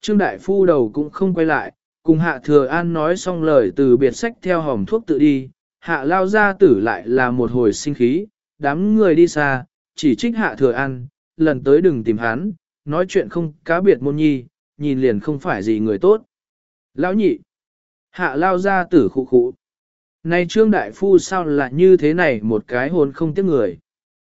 Trương Đại Phu đầu cũng không quay lại, cùng Hạ Thừa An nói xong lời từ biệt sách theo hòm thuốc tự đi, Hạ Lao Gia Tử lại là một hồi sinh khí, đám người đi xa, chỉ trích Hạ Thừa An, lần tới đừng tìm hắn, nói chuyện không cá biệt môn nhi, nhìn liền không phải gì người tốt. Lão nhị, Hạ Lao Gia Tử khụ khụ. Này Trương Đại Phu sao lại như thế này một cái hồn không tiếc người.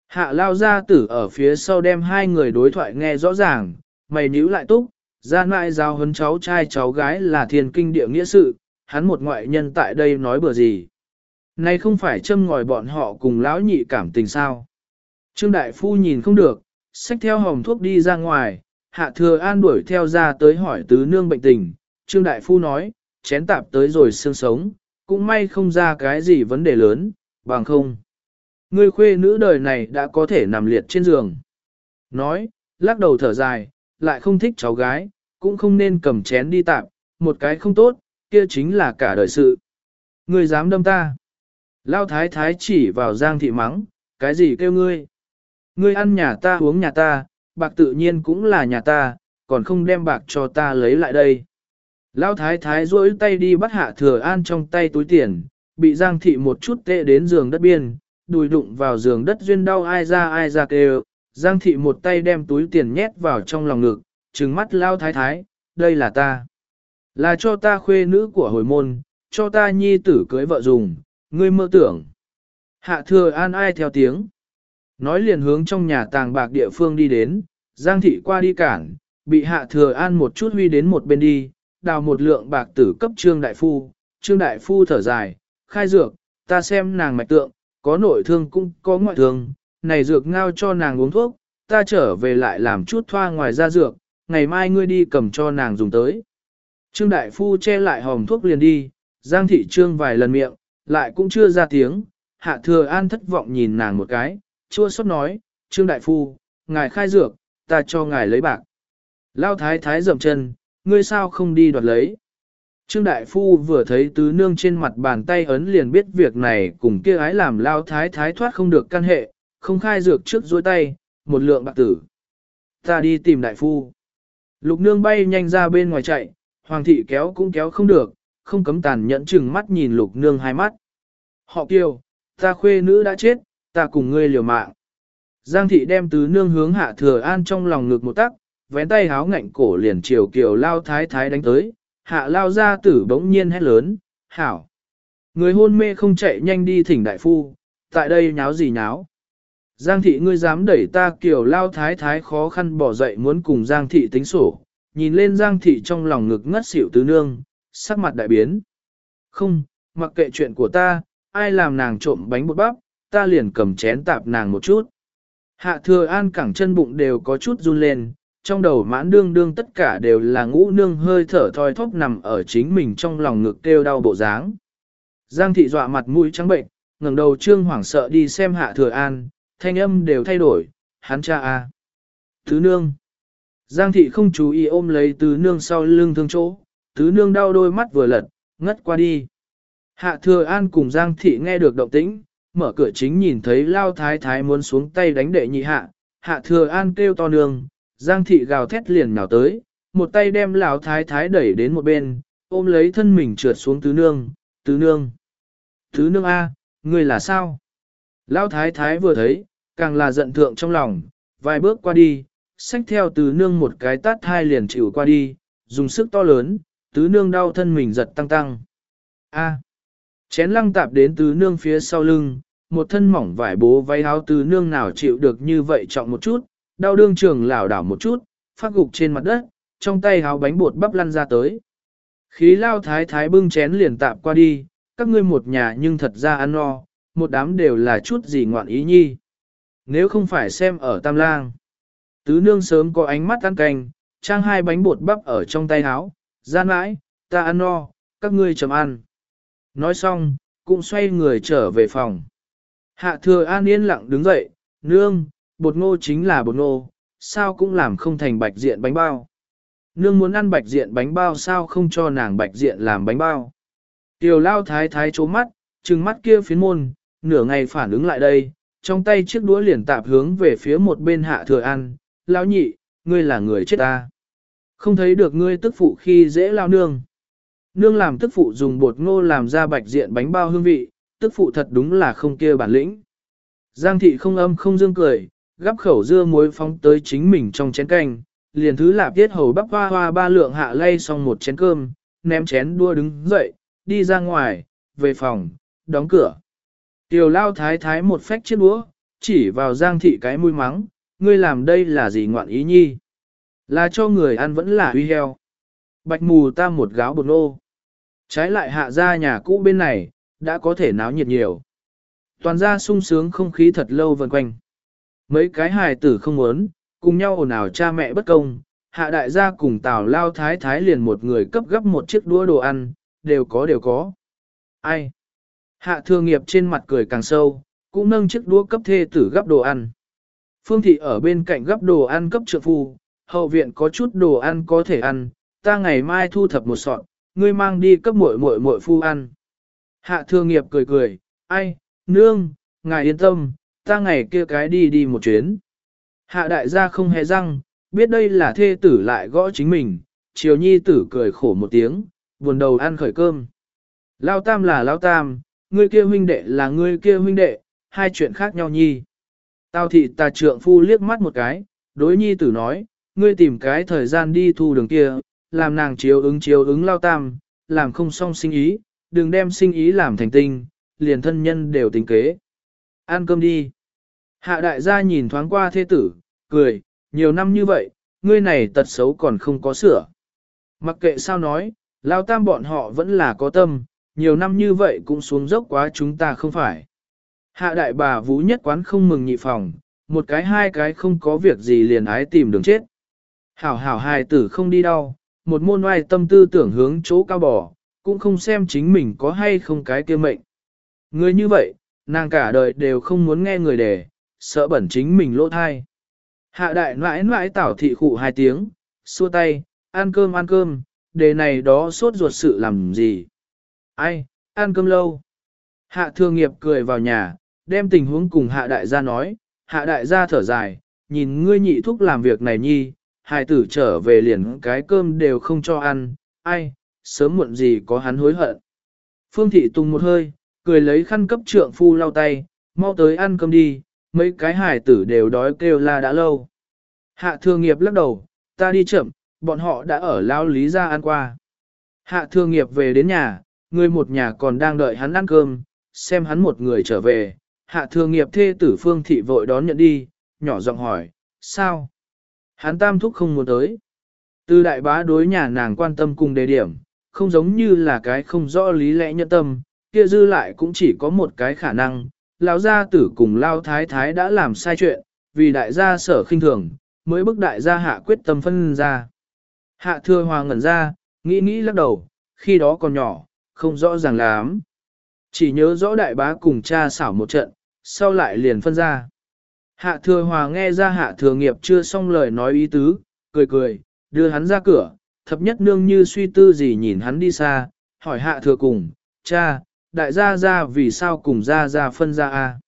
Hạ Lao Gia Tử ở phía sau đem hai người đối thoại nghe rõ ràng, mày nhíu lại túc, gia mại giao hấn cháu trai cháu gái là thiên kinh địa nghĩa sự, hắn một ngoại nhân tại đây nói bừa gì. Này không phải châm ngòi bọn họ cùng lão nhị cảm tình sao. Trương Đại Phu nhìn không được, xách theo hồng thuốc đi ra ngoài, Hạ Thừa An đuổi theo ra tới hỏi tứ nương bệnh tình. Trương Đại Phu nói, chén tạp tới rồi xương sống, cũng may không ra cái gì vấn đề lớn, bằng không. Người khuê nữ đời này đã có thể nằm liệt trên giường. Nói, lắc đầu thở dài, lại không thích cháu gái, cũng không nên cầm chén đi tạm, một cái không tốt, kia chính là cả đời sự. Ngươi dám đâm ta. Lao thái thái chỉ vào giang thị mắng, cái gì kêu ngươi? Ngươi ăn nhà ta uống nhà ta, bạc tự nhiên cũng là nhà ta, còn không đem bạc cho ta lấy lại đây. Lao thái thái duỗi tay đi bắt hạ thừa an trong tay túi tiền, bị giang thị một chút tệ đến giường đất biên, đùi đụng vào giường đất duyên đau ai ra ai ra kêu, Giang thị một tay đem túi tiền nhét vào trong lòng ngực, trừng mắt lao thái thái, đây là ta. Là cho ta khuê nữ của hồi môn, cho ta nhi tử cưới vợ dùng, ngươi mơ tưởng. Hạ thừa an ai theo tiếng. Nói liền hướng trong nhà tàng bạc địa phương đi đến, Giang thị qua đi cản, bị hạ thừa an một chút huy đến một bên đi, đào một lượng bạc tử cấp trương đại phu. Trương đại phu thở dài, khai dược, ta xem nàng mạch tượng, có nội thương cũng có ngoại thương, này dược ngao cho nàng uống thuốc, ta trở về lại làm chút thoa ngoài ra dược, ngày mai ngươi đi cầm cho nàng dùng tới. Trương Đại Phu che lại hòm thuốc liền đi, Giang Thị Trương vài lần miệng, lại cũng chưa ra tiếng, Hạ Thừa An thất vọng nhìn nàng một cái, chua xót nói, Trương Đại Phu, ngài khai dược, ta cho ngài lấy bạc. Lao Thái Thái dậm chân, ngươi sao không đi đoạt lấy. Trương Đại Phu vừa thấy tứ nương trên mặt bàn tay ấn liền biết việc này cùng kia ái làm Lao Thái Thái thoát không được căn hệ, không khai dược trước dối tay, một lượng bạc tử. Ta đi tìm đại phu. Lục nương bay nhanh ra bên ngoài chạy, hoàng thị kéo cũng kéo không được, không cấm tàn nhẫn chừng mắt nhìn lục nương hai mắt. Họ kêu, ta khuê nữ đã chết, ta cùng ngươi liều mạng. Giang thị đem tứ nương hướng hạ thừa an trong lòng ngực một tắc, vén tay háo ngạnh cổ liền chiều kiều lao thái thái đánh tới, hạ lao ra tử bỗng nhiên hét lớn, hảo. Người hôn mê không chạy nhanh đi thỉnh đại phu, tại đây nháo gì nháo. Giang thị ngươi dám đẩy ta kiểu lao thái thái khó khăn bỏ dậy muốn cùng Giang thị tính sổ, nhìn lên Giang thị trong lòng ngực ngất xỉu tứ nương, sắc mặt đại biến. Không, mặc kệ chuyện của ta, ai làm nàng trộm bánh bột bắp, ta liền cầm chén tạp nàng một chút. Hạ thừa an cẳng chân bụng đều có chút run lên, trong đầu mãn đương đương tất cả đều là ngũ nương hơi thở thoi thóp nằm ở chính mình trong lòng ngực kêu đau bộ dáng. Giang thị dọa mặt mũi trắng bệnh, ngẩng đầu trương hoảng sợ đi xem hạ thừa an, thanh âm đều thay đổi, hắn cha a. À. Tứ nương. Giang thị không chú ý ôm lấy tứ nương sau lưng thương chỗ, tứ nương đau đôi mắt vừa lật, ngất qua đi. Hạ thừa an cùng Giang thị nghe được động tĩnh, mở cửa chính nhìn thấy lao thái thái muốn xuống tay đánh đệ nhị hạ, hạ thừa an kêu to nương, Giang thị gào thét liền nhào tới, một tay đem lão thái thái đẩy đến một bên, ôm lấy thân mình trượt xuống tứ nương, tứ nương. Tứ nương A, ngươi là sao? Lão thái thái vừa thấy, càng là giận thượng trong lòng, vài bước qua đi, xách theo tứ nương một cái tát hai liền chịu qua đi, dùng sức to lớn, tứ nương đau thân mình giật tăng tăng. A. Chén lăng tạp đến tứ nương phía sau lưng, một thân mỏng vải bố váy áo tứ nương nào chịu được như vậy trọng một chút, đau đương trường lảo đảo một chút, phát gục trên mặt đất, trong tay háo bánh bột bắp lăn ra tới. Khí lao thái thái bưng chén liền tạp qua đi, các ngươi một nhà nhưng thật ra ăn no, một đám đều là chút gì ngoạn ý nhi. Nếu không phải xem ở tam lang, tứ nương sớm có ánh mắt ăn canh, trang hai bánh bột bắp ở trong tay áo, gian mãi, ta ăn no, các ngươi chầm ăn. Nói xong, cũng xoay người trở về phòng. Hạ thừa an yên lặng đứng dậy, nương, bột ngô chính là bột ngô, sao cũng làm không thành bạch diện bánh bao. Nương muốn ăn bạch diện bánh bao sao không cho nàng bạch diện làm bánh bao. Tiểu lao thái thái chố mắt, trừng mắt kia phiến môn, nửa ngày phản ứng lại đây, trong tay chiếc đũa liền tạp hướng về phía một bên hạ thừa ăn, lão nhị, ngươi là người chết ta. Không thấy được ngươi tức phụ khi dễ lao nương. Nương làm tức phụ dùng bột ngô làm ra bạch diện bánh bao hương vị, tức phụ thật đúng là không kia bản lĩnh. Giang thị không âm không dương cười, gắp khẩu dưa muối phóng tới chính mình trong chén canh, liền thứ lạp tiết hầu bắp hoa hoa ba lượng hạ lay xong một chén cơm, ném chén đua đứng dậy, đi ra ngoài, về phòng, đóng cửa. Tiểu lao thái thái một phách chiếc đũa, chỉ vào giang thị cái mũi mắng, ngươi làm đây là gì ngoạn ý nhi? Là cho người ăn vẫn là huy heo. Bạch mù ta một gáo bột nô. Trái lại hạ ra nhà cũ bên này, đã có thể náo nhiệt nhiều. Toàn ra sung sướng không khí thật lâu vần quanh. Mấy cái hài tử không muốn, cùng nhau ồn ào cha mẹ bất công, hạ đại gia cùng tào lao thái thái liền một người cấp gấp một chiếc đũa đồ ăn, đều có đều có. Ai? Hạ thương nghiệp trên mặt cười càng sâu, cũng nâng chiếc đũa cấp thê tử gấp đồ ăn. Phương thị ở bên cạnh gấp đồ ăn cấp trượng phu, hậu viện có chút đồ ăn có thể ăn, ta ngày mai thu thập một sọt, ngươi mang đi cấp muội muội muội phu ăn. Hạ thương nghiệp cười cười, ai, nương, ngài yên tâm, ta ngày kia cái đi đi một chuyến. Hạ đại gia không hề răng, biết đây là thê tử lại gõ chính mình, chiều nhi tử cười khổ một tiếng, buồn đầu ăn khởi cơm. Lao tam là lao tam, ngươi kia huynh đệ là ngươi kia huynh đệ, hai chuyện khác nhau nhi. Tào thị tà trượng phu liếc mắt một cái, đối nhi tử nói, ngươi tìm cái thời gian đi thu đường kia, làm nàng chiếu ứng chiếu ứng lao tam, làm không xong sinh ý, đừng đem sinh ý làm thành tinh, liền thân nhân đều tính kế. Ăn cơm đi. Hạ đại gia nhìn thoáng qua thế tử, cười, nhiều năm như vậy, ngươi này tật xấu còn không có sửa. Mặc kệ sao nói, lao tam bọn họ vẫn là có tâm, nhiều năm như vậy cũng xuống dốc quá chúng ta không phải. Hạ đại bà vũ nhất quán không mừng nhị phòng, một cái hai cái không có việc gì liền ái tìm đường chết. Hảo hảo hài tử không đi đâu, một môn oai tâm tư tưởng hướng chỗ cao bỏ, cũng không xem chính mình có hay không cái kia mệnh. Người như vậy, nàng cả đời đều không muốn nghe người đề, sợ bẩn chính mình lỗ thai. Hạ đại mãi mãi tảo thị khụ hai tiếng, xua tay, ăn cơm ăn cơm, đề này đó sốt ruột sự làm gì. Ai, ăn cơm lâu. Hạ thương nghiệp cười vào nhà, đem tình huống cùng hạ đại gia nói, hạ đại gia thở dài, nhìn ngươi nhị thúc làm việc này nhi, hài tử trở về liền cái cơm đều không cho ăn, ai, sớm muộn gì có hắn hối hận. Phương thị tung một hơi, cười lấy khăn cấp trượng phu lau tay, mau tới ăn cơm đi, mấy cái hài tử đều đói kêu la đã lâu. Hạ thương nghiệp lắc đầu, ta đi chậm, bọn họ đã ở lao lý ra ăn qua. Hạ thương nghiệp về đến nhà, người một nhà còn đang đợi hắn ăn cơm, xem hắn một người trở về. Hạ thừa nghiệp thê tử phương thị vội đón nhận đi, nhỏ giọng hỏi, sao? Hắn tam thúc không muốn tới. Từ đại bá đối nhà nàng quan tâm cùng đề điểm, không giống như là cái không rõ lý lẽ nhân tâm, kia dư lại cũng chỉ có một cái khả năng, lão gia tử cùng lao thái thái đã làm sai chuyện, vì đại gia sở khinh thường, mới bức đại gia hạ quyết tâm phân ra. Hạ thừa hòa ngẩn ra, nghĩ nghĩ lắc đầu, khi đó còn nhỏ, không rõ ràng lắm. Chỉ nhớ rõ đại bá cùng cha xảo một trận, sau lại liền phân ra. Hạ thừa hòa nghe ra hạ thừa nghiệp chưa xong lời nói ý tứ, cười cười, đưa hắn ra cửa, thập nhất nương như suy tư gì nhìn hắn đi xa, hỏi hạ thừa cùng, cha, đại gia gia vì sao cùng gia gia phân ra a?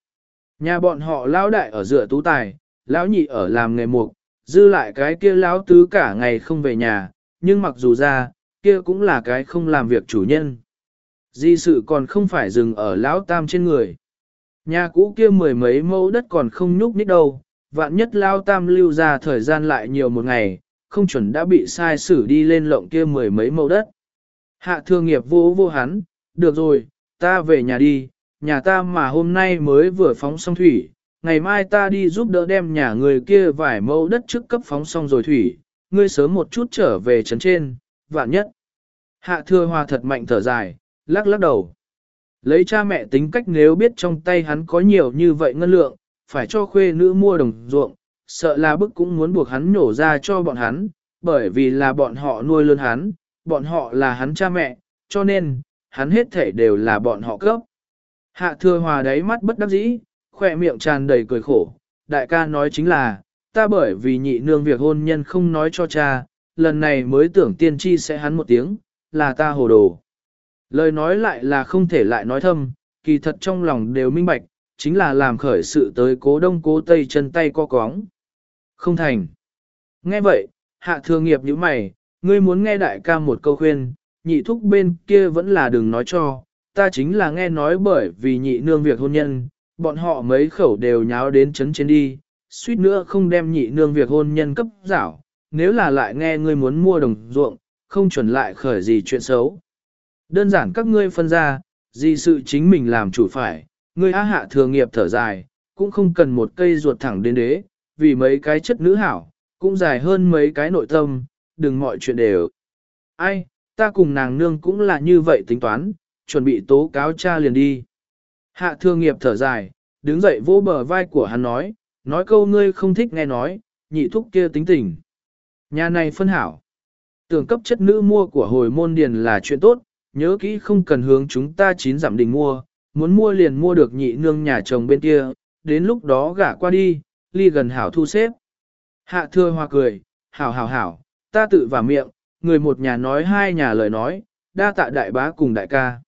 Nhà bọn họ lão đại ở dựa tú tài, lão nhị ở làm nghề mục, dư lại cái kia lão tứ cả ngày không về nhà, nhưng mặc dù ra, kia cũng là cái không làm việc chủ nhân. Di sự còn không phải dừng ở lão tam trên người. Nhà cũ kia mười mấy mẫu đất còn không nhúc nhích đâu, vạn nhất lao tam lưu ra thời gian lại nhiều một ngày, không chuẩn đã bị sai xử đi lên lộng kia mười mấy mẫu đất. Hạ thương nghiệp vô vô hắn, được rồi, ta về nhà đi, nhà ta mà hôm nay mới vừa phóng xong thủy, ngày mai ta đi giúp đỡ đem nhà người kia vài mẫu đất trước cấp phóng xong rồi thủy, ngươi sớm một chút trở về trấn trên, vạn nhất. Hạ thừa hòa thật mạnh thở dài, lắc lắc đầu. Lấy cha mẹ tính cách nếu biết trong tay hắn có nhiều như vậy ngân lượng, phải cho khuê nữ mua đồng ruộng, sợ là bức cũng muốn buộc hắn nhổ ra cho bọn hắn, bởi vì là bọn họ nuôi lớn hắn, bọn họ là hắn cha mẹ, cho nên, hắn hết thể đều là bọn họ cấp. Hạ thừa hòa đáy mắt bất đắc dĩ, khỏe miệng tràn đầy cười khổ, đại ca nói chính là, ta bởi vì nhị nương việc hôn nhân không nói cho cha, lần này mới tưởng tiên tri sẽ hắn một tiếng, là ta hồ đồ. Lời nói lại là không thể lại nói thâm, kỳ thật trong lòng đều minh bạch, chính là làm khởi sự tới cố đông cố tây chân tay co cóng. Không thành. Nghe vậy, hạ thừa nghiệp như mày, ngươi muốn nghe đại ca một câu khuyên, nhị thúc bên kia vẫn là đừng nói cho, ta chính là nghe nói bởi vì nhị nương việc hôn nhân, bọn họ mấy khẩu đều nháo đến chấn trên đi, suýt nữa không đem nhị nương việc hôn nhân cấp giảo, nếu là lại nghe ngươi muốn mua đồng ruộng, không chuẩn lại khởi gì chuyện xấu. Đơn giản các ngươi phân ra, gì sự chính mình làm chủ phải, ngươi á hạ thừa nghiệp thở dài, cũng không cần một cây ruột thẳng đến đế, vì mấy cái chất nữ hảo, cũng dài hơn mấy cái nội tâm, đừng mọi chuyện đều. Ai, ta cùng nàng nương cũng là như vậy tính toán, chuẩn bị tố cáo cha liền đi. Hạ thương nghiệp thở dài, đứng dậy vỗ bờ vai của hắn nói, nói câu ngươi không thích nghe nói, nhị thúc kia tính tình. Nhà này phân hảo. Tưởng cấp chất nữ mua của hồi môn điền là chuyện tốt, nhớ kỹ không cần hướng chúng ta chín giảm đình mua, muốn mua liền mua được nhị nương nhà chồng bên kia, đến lúc đó gả qua đi, ly gần hảo thu xếp. Hạ thưa hoa cười, hảo hảo hảo, ta tự vào miệng, người một nhà nói hai nhà lời nói, đa tạ đại bá cùng đại ca.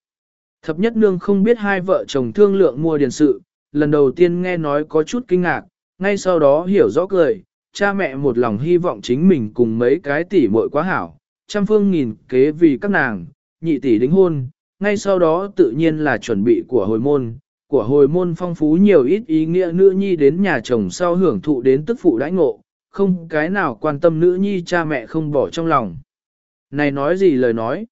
Thập nhất nương không biết hai vợ chồng thương lượng mua điền sự, lần đầu tiên nghe nói có chút kinh ngạc, ngay sau đó hiểu rõ cười, cha mẹ một lòng hy vọng chính mình cùng mấy cái tỷ muội quá hảo, trăm phương nghìn kế vì các nàng, nhị tỷ đính hôn, ngay sau đó tự nhiên là chuẩn bị của hồi môn, của hồi môn phong phú nhiều ít ý nghĩa nữ nhi đến nhà chồng sau hưởng thụ đến tức phụ đãi ngộ, không cái nào quan tâm nữ nhi cha mẹ không bỏ trong lòng. Này nói gì lời nói?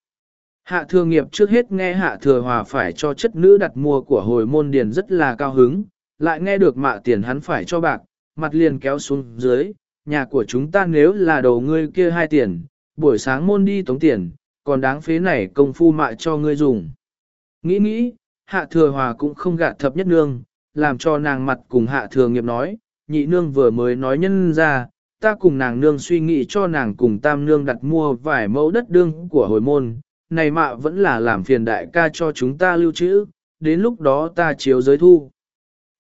Hạ thừa nghiệp trước hết nghe hạ thừa hòa phải cho chất nữ đặt mua của hồi môn điền rất là cao hứng, lại nghe được mạ tiền hắn phải cho bạc, mặt liền kéo xuống dưới, nhà của chúng ta nếu là đầu ngươi kia hai tiền, buổi sáng môn đi tống tiền, còn đáng phế này công phu mạ cho ngươi dùng. Nghĩ nghĩ, hạ thừa hòa cũng không gạt thập nhất nương, làm cho nàng mặt cùng hạ thừa nghiệp nói, nhị nương vừa mới nói nhân ra, ta cùng nàng nương suy nghĩ cho nàng cùng tam nương đặt mua vài mẫu đất đương của hồi môn, này mạ vẫn là làm phiền đại ca cho chúng ta lưu trữ, đến lúc đó ta chiếu giới thu.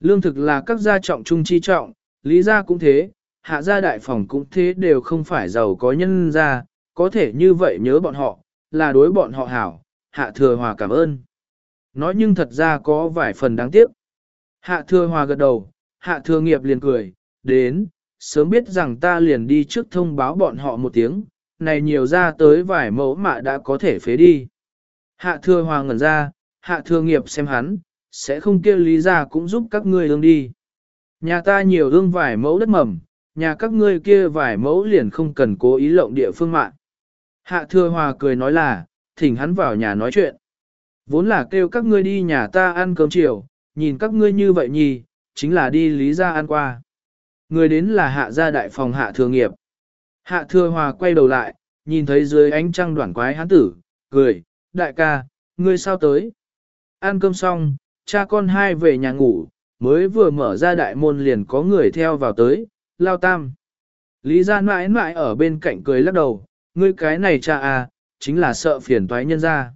Lương thực là các gia trọng trung chi trọng, lý gia cũng thế, hạ gia đại phòng cũng thế đều không phải giàu có nhân gia, có thể như vậy nhớ bọn họ, là đối bọn họ hảo, hạ thừa hòa cảm ơn. Nói nhưng thật ra có vài phần đáng tiếc. Hạ thừa hòa gật đầu, hạ thừa nghiệp liền cười, đến, sớm biết rằng ta liền đi trước thông báo bọn họ một tiếng, này nhiều ra tới vài mẫu mạ đã có thể phế đi. Hạ thừa hòa ngẩn ra, hạ thừa nghiệp xem hắn, sẽ không kêu lý ra cũng giúp các ngươi ương đi. Nhà ta nhiều ương vài mẫu đất mầm, nhà các ngươi kia vài mẫu liền không cần cố ý lộng địa phương mạng. Hạ thừa hòa cười nói là, thỉnh hắn vào nhà nói chuyện. Vốn là kêu các ngươi đi nhà ta ăn cơm chiều, nhìn các ngươi như vậy nhì, chính là đi lý ra ăn qua. Người đến là hạ gia đại phòng hạ thừa nghiệp. Hạ thừa hòa quay đầu lại, nhìn thấy dưới ánh trăng đoản quái hắn tử, cười, đại ca, ngươi sao tới? Ăn cơm xong, cha con hai về nhà ngủ, mới vừa mở ra đại môn liền có người theo vào tới, lao tam. Lý gia mãi mãi ở bên cạnh cười lắc đầu, ngươi cái này cha à, chính là sợ phiền toái nhân ra.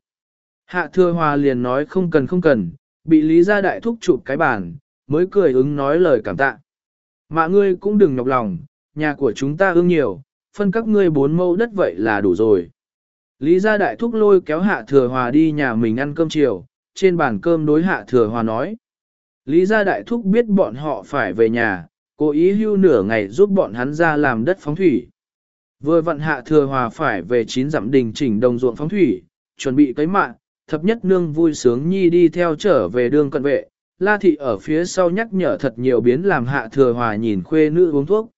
Hạ thừa hòa liền nói không cần không cần, bị lý gia đại thúc chụp cái bàn, mới cười ứng nói lời cảm tạ. Mà ngươi cũng đừng nhọc lòng, nhà của chúng ta ương nhiều, phân các ngươi bốn mẫu đất vậy là đủ rồi. Lý gia đại thúc lôi kéo hạ thừa hòa đi nhà mình ăn cơm chiều, trên bàn cơm đối hạ thừa hòa nói. Lý gia đại thúc biết bọn họ phải về nhà, cố ý hưu nửa ngày giúp bọn hắn ra làm đất phóng thủy. Vừa vận hạ thừa hòa phải về chín dặm đình chỉnh đồng ruộng phóng thủy, chuẩn bị cấy mạng, thập nhất nương vui sướng nhi đi theo trở về đường cận vệ, la thị ở phía sau nhắc nhở thật nhiều biến làm hạ thừa hòa nhìn khuê nữ uống thuốc.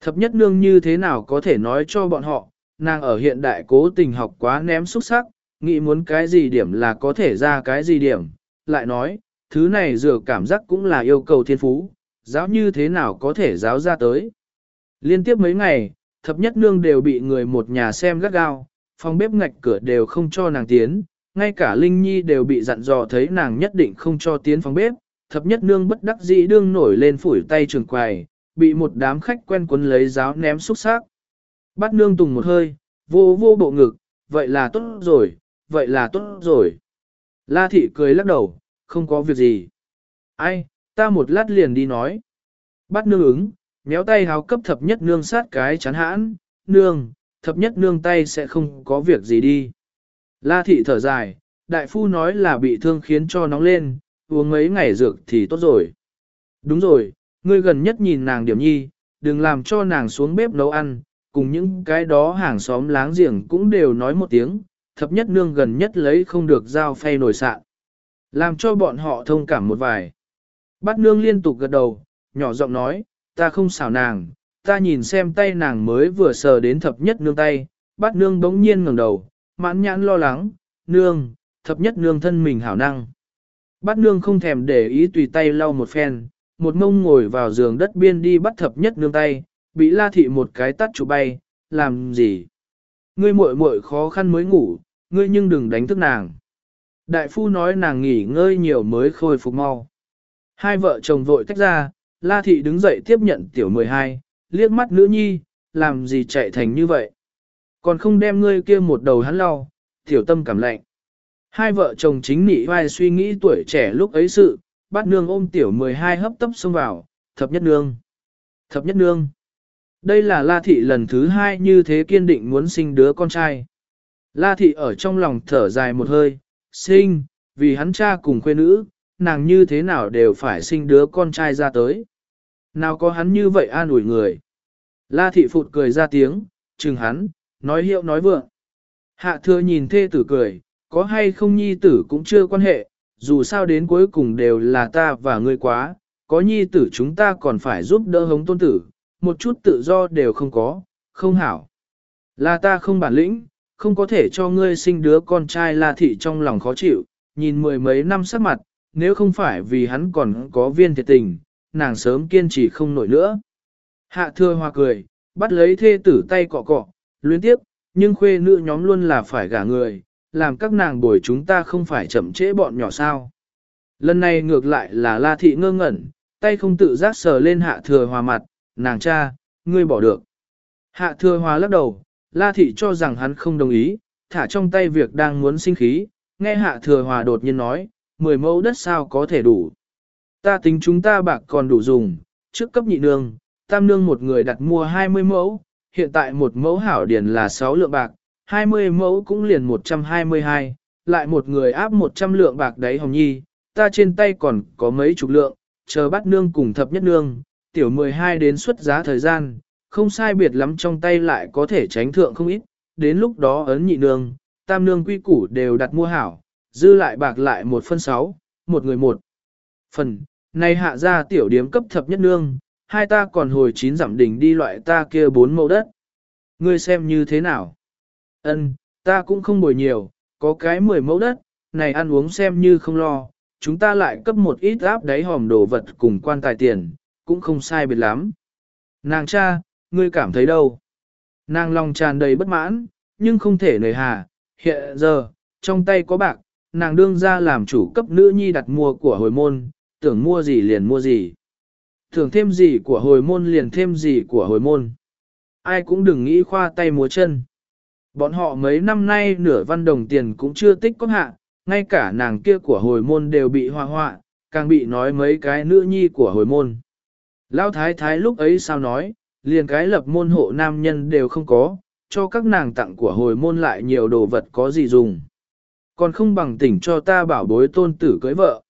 Thập nhất nương như thế nào có thể nói cho bọn họ, nàng ở hiện đại cố tình học quá ném xúc sắc, nghĩ muốn cái gì điểm là có thể ra cái gì điểm, lại nói, thứ này dựa cảm giác cũng là yêu cầu thiên phú, giáo như thế nào có thể giáo ra tới. Liên tiếp mấy ngày, thập nhất nương đều bị người một nhà xem gắt gao, phòng bếp ngạch cửa đều không cho nàng tiến, ngay cả Linh Nhi đều bị dặn dò thấy nàng nhất định không cho tiến phòng bếp, thập nhất nương bất đắc dĩ đương nổi lên phủi tay trường quài, bị một đám khách quen quấn lấy giáo ném xúc xác. Bắt nương tùng một hơi, vô vô bộ ngực, vậy là tốt rồi, vậy là tốt rồi. La thị cười lắc đầu, không có việc gì. Ai, ta một lát liền đi nói. Bắt nương ứng, méo tay háo cấp thập nhất nương sát cái chán hãn, nương, thập nhất nương tay sẽ không có việc gì đi. La thị thở dài, đại phu nói là bị thương khiến cho nóng lên, uống mấy ngày dược thì tốt rồi. Đúng rồi, ngươi gần nhất nhìn nàng điểm nhi, đừng làm cho nàng xuống bếp nấu ăn, cùng những cái đó hàng xóm láng giềng cũng đều nói một tiếng, thập nhất nương gần nhất lấy không được dao phay nổi sạn. Làm cho bọn họ thông cảm một vài. Bát nương liên tục gật đầu, nhỏ giọng nói, ta không xảo nàng, ta nhìn xem tay nàng mới vừa sờ đến thập nhất nương tay, bát nương bỗng nhiên ngẩng đầu, mãn nhãn lo lắng, nương, thập nhất nương thân mình hảo năng. Bát nương không thèm để ý tùy tay lau một phen, một mông ngồi vào giường đất biên đi bắt thập nhất nương tay, bị la thị một cái tắt chụp bay, làm gì? Ngươi muội muội khó khăn mới ngủ, ngươi nhưng đừng đánh thức nàng. Đại phu nói nàng nghỉ ngơi nhiều mới khôi phục mau. Hai vợ chồng vội tách ra, La Thị đứng dậy tiếp nhận tiểu 12, liếc mắt nữ nhi, làm gì chạy thành như vậy. Còn không đem ngươi kia một đầu hắn lau, tiểu tâm cảm lạnh. Hai vợ chồng chính nị vai suy nghĩ tuổi trẻ lúc ấy sự, bắt nương ôm tiểu 12 hấp tấp xông vào, thập nhất nương. Thập nhất nương. Đây là La Thị lần thứ hai như thế kiên định muốn sinh đứa con trai. La Thị ở trong lòng thở dài một hơi, sinh, vì hắn cha cùng quê nữ, nàng như thế nào đều phải sinh đứa con trai ra tới. Nào có hắn như vậy an ủi người. La Thị Phụt cười ra tiếng, chừng hắn, nói hiệu nói vượng. Hạ thừa nhìn thê tử cười, có hay không nhi tử cũng chưa quan hệ, dù sao đến cuối cùng đều là ta và ngươi quá, có nhi tử chúng ta còn phải giúp đỡ hống tôn tử, một chút tự do đều không có, không hảo. Là ta không bản lĩnh, không có thể cho ngươi sinh đứa con trai La Thị trong lòng khó chịu, nhìn mười mấy năm sắc mặt, nếu không phải vì hắn còn có viên thiệt tình, nàng sớm kiên trì không nổi nữa. Hạ thưa hòa cười, bắt lấy thê tử tay cọ cọ, luyến tiếp, nhưng khuê nữ nhóm luôn là phải gả người, làm các nàng bồi chúng ta không phải chậm trễ bọn nhỏ sao. Lần này ngược lại là La Thị ngơ ngẩn, tay không tự giác sờ lên hạ thừa hòa mặt, nàng cha, ngươi bỏ được. Hạ thừa hòa lắc đầu, La Thị cho rằng hắn không đồng ý, thả trong tay việc đang muốn sinh khí, nghe hạ thừa hòa đột nhiên nói, mười mẫu đất sao có thể đủ. Ta tính chúng ta bạc còn đủ dùng, trước cấp nhị nương, tam nương một người đặt mua 20 mẫu, hiện tại một mẫu hảo điển là 6 lượng bạc, 20 mẫu cũng liền 122, lại một người áp 100 lượng bạc đấy hồng nhi, ta trên tay còn có mấy chục lượng, chờ bắt nương cùng thập nhất nương, tiểu 12 đến xuất giá thời gian, không sai biệt lắm trong tay lại có thể tránh thượng không ít, đến lúc đó ấn nhị nương, tam nương quy củ đều đặt mua hảo, dư lại bạc lại một phân sáu, một người một phần, này hạ ra tiểu điếm cấp thập nhất nương, hai ta còn hồi chín giảm đỉnh đi loại ta kia bốn mẫu đất. Ngươi xem như thế nào? Ân, ta cũng không bồi nhiều, có cái mười mẫu đất, này ăn uống xem như không lo, chúng ta lại cấp một ít áp đáy hòm đồ vật cùng quan tài tiền, cũng không sai biệt lắm. Nàng cha, ngươi cảm thấy đâu? Nàng lòng tràn đầy bất mãn, nhưng không thể nời hà, hiện giờ, trong tay có bạc, nàng đương ra làm chủ cấp nữ nhi đặt mua của hồi môn, tưởng mua gì liền mua gì. Tưởng thêm gì của hồi môn liền thêm gì của hồi môn. Ai cũng đừng nghĩ khoa tay múa chân. Bọn họ mấy năm nay nửa văn đồng tiền cũng chưa tích có hạ, ngay cả nàng kia của hồi môn đều bị hoa hoạ, càng bị nói mấy cái nữ nhi của hồi môn. Lão thái thái lúc ấy sao nói, liền cái lập môn hộ nam nhân đều không có, cho các nàng tặng của hồi môn lại nhiều đồ vật có gì dùng. Còn không bằng tỉnh cho ta bảo bối tôn tử cưới vợ.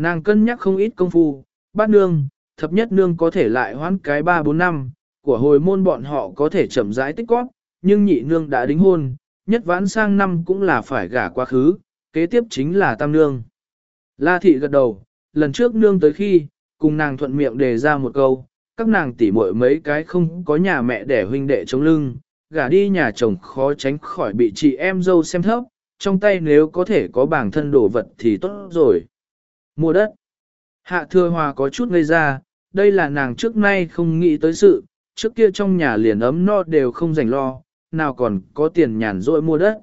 Nàng cân nhắc không ít công phu, bát nương, thập nhất nương có thể lại hoãn cái 3-4 năm, của hồi môn bọn họ có thể chậm rãi tích góp, nhưng nhị nương đã đính hôn, nhất vãn sang năm cũng là phải gả quá khứ, kế tiếp chính là tam nương. La thị gật đầu, lần trước nương tới khi, cùng nàng thuận miệng đề ra một câu, các nàng tỉ muội mấy cái không có nhà mẹ để huynh đệ chống lưng, gả đi nhà chồng khó tránh khỏi bị chị em dâu xem thấp, trong tay nếu có thể có bảng thân đồ vật thì tốt rồi. Mua đất. Hạ thừa hòa có chút ngây ra, đây là nàng trước nay không nghĩ tới sự, trước kia trong nhà liền ấm no đều không rảnh lo, nào còn có tiền nhàn rỗi mua đất.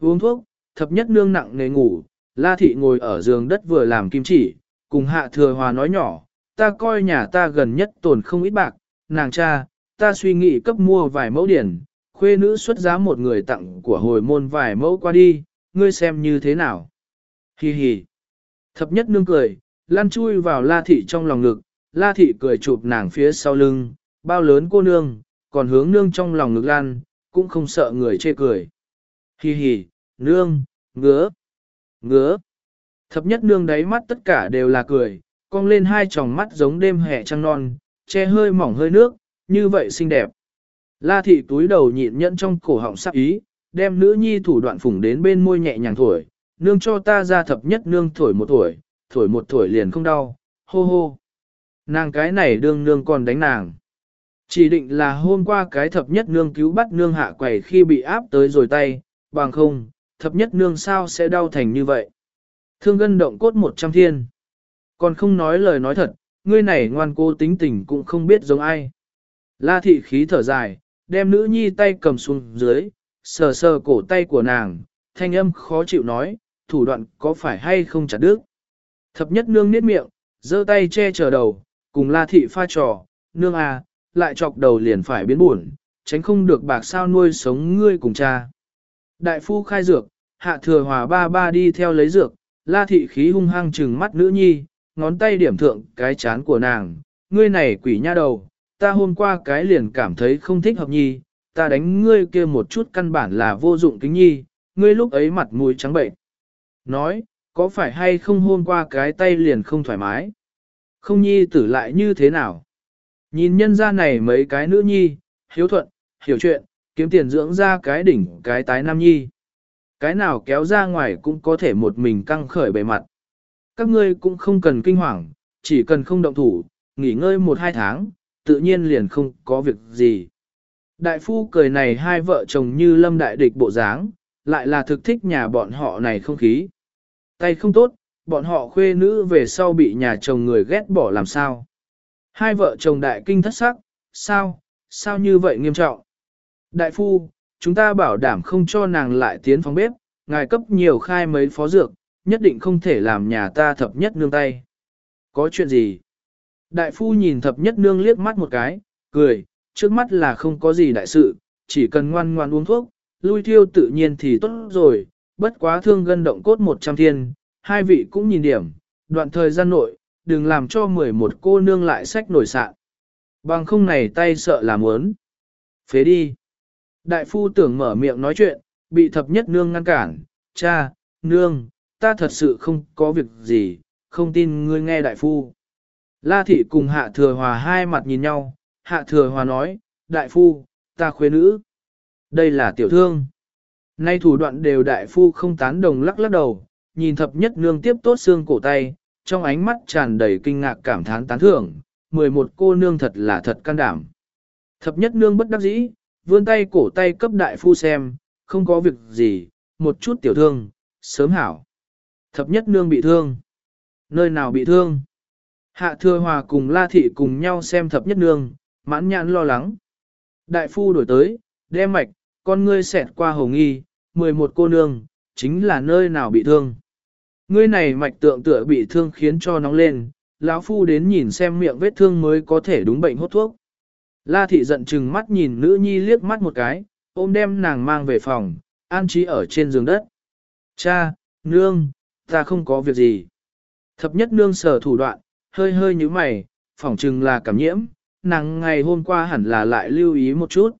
Uống thuốc, thập nhất nương nặng nề ngủ, la thị ngồi ở giường đất vừa làm kim chỉ, cùng hạ thừa hòa nói nhỏ, ta coi nhà ta gần nhất tồn không ít bạc, nàng cha, ta suy nghĩ cấp mua vài mẫu điển, khuê nữ xuất giá một người tặng của hồi môn vài mẫu qua đi, ngươi xem như thế nào. Hi hi. Thập nhất nương cười, lan chui vào la thị trong lòng ngực, la thị cười chụp nàng phía sau lưng, bao lớn cô nương, còn hướng nương trong lòng ngực lan, cũng không sợ người chê cười. Hi hi, nương, ngứa, ngứa. Thập nhất nương đáy mắt tất cả đều là cười, cong lên hai tròng mắt giống đêm hè trăng non, che hơi mỏng hơi nước, như vậy xinh đẹp. La thị túi đầu nhịn nhẫn trong cổ họng sắc ý, đem nữ nhi thủ đoạn phủng đến bên môi nhẹ nhàng thổi, nương cho ta ra thập nhất nương thổi một tuổi thổi một tuổi liền không đau, hô hô. Nàng cái này đương nương còn đánh nàng. Chỉ định là hôm qua cái thập nhất nương cứu bắt nương hạ quẩy khi bị áp tới rồi tay, bằng không, thập nhất nương sao sẽ đau thành như vậy. Thương gân động cốt một trăm thiên. Còn không nói lời nói thật, ngươi này ngoan cô tính tình cũng không biết giống ai. La thị khí thở dài, đem nữ nhi tay cầm xuống dưới, sờ sờ cổ tay của nàng, thanh âm khó chịu nói, thủ đoạn có phải hay không chặt đứt. Thập nhất nương niết miệng, giơ tay che chở đầu, cùng la thị pha trò, nương à, lại chọc đầu liền phải biến buồn, tránh không được bạc sao nuôi sống ngươi cùng cha. Đại phu khai dược, hạ thừa hòa ba ba đi theo lấy dược, la thị khí hung hăng trừng mắt nữ nhi, ngón tay điểm thượng cái chán của nàng, ngươi này quỷ nha đầu, ta hôm qua cái liền cảm thấy không thích hợp nhi, ta đánh ngươi kia một chút căn bản là vô dụng kính nhi, ngươi lúc ấy mặt mũi trắng bệnh. Nói, có phải hay không hôm qua cái tay liền không thoải mái? Không nhi tử lại như thế nào? Nhìn nhân ra này mấy cái nữ nhi, hiếu thuận, hiểu chuyện, kiếm tiền dưỡng ra cái đỉnh cái tái nam nhi. Cái nào kéo ra ngoài cũng có thể một mình căng khởi bề mặt. Các ngươi cũng không cần kinh hoàng, chỉ cần không động thủ, nghỉ ngơi một hai tháng, tự nhiên liền không có việc gì. Đại phu cười này hai vợ chồng như lâm đại địch bộ dáng, lại là thực thích nhà bọn họ này không khí. Tay không tốt, bọn họ khuê nữ về sau bị nhà chồng người ghét bỏ làm sao. Hai vợ chồng đại kinh thất sắc, sao, sao như vậy nghiêm trọng. Đại phu, chúng ta bảo đảm không cho nàng lại tiến phòng bếp, ngài cấp nhiều khai mấy phó dược, nhất định không thể làm nhà ta thập nhất nương tay. Có chuyện gì? Đại phu nhìn thập nhất nương liếc mắt một cái, cười, trước mắt là không có gì đại sự, chỉ cần ngoan ngoan uống thuốc, lui thiêu tự nhiên thì tốt rồi, bất quá thương gân động cốt một trăm thiên, hai vị cũng nhìn điểm, đoạn thời gian nội, đừng làm cho mười một cô nương lại sách nổi sạn. Bằng không này tay sợ là muốn. Phế đi. Đại phu tưởng mở miệng nói chuyện, bị thập nhất nương ngăn cản, cha, nương, ta thật sự không có việc gì, không tin ngươi nghe đại phu. La thị cùng hạ thừa hòa hai mặt nhìn nhau, hạ thừa hòa nói, đại phu, ta khuê nữ. Đây là tiểu thương. Nay thủ đoạn đều đại phu không tán đồng lắc lắc đầu, nhìn thập nhất nương tiếp tốt xương cổ tay, trong ánh mắt tràn đầy kinh ngạc cảm thán tán thưởng, 11 cô nương thật là thật can đảm. Thập nhất nương bất đắc dĩ, vươn tay cổ tay cấp đại phu xem, không có việc gì, một chút tiểu thương, sớm hảo. Thập nhất nương bị thương. Nơi nào bị thương? Hạ thừa hòa cùng la thị cùng nhau xem thập nhất nương, mãn nhãn lo lắng. Đại phu đổi tới, đem mạch, con ngươi xẹt qua hồng nghi, 11 cô nương, chính là nơi nào bị thương. Ngươi này mạch tượng tựa bị thương khiến cho nóng lên, lão phu đến nhìn xem miệng vết thương mới có thể đúng bệnh hốt thuốc. La thị giận chừng mắt nhìn nữ nhi liếc mắt một cái, ôm đem nàng mang về phòng, an trí ở trên giường đất. Cha, nương, ta không có việc gì. Thập nhất nương sở thủ đoạn, hơi hơi như mày, phỏng chừng là cảm nhiễm, nàng ngày hôm qua hẳn là lại lưu ý một chút.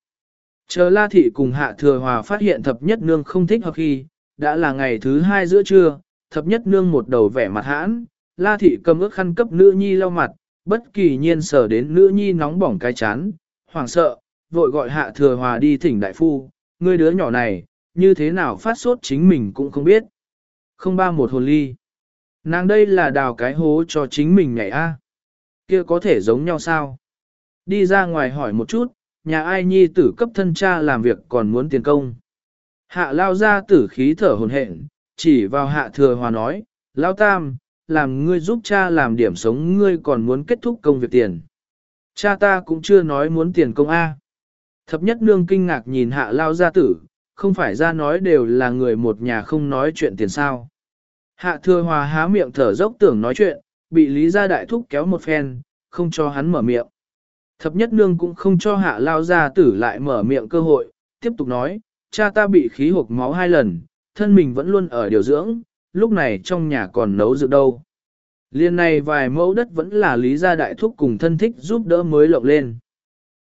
Chờ la thị cùng hạ thừa hòa phát hiện thập nhất nương không thích hợp khi, đã là ngày thứ hai giữa trưa, thập nhất nương một đầu vẻ mặt hãn, la thị cầm ước khăn cấp nữ nhi lau mặt, bất kỳ nhiên sở đến nữ nhi nóng bỏng cái chán, hoảng sợ, vội gọi hạ thừa hòa đi thỉnh đại phu, ngươi đứa nhỏ này, như thế nào phát sốt chính mình cũng không biết. Không ba một hồn ly. Nàng đây là đào cái hố cho chính mình nhảy a. Kia có thể giống nhau sao? Đi ra ngoài hỏi một chút, nhà ai nhi tử cấp thân cha làm việc còn muốn tiền công. Hạ lao ra tử khí thở hồn hển, chỉ vào hạ thừa hòa nói, lao tam, làm ngươi giúp cha làm điểm sống ngươi còn muốn kết thúc công việc tiền. Cha ta cũng chưa nói muốn tiền công A. Thập nhất nương kinh ngạc nhìn hạ lao gia tử, không phải ra nói đều là người một nhà không nói chuyện tiền sao. Hạ thừa hòa há miệng thở dốc tưởng nói chuyện, bị lý gia đại thúc kéo một phen, không cho hắn mở miệng. Thập nhất nương cũng không cho hạ lao gia tử lại mở miệng cơ hội, tiếp tục nói, cha ta bị khí hộp máu hai lần, thân mình vẫn luôn ở điều dưỡng, lúc này trong nhà còn nấu rượu đâu. Liên này vài mẫu đất vẫn là lý gia đại thúc cùng thân thích giúp đỡ mới lộng lên.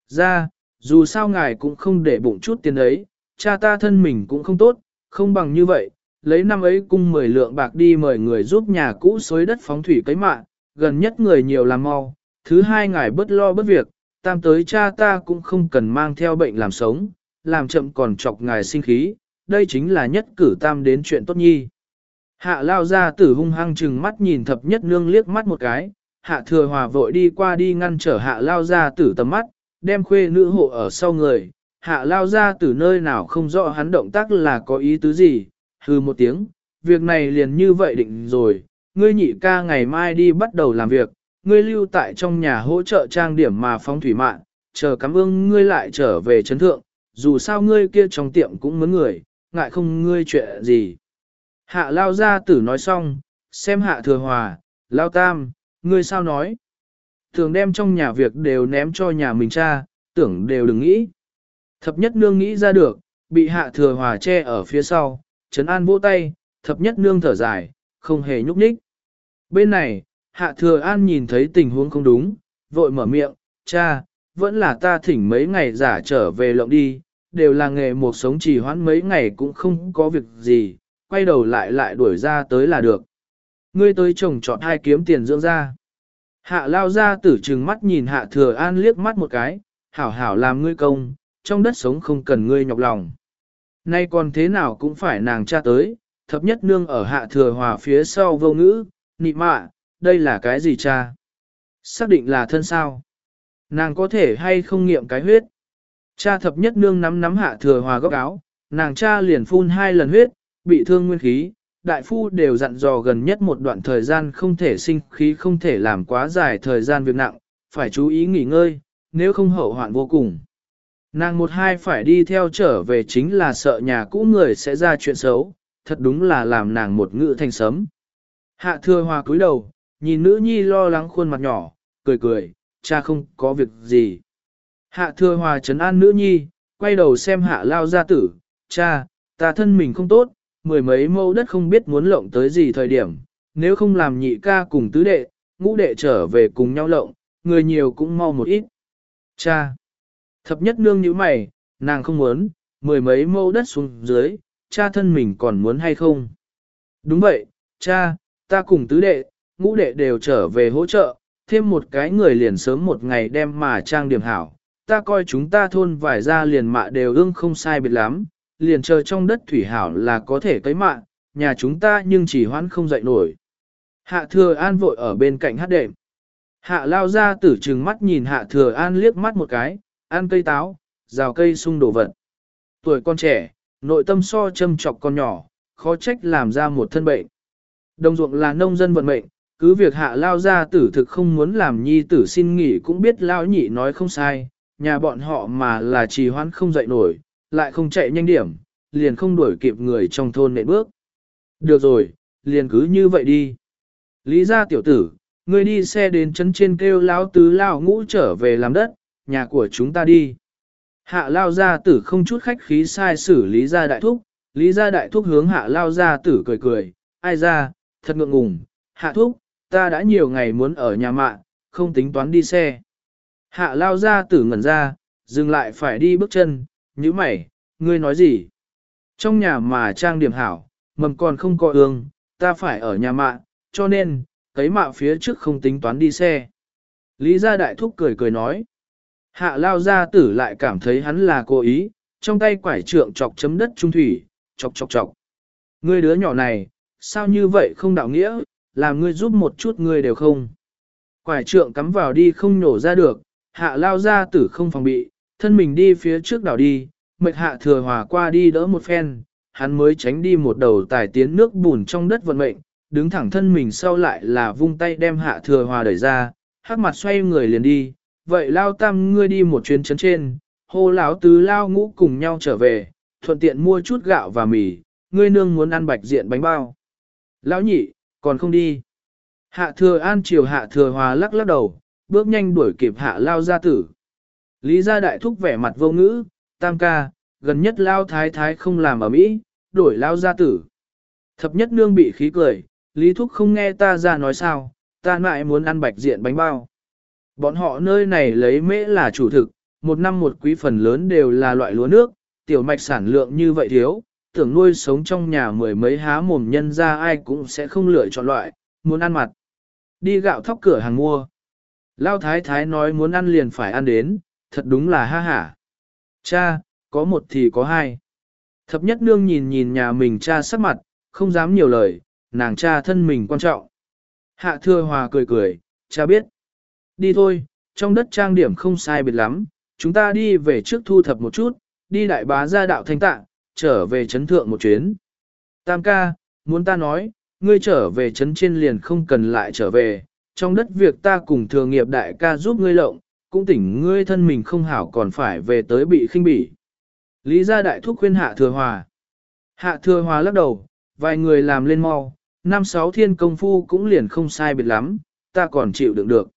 Ra, dù sao ngài cũng không để bụng chút tiền ấy, cha ta thân mình cũng không tốt, không bằng như vậy, lấy năm ấy cung 10 lượng bạc đi mời người giúp nhà cũ xối đất phóng thủy cấy mạ, gần nhất người nhiều làm mau, thứ hai ngài bất lo bất việc, tam tới cha ta cũng không cần mang theo bệnh làm sống, làm chậm còn chọc ngài sinh khí, đây chính là nhất cử tam đến chuyện tốt nhi. Hạ lao ra tử hung hăng chừng mắt nhìn thập nhất nương liếc mắt một cái, hạ thừa hòa vội đi qua đi ngăn trở hạ lao ra tử tầm mắt, đem khuê nữ hộ ở sau người, hạ lao ra tử nơi nào không rõ hắn động tác là có ý tứ gì, hư một tiếng, việc này liền như vậy định rồi, ngươi nhị ca ngày mai đi bắt đầu làm việc, ngươi lưu tại trong nhà hỗ trợ trang điểm mà phong thủy mạng, chờ cảm ương, ngươi lại trở về chấn thượng, dù sao ngươi kia trong tiệm cũng mướn người, ngại không ngươi chuyện gì. Hạ lao ra tử nói xong, xem hạ thừa hòa, lao tam, ngươi sao nói. Thường đem trong nhà việc đều ném cho nhà mình cha, tưởng đều đừng nghĩ. Thập nhất nương nghĩ ra được, bị hạ thừa hòa che ở phía sau, trấn an vỗ tay, thập nhất nương thở dài, không hề nhúc nhích. Bên này, hạ thừa an nhìn thấy tình huống không đúng, vội mở miệng, cha, vẫn là ta thỉnh mấy ngày giả trở về lộng đi, đều là nghề một sống trì hoãn mấy ngày cũng không có việc gì, quay đầu lại lại đuổi ra tới là được. Ngươi tới chồng chọn hai kiếm tiền dưỡng ra. Hạ lao ra tử trừng mắt nhìn hạ thừa an liếc mắt một cái, hảo hảo làm ngươi công, trong đất sống không cần ngươi nhọc lòng. Nay còn thế nào cũng phải nàng cha tới, thập nhất nương ở hạ thừa hòa phía sau vô ngữ, nị mạ, đây là cái gì cha? Xác định là thân sao? Nàng có thể hay không nghiệm cái huyết? Cha thập nhất nương nắm nắm hạ thừa hòa góc áo, nàng cha liền phun hai lần huyết, bị thương nguyên khí, đại phu đều dặn dò gần nhất một đoạn thời gian không thể sinh khí không thể làm quá dài thời gian việc nặng, phải chú ý nghỉ ngơi, nếu không hậu hoạn vô cùng. Nàng một hai phải đi theo trở về chính là sợ nhà cũ người sẽ ra chuyện xấu, thật đúng là làm nàng một ngự thành sấm. Hạ thừa hòa cúi đầu, nhìn nữ nhi lo lắng khuôn mặt nhỏ, cười cười, cha không có việc gì. Hạ thừa hòa trấn an nữ nhi, quay đầu xem hạ lao gia tử, cha, ta thân mình không tốt, mười mấy mẫu đất không biết muốn lộng tới gì thời điểm, nếu không làm nhị ca cùng tứ đệ, ngũ đệ trở về cùng nhau lộng, người nhiều cũng mau một ít. Cha! Thập nhất nương như mày, nàng không muốn, mười mấy mẫu đất xuống dưới, cha thân mình còn muốn hay không? Đúng vậy, cha, ta cùng tứ đệ, ngũ đệ đều trở về hỗ trợ, thêm một cái người liền sớm một ngày đem mà trang điểm hảo. Ta coi chúng ta thôn vải ra liền mạ đều ương không sai biệt lắm, liền chờ trong đất thủy hảo là có thể cấy mạ, nhà chúng ta nhưng chỉ hoãn không dậy nổi. Hạ thừa an vội ở bên cạnh hát đệm. Hạ lao ra tử trừng mắt nhìn hạ thừa an liếc mắt một cái, ăn cây táo, rào cây sung đồ vật. Tuổi con trẻ, nội tâm so châm chọc con nhỏ, khó trách làm ra một thân bệnh. Đồng ruộng là nông dân vận mệnh, cứ việc hạ lao ra tử thực không muốn làm nhi tử xin nghỉ cũng biết lao nhị nói không sai, nhà bọn họ mà là trì hoãn không dậy nổi, lại không chạy nhanh điểm, liền không đuổi kịp người trong thôn nệ bước. Được rồi, liền cứ như vậy đi. Lý gia tiểu tử, ngươi đi xe đến trấn trên kêu lão tứ lao ngũ trở về làm đất, nhà của chúng ta đi. Hạ lao gia tử không chút khách khí sai xử lý gia đại thúc, lý gia đại thúc hướng hạ lao gia tử cười cười, ai ra, thật ngượng ngùng, hạ thúc, ta đã nhiều ngày muốn ở nhà mạ, không tính toán đi xe. Hạ lao ra tử ngẩn ra, dừng lại phải đi bước chân, như mày, ngươi nói gì? Trong nhà mà trang điểm hảo, mầm còn không có ương, ta phải ở nhà mạ, cho nên, cấy mạ phía trước không tính toán đi xe. Lý gia đại thúc cười cười nói. Hạ lao gia tử lại cảm thấy hắn là cố ý, trong tay quải trượng chọc chấm đất trung thủy, chọc chọc chọc. Ngươi đứa nhỏ này, sao như vậy không đạo nghĩa, làm ngươi giúp một chút ngươi đều không. Quải trượng cắm vào đi không nổ ra được, hạ lao ra tử không phòng bị, thân mình đi phía trước đảo đi, mệt hạ thừa hòa qua đi đỡ một phen, hắn mới tránh đi một đầu tài tiến nước bùn trong đất vận mệnh, đứng thẳng thân mình sau lại là vung tay đem hạ thừa hòa đẩy ra, hắc mặt xoay người liền đi, vậy lao tam ngươi đi một chuyến chấn trên, hô lão tứ lao ngũ cùng nhau trở về, thuận tiện mua chút gạo và mì, ngươi nương muốn ăn bạch diện bánh bao. Lão nhị, còn không đi. Hạ thừa an chiều hạ thừa hòa lắc lắc đầu, bước nhanh đuổi kịp hạ lao gia tử. Lý gia đại thúc vẻ mặt vô ngữ, tam ca, gần nhất lao thái thái không làm ở Mỹ, đổi lao gia tử. Thập nhất nương bị khí cười, Lý thúc không nghe ta ra nói sao, ta lại muốn ăn bạch diện bánh bao. Bọn họ nơi này lấy mễ là chủ thực, một năm một quý phần lớn đều là loại lúa nước, tiểu mạch sản lượng như vậy thiếu, tưởng nuôi sống trong nhà mười mấy há mồm nhân ra ai cũng sẽ không lựa chọn loại, muốn ăn mặt. Đi gạo thóc cửa hàng mua. Lao thái thái nói muốn ăn liền phải ăn đến, thật đúng là ha hả. Cha, có một thì có hai. Thập nhất nương nhìn nhìn nhà mình cha sắc mặt, không dám nhiều lời, nàng cha thân mình quan trọng. Hạ thừa hòa cười cười, cha biết. Đi thôi, trong đất trang điểm không sai biệt lắm, chúng ta đi về trước thu thập một chút, đi đại bá gia đạo thanh tạng, trở về chấn thượng một chuyến. Tam ca, muốn ta nói, ngươi trở về chấn trên liền không cần lại trở về, trong đất việc ta cùng thường nghiệp đại ca giúp ngươi lộng, cũng tỉnh ngươi thân mình không hảo còn phải về tới bị khinh bỉ. Lý gia đại thúc khuyên hạ thừa hòa. Hạ thừa hòa lắc đầu, vài người làm lên mau, năm sáu thiên công phu cũng liền không sai biệt lắm, ta còn chịu đựng được.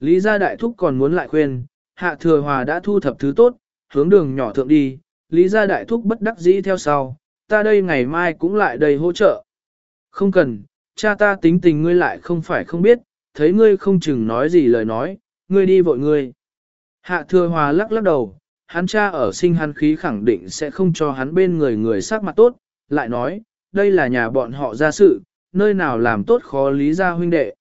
Lý gia đại thúc còn muốn lại khuyên, hạ thừa hòa đã thu thập thứ tốt, hướng đường nhỏ thượng đi, lý gia đại thúc bất đắc dĩ theo sau, ta đây ngày mai cũng lại đây hỗ trợ. Không cần, cha ta tính tình ngươi lại không phải không biết, thấy ngươi không chừng nói gì lời nói, ngươi đi vội ngươi. Hạ thừa hòa lắc lắc đầu, hắn cha ở sinh hắn khí khẳng định sẽ không cho hắn bên người người sắc mặt tốt, lại nói, đây là nhà bọn họ ra sự, nơi nào làm tốt khó lý gia huynh đệ.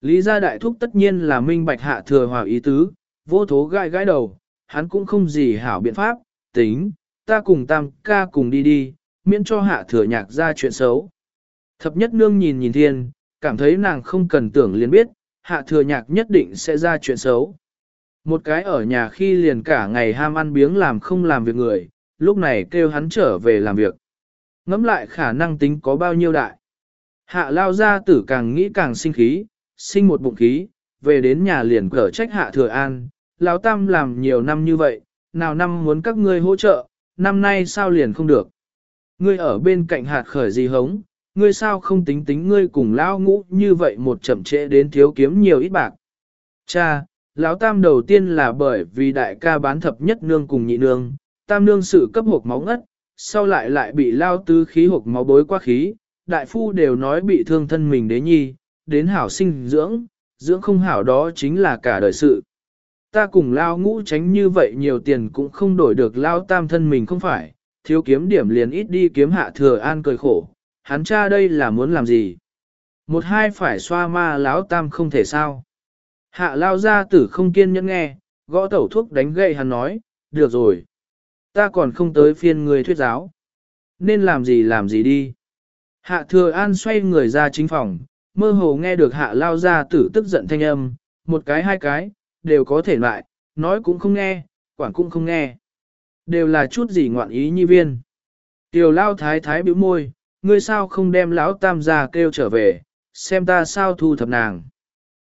Lý gia đại thúc tất nhiên là minh bạch hạ thừa hòa ý tứ, vô thố gai gãi đầu, hắn cũng không gì hảo biện pháp, tính, ta cùng tam ca cùng đi đi, miễn cho hạ thừa nhạc ra chuyện xấu. Thập nhất nương nhìn nhìn thiên, cảm thấy nàng không cần tưởng liền biết, hạ thừa nhạc nhất định sẽ ra chuyện xấu. Một cái ở nhà khi liền cả ngày ham ăn biếng làm không làm việc người, lúc này kêu hắn trở về làm việc. ngẫm lại khả năng tính có bao nhiêu đại. Hạ lao ra tử càng nghĩ càng sinh khí, sinh một bụng khí, về đến nhà liền cở trách hạ thừa an, lão tam làm nhiều năm như vậy, nào năm muốn các ngươi hỗ trợ, năm nay sao liền không được. Ngươi ở bên cạnh hạt khởi gì hống, ngươi sao không tính tính ngươi cùng lão ngũ như vậy một chậm trễ đến thiếu kiếm nhiều ít bạc. Cha, lão tam đầu tiên là bởi vì đại ca bán thập nhất nương cùng nhị nương, tam nương sự cấp hộp máu ngất, sau lại lại bị lao tứ khí hộp máu bối qua khí, đại phu đều nói bị thương thân mình đế nhi, đến hảo sinh dưỡng, dưỡng không hảo đó chính là cả đời sự. Ta cùng lao ngũ tránh như vậy nhiều tiền cũng không đổi được lao tam thân mình không phải, thiếu kiếm điểm liền ít đi kiếm hạ thừa an cười khổ, hắn cha đây là muốn làm gì? Một hai phải xoa ma lão tam không thể sao. Hạ lao ra tử không kiên nhẫn nghe, gõ tẩu thuốc đánh gậy hắn nói, được rồi. Ta còn không tới phiên người thuyết giáo. Nên làm gì làm gì đi. Hạ thừa an xoay người ra chính phòng, mơ hồ nghe được hạ lao ra tử tức giận thanh âm, một cái hai cái, đều có thể lại, nói cũng không nghe, quản cũng không nghe. Đều là chút gì ngoạn ý nhi viên. Tiểu lao thái thái bĩu môi, ngươi sao không đem lão tam gia kêu trở về, xem ta sao thu thập nàng.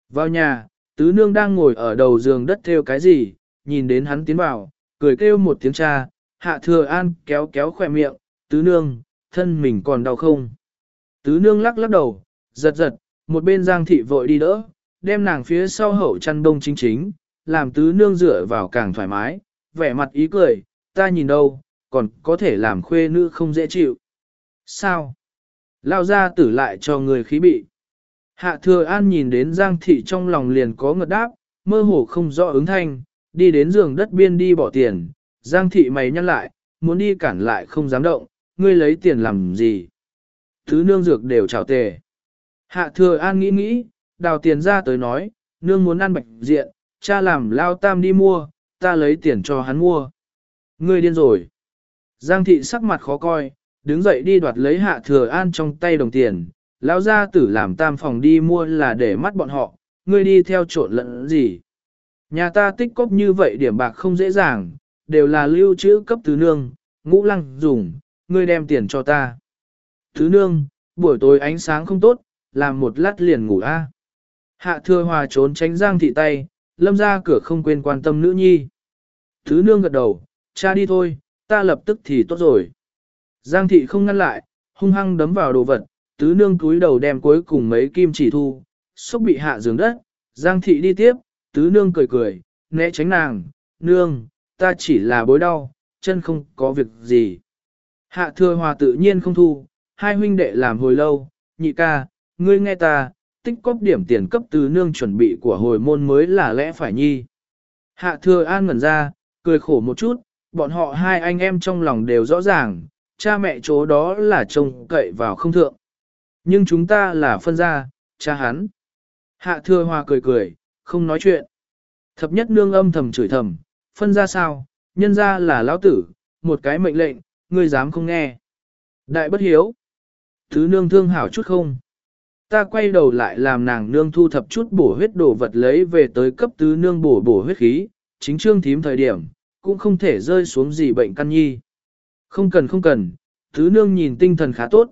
Vào nhà, tứ nương đang ngồi ở đầu giường đất theo cái gì, nhìn đến hắn tiến vào, cười kêu một tiếng cha, hạ thừa an kéo kéo khỏe miệng, tứ nương, thân mình còn đau không. Tứ nương lắc lắc đầu, giật giật, một bên giang thị vội đi đỡ, đem nàng phía sau hậu chăn đông chính chính, làm tứ nương dựa vào càng thoải mái, vẻ mặt ý cười, ta nhìn đâu, còn có thể làm khuê nữ không dễ chịu. Sao? Lao ra tử lại cho người khí bị. Hạ thừa an nhìn đến giang thị trong lòng liền có ngật đáp, mơ hồ không rõ ứng thanh, đi đến giường đất biên đi bỏ tiền, giang thị mày nhăn lại, muốn đi cản lại không dám động, ngươi lấy tiền làm gì? Thứ nương dược đều trào tề. Hạ thừa an nghĩ nghĩ, đào tiền ra tới nói, nương muốn ăn bạch diện, cha làm lao tam đi mua, ta lấy tiền cho hắn mua. Ngươi điên rồi. Giang thị sắc mặt khó coi, đứng dậy đi đoạt lấy hạ thừa an trong tay đồng tiền, lão gia tử làm tam phòng đi mua là để mắt bọn họ, ngươi đi theo trộn lẫn gì. Nhà ta tích cóp như vậy điểm bạc không dễ dàng, đều là lưu trữ cấp tứ nương, ngũ lăng dùng, ngươi đem tiền cho ta. Thứ nương, buổi tối ánh sáng không tốt, làm một lát liền ngủ a. Hạ thừa hòa trốn tránh giang thị tay, lâm ra cửa không quên quan tâm nữ nhi. Thứ nương gật đầu, cha đi thôi, ta lập tức thì tốt rồi. Giang thị không ngăn lại, hung hăng đấm vào đồ vật, tứ nương túi đầu đem cuối cùng mấy kim chỉ thu, xúc bị hạ giường đất, Giang thị đi tiếp, tứ nương cười cười, né tránh nàng, nương, ta chỉ là bối đau, chân không có việc gì. Hạ thừa hòa tự nhiên không thu, hai huynh đệ làm hồi lâu, nhị ca, ngươi nghe ta, tích cóp điểm tiền cấp từ nương chuẩn bị của hồi môn mới là lẽ phải nhi. Hạ thừa an ngẩn ra, cười khổ một chút, bọn họ hai anh em trong lòng đều rõ ràng, cha mẹ chỗ đó là trông cậy vào không thượng. Nhưng chúng ta là phân gia, cha hắn. Hạ thừa hòa cười cười, không nói chuyện. Thập nhất nương âm thầm chửi thầm, phân ra sao, nhân ra là lão tử, một cái mệnh lệnh, ngươi dám không nghe. Đại bất hiếu. Thứ nương thương hảo chút không. Ta quay đầu lại làm nàng nương thu thập chút bổ huyết đồ vật lấy về tới cấp tứ nương bổ bổ huyết khí, chính trương thím thời điểm, cũng không thể rơi xuống gì bệnh căn nhi. Không cần không cần, tứ nương nhìn tinh thần khá tốt.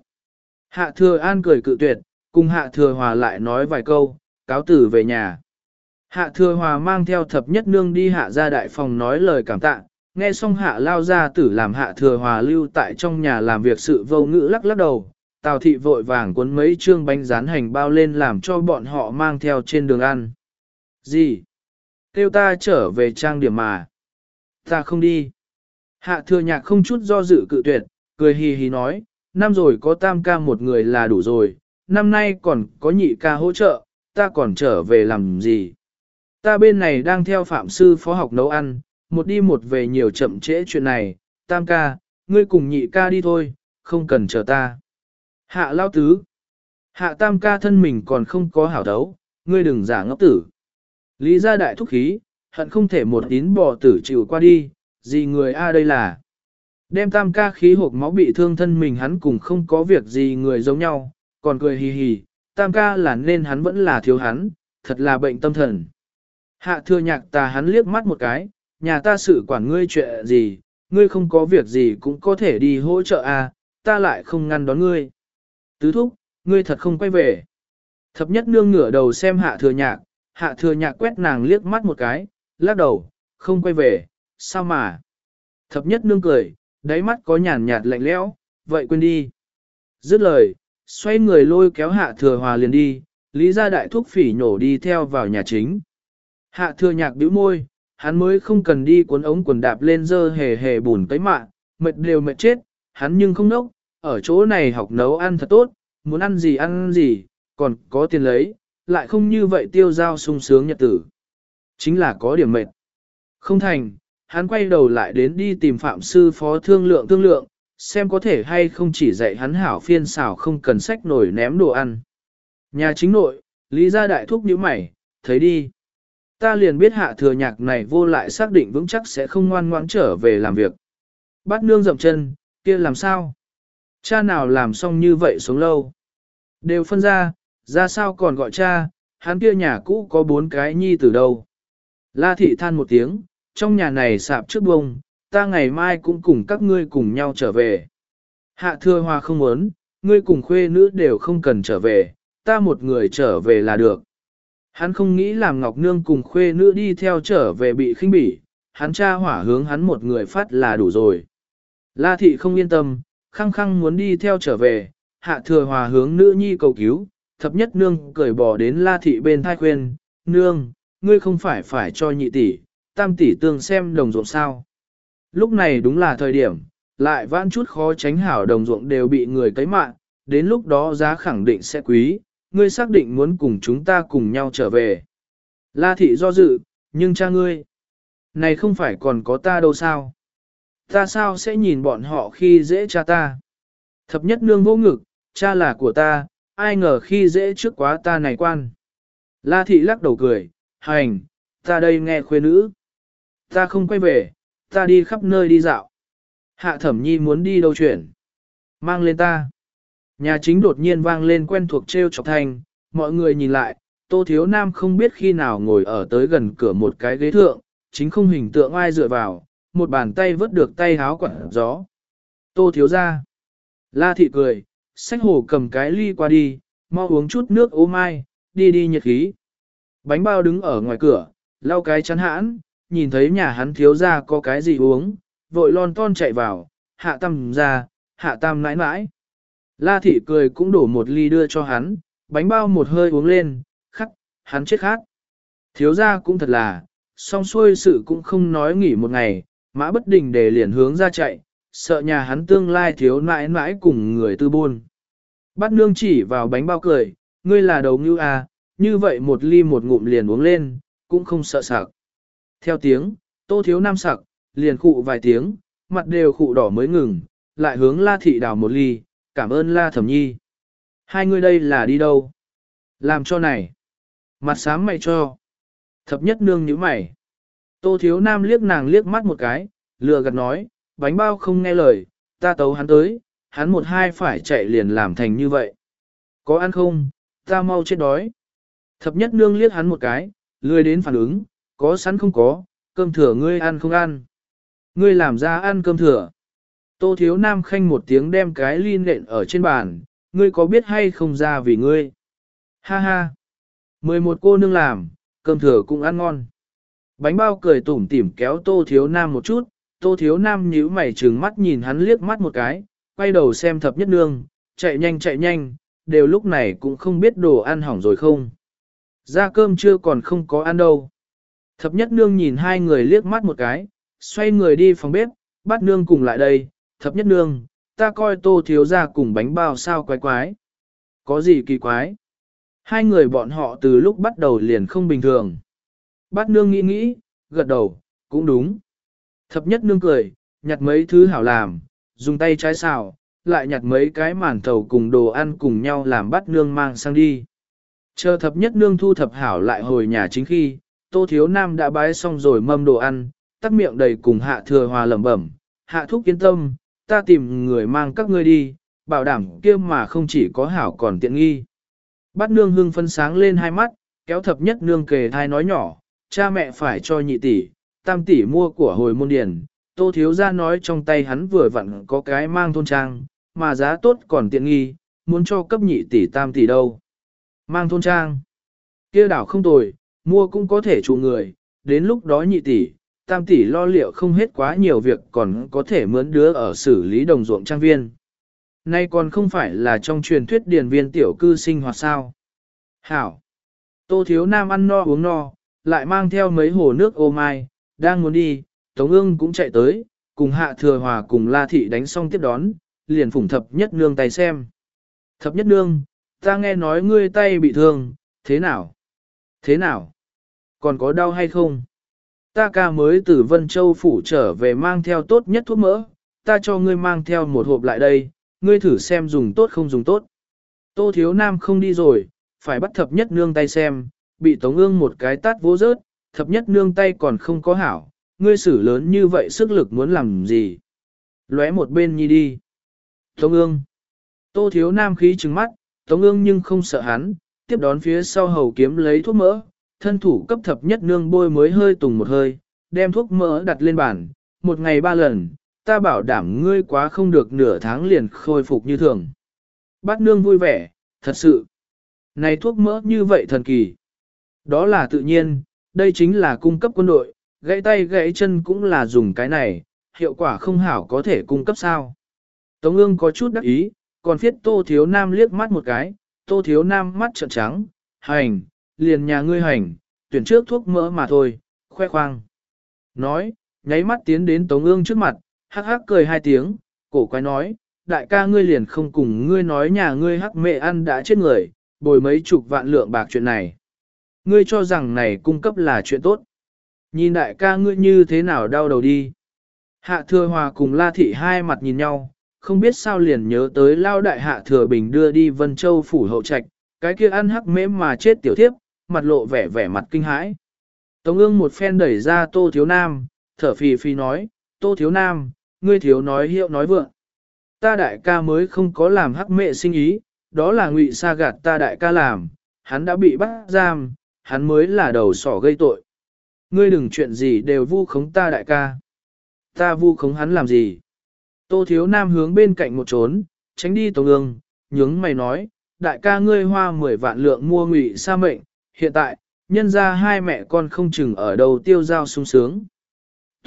Hạ thừa an cười cự tuyệt, cùng hạ thừa hòa lại nói vài câu, cáo tử về nhà. Hạ thừa hòa mang theo thập nhất nương đi hạ ra đại phòng nói lời cảm tạ, nghe xong hạ lao ra tử làm hạ thừa hòa lưu tại trong nhà làm việc sự vô ngữ lắc lắc đầu, tào thị vội vàng cuốn mấy trương bánh rán hành bao lên làm cho bọn họ mang theo trên đường ăn. Gì? Kêu ta trở về trang điểm mà. Ta không đi. Hạ thừa nhạc không chút do dự cự tuyệt, cười hì hì nói, năm rồi có tam ca một người là đủ rồi, năm nay còn có nhị ca hỗ trợ, ta còn trở về làm gì? Ta bên này đang theo phạm sư phó học nấu ăn, một đi một về nhiều chậm trễ chuyện này, tam ca, ngươi cùng nhị ca đi thôi, không cần chờ ta. Hạ lao tứ. Hạ tam ca thân mình còn không có hảo đấu, ngươi đừng giả ngốc tử. Lý gia đại thúc khí, hận không thể một tín bò tử chịu qua đi, gì người a đây là. Đem tam ca khí hộp máu bị thương thân mình hắn cùng không có việc gì người giống nhau, còn cười hì hì, tam ca là nên hắn vẫn là thiếu hắn, thật là bệnh tâm thần. Hạ thừa nhạc ta hắn liếc mắt một cái, nhà ta sự quản ngươi chuyện gì, ngươi không có việc gì cũng có thể đi hỗ trợ a, ta lại không ngăn đón ngươi. Tứ thúc, ngươi thật không quay về. Thập nhất nương ngửa đầu xem hạ thừa nhạc, hạ thừa nhạc quét nàng liếc mắt một cái, lắc đầu, không quay về, sao mà. Thập nhất nương cười, đáy mắt có nhàn nhạt lạnh lẽo, vậy quên đi. Dứt lời, xoay người lôi kéo hạ thừa hòa liền đi, lý ra đại thúc phỉ nhổ đi theo vào nhà chính. Hạ thừa nhạc bĩu môi, hắn mới không cần đi cuốn ống quần đạp lên dơ hề hề bùn tới mạng, mệt đều mệt chết, hắn nhưng không nốc, ở chỗ này học nấu ăn thật tốt, muốn ăn gì ăn gì, còn có tiền lấy, lại không như vậy tiêu giao sung sướng nhật tử. Chính là có điểm mệt. Không thành, hắn quay đầu lại đến đi tìm phạm sư phó thương lượng thương lượng, xem có thể hay không chỉ dạy hắn hảo phiên xảo không cần sách nổi ném đồ ăn. Nhà chính nội, lý gia đại thúc như mày, thấy đi. Ta liền biết hạ thừa nhạc này vô lại xác định vững chắc sẽ không ngoan ngoãn trở về làm việc. Bắt nương dậm chân, kia làm sao? Cha nào làm xong như vậy sống lâu? Đều phân ra, ra sao còn gọi cha, hắn kia nhà cũ có bốn cái nhi từ đâu. La thị than một tiếng, trong nhà này sạp trước bông, ta ngày mai cũng cùng các ngươi cùng nhau trở về. Hạ thừa hòa không muốn, ngươi cùng khuê nữ đều không cần trở về, ta một người trở về là được. Hắn không nghĩ làm Ngọc Nương cùng khuê nữ đi theo trở về bị khinh bỉ, hắn cha hỏa hướng hắn một người phát là đủ rồi. La thị không yên tâm, khăng khăng muốn đi theo trở về, hạ thừa hòa hướng nữ nhi cầu cứu, thập nhất nương cởi bỏ đến la thị bên thai khuyên, nương, ngươi không phải phải cho nhị tỷ, tam tỷ tương xem đồng ruộng sao. Lúc này đúng là thời điểm, lại vãn chút khó tránh hảo đồng ruộng đều bị người cấy mạng, đến lúc đó giá khẳng định sẽ quý, ngươi xác định muốn cùng chúng ta cùng nhau trở về. La thị do dự, nhưng cha ngươi, này không phải còn có ta đâu sao? Ta sao sẽ nhìn bọn họ khi dễ cha ta? Thập nhất nương vô ngực, cha là của ta, ai ngờ khi dễ trước quá ta này quan. La thị lắc đầu cười, hành, ta đây nghe khuê nữ. Ta không quay về, ta đi khắp nơi đi dạo. Hạ thẩm nhi muốn đi đâu chuyển? Mang lên ta. Nhà chính đột nhiên vang lên quen thuộc treo chọc thành, mọi người nhìn lại, tô thiếu nam không biết khi nào ngồi ở tới gần cửa một cái ghế thượng, chính không hình tượng ai dựa vào, một bàn tay vớt được tay háo quẩn gió. Tô thiếu ra. La thị cười, sách hồ cầm cái ly qua đi, mau uống chút nước ô mai, đi đi nhiệt khí. Bánh bao đứng ở ngoài cửa, lau cái chắn hãn, nhìn thấy nhà hắn thiếu ra có cái gì uống, vội lon ton chạy vào, hạ tam ra, hạ tam nãi nãi. La thị cười cũng đổ một ly đưa cho hắn, bánh bao một hơi uống lên, khắc, hắn chết khát. Thiếu ra cũng thật là, song xuôi sự cũng không nói nghỉ một ngày, mã bất đình để liền hướng ra chạy, sợ nhà hắn tương lai thiếu nãi nãi cùng người tư buôn. Bắt nương chỉ vào bánh bao cười, ngươi là đầu như à, như vậy một ly một ngụm liền uống lên, cũng không sợ sặc. Theo tiếng, tô thiếu nam sặc, liền khụ vài tiếng, mặt đều khụ đỏ mới ngừng, lại hướng la thị đào một ly, cảm ơn la thẩm nhi. Hai người đây là đi đâu? Làm cho này. Mặt sáng mày cho. Thập nhất nương nhíu mày. Tô thiếu nam liếc nàng liếc mắt một cái, lừa gạt nói, bánh bao không nghe lời, ta tấu hắn tới, hắn một hai phải chạy liền làm thành như vậy. Có ăn không, ta mau chết đói. Thập nhất nương liếc hắn một cái, lười đến phản ứng, có sẵn không có, cơm thừa ngươi ăn không ăn. Ngươi làm ra ăn cơm thừa. Tô thiếu nam khanh một tiếng đem cái ly nện ở trên bàn, ngươi có biết hay không ra vì ngươi. Ha ha. Mười một cô nương làm, cơm thừa cũng ăn ngon. Bánh bao cười tủm tỉm kéo tô thiếu nam một chút, tô thiếu nam nhíu mày trừng mắt nhìn hắn liếc mắt một cái, quay đầu xem thập nhất nương, chạy nhanh chạy nhanh, đều lúc này cũng không biết đồ ăn hỏng rồi không. Ra cơm chưa còn không có ăn đâu. Thập nhất nương nhìn hai người liếc mắt một cái, xoay người đi phòng bếp, bắt nương cùng lại đây, thập nhất nương, ta coi tô thiếu ra cùng bánh bao sao quái quái. Có gì kỳ quái? Hai người bọn họ từ lúc bắt đầu liền không bình thường. Bát nương nghĩ nghĩ, gật đầu, cũng đúng. Thập nhất nương cười, nhặt mấy thứ hảo làm, dùng tay trái xào, lại nhặt mấy cái màn thầu cùng đồ ăn cùng nhau làm bát nương mang sang đi. Chờ thập nhất nương thu thập hảo lại hồi nhà chính khi, tô thiếu nam đã bái xong rồi mâm đồ ăn, tắt miệng đầy cùng hạ thừa hòa lẩm bẩm, hạ thúc yên tâm, ta tìm người mang các ngươi đi, bảo đảm kia mà không chỉ có hảo còn tiện nghi. Bát nương hương phân sáng lên hai mắt, kéo thập nhất nương kề thai nói nhỏ, cha mẹ phải cho nhị tỷ, tam tỷ mua của hồi môn điển, tô thiếu ra nói trong tay hắn vừa vặn có cái mang thôn trang, mà giá tốt còn tiện nghi, muốn cho cấp nhị tỷ tam tỷ đâu. Mang thôn trang, kia đảo không tồi, mua cũng có thể trụ người, đến lúc đó nhị tỷ, tam tỷ lo liệu không hết quá nhiều việc còn có thể mướn đứa ở xử lý đồng ruộng trang viên. Nay còn không phải là trong truyền thuyết điền viên tiểu cư sinh hoạt sao. Hảo! Tô thiếu nam ăn no uống no, lại mang theo mấy hồ nước ô mai, đang muốn đi, Tống ương cũng chạy tới, cùng hạ thừa hòa cùng la thị đánh xong tiếp đón, liền phủng thập nhất nương tay xem. Thập nhất nương, ta nghe nói ngươi tay bị thương, thế nào? Thế nào? Còn có đau hay không? Ta ca mới từ Vân Châu phủ trở về mang theo tốt nhất thuốc mỡ, ta cho ngươi mang theo một hộp lại đây, ngươi thử xem dùng tốt không dùng tốt. Tô thiếu nam không đi rồi, phải bắt thập nhất nương tay xem, bị tống ương một cái tát vỗ rớt, thập nhất nương tay còn không có hảo, ngươi xử lớn như vậy sức lực muốn làm gì. Lóe một bên nhi đi. Tống ương. Tô thiếu nam khí trừng mắt, tống ương nhưng không sợ hắn, tiếp đón phía sau hầu kiếm lấy thuốc mỡ, thân thủ cấp thập nhất nương bôi mới hơi tùng một hơi, đem thuốc mỡ đặt lên bàn, một ngày ba lần, ta bảo đảm ngươi quá không được nửa tháng liền khôi phục như thường. Bát nương vui vẻ, thật sự. Này thuốc mỡ như vậy thần kỳ. Đó là tự nhiên, đây chính là cung cấp quân đội, gãy tay gãy chân cũng là dùng cái này, hiệu quả không hảo có thể cung cấp sao. Tống ương có chút đắc ý, còn phiết tô thiếu nam liếc mắt một cái, tô thiếu nam mắt trợn trắng, hành, liền nhà ngươi hành, tuyển trước thuốc mỡ mà thôi, khoe khoang. Nói, nháy mắt tiến đến Tống ương trước mặt, hắc hắc cười hai tiếng, cổ quái nói, đại ca ngươi liền không cùng ngươi nói nhà ngươi hắc mẹ ăn đã chết người, bồi mấy chục vạn lượng bạc chuyện này. Ngươi cho rằng này cung cấp là chuyện tốt. Nhìn đại ca ngươi như thế nào đau đầu đi. Hạ thừa hòa cùng la thị hai mặt nhìn nhau, không biết sao liền nhớ tới lao đại hạ thừa bình đưa đi Vân Châu phủ hậu trạch, cái kia ăn hắc mễ mà chết tiểu thiếp, mặt lộ vẻ vẻ mặt kinh hãi. Tống ương một phen đẩy ra tô thiếu nam, thở phì phì nói, tô thiếu nam, ngươi thiếu nói hiệu nói vượng. Ta đại ca mới không có làm hắc mẹ sinh ý, đó là ngụy sa gạt ta đại ca làm, hắn đã bị bắt giam, hắn mới là đầu sỏ gây tội. Ngươi đừng chuyện gì đều vu khống ta đại ca. Ta vu khống hắn làm gì? Tô thiếu nam hướng bên cạnh một trốn, tránh đi tống ương, nhướng mày nói, đại ca ngươi hoa 10 vạn lượng mua ngụy sa mệnh, hiện tại, nhân ra hai mẹ con không chừng ở đầu tiêu giao sung sướng.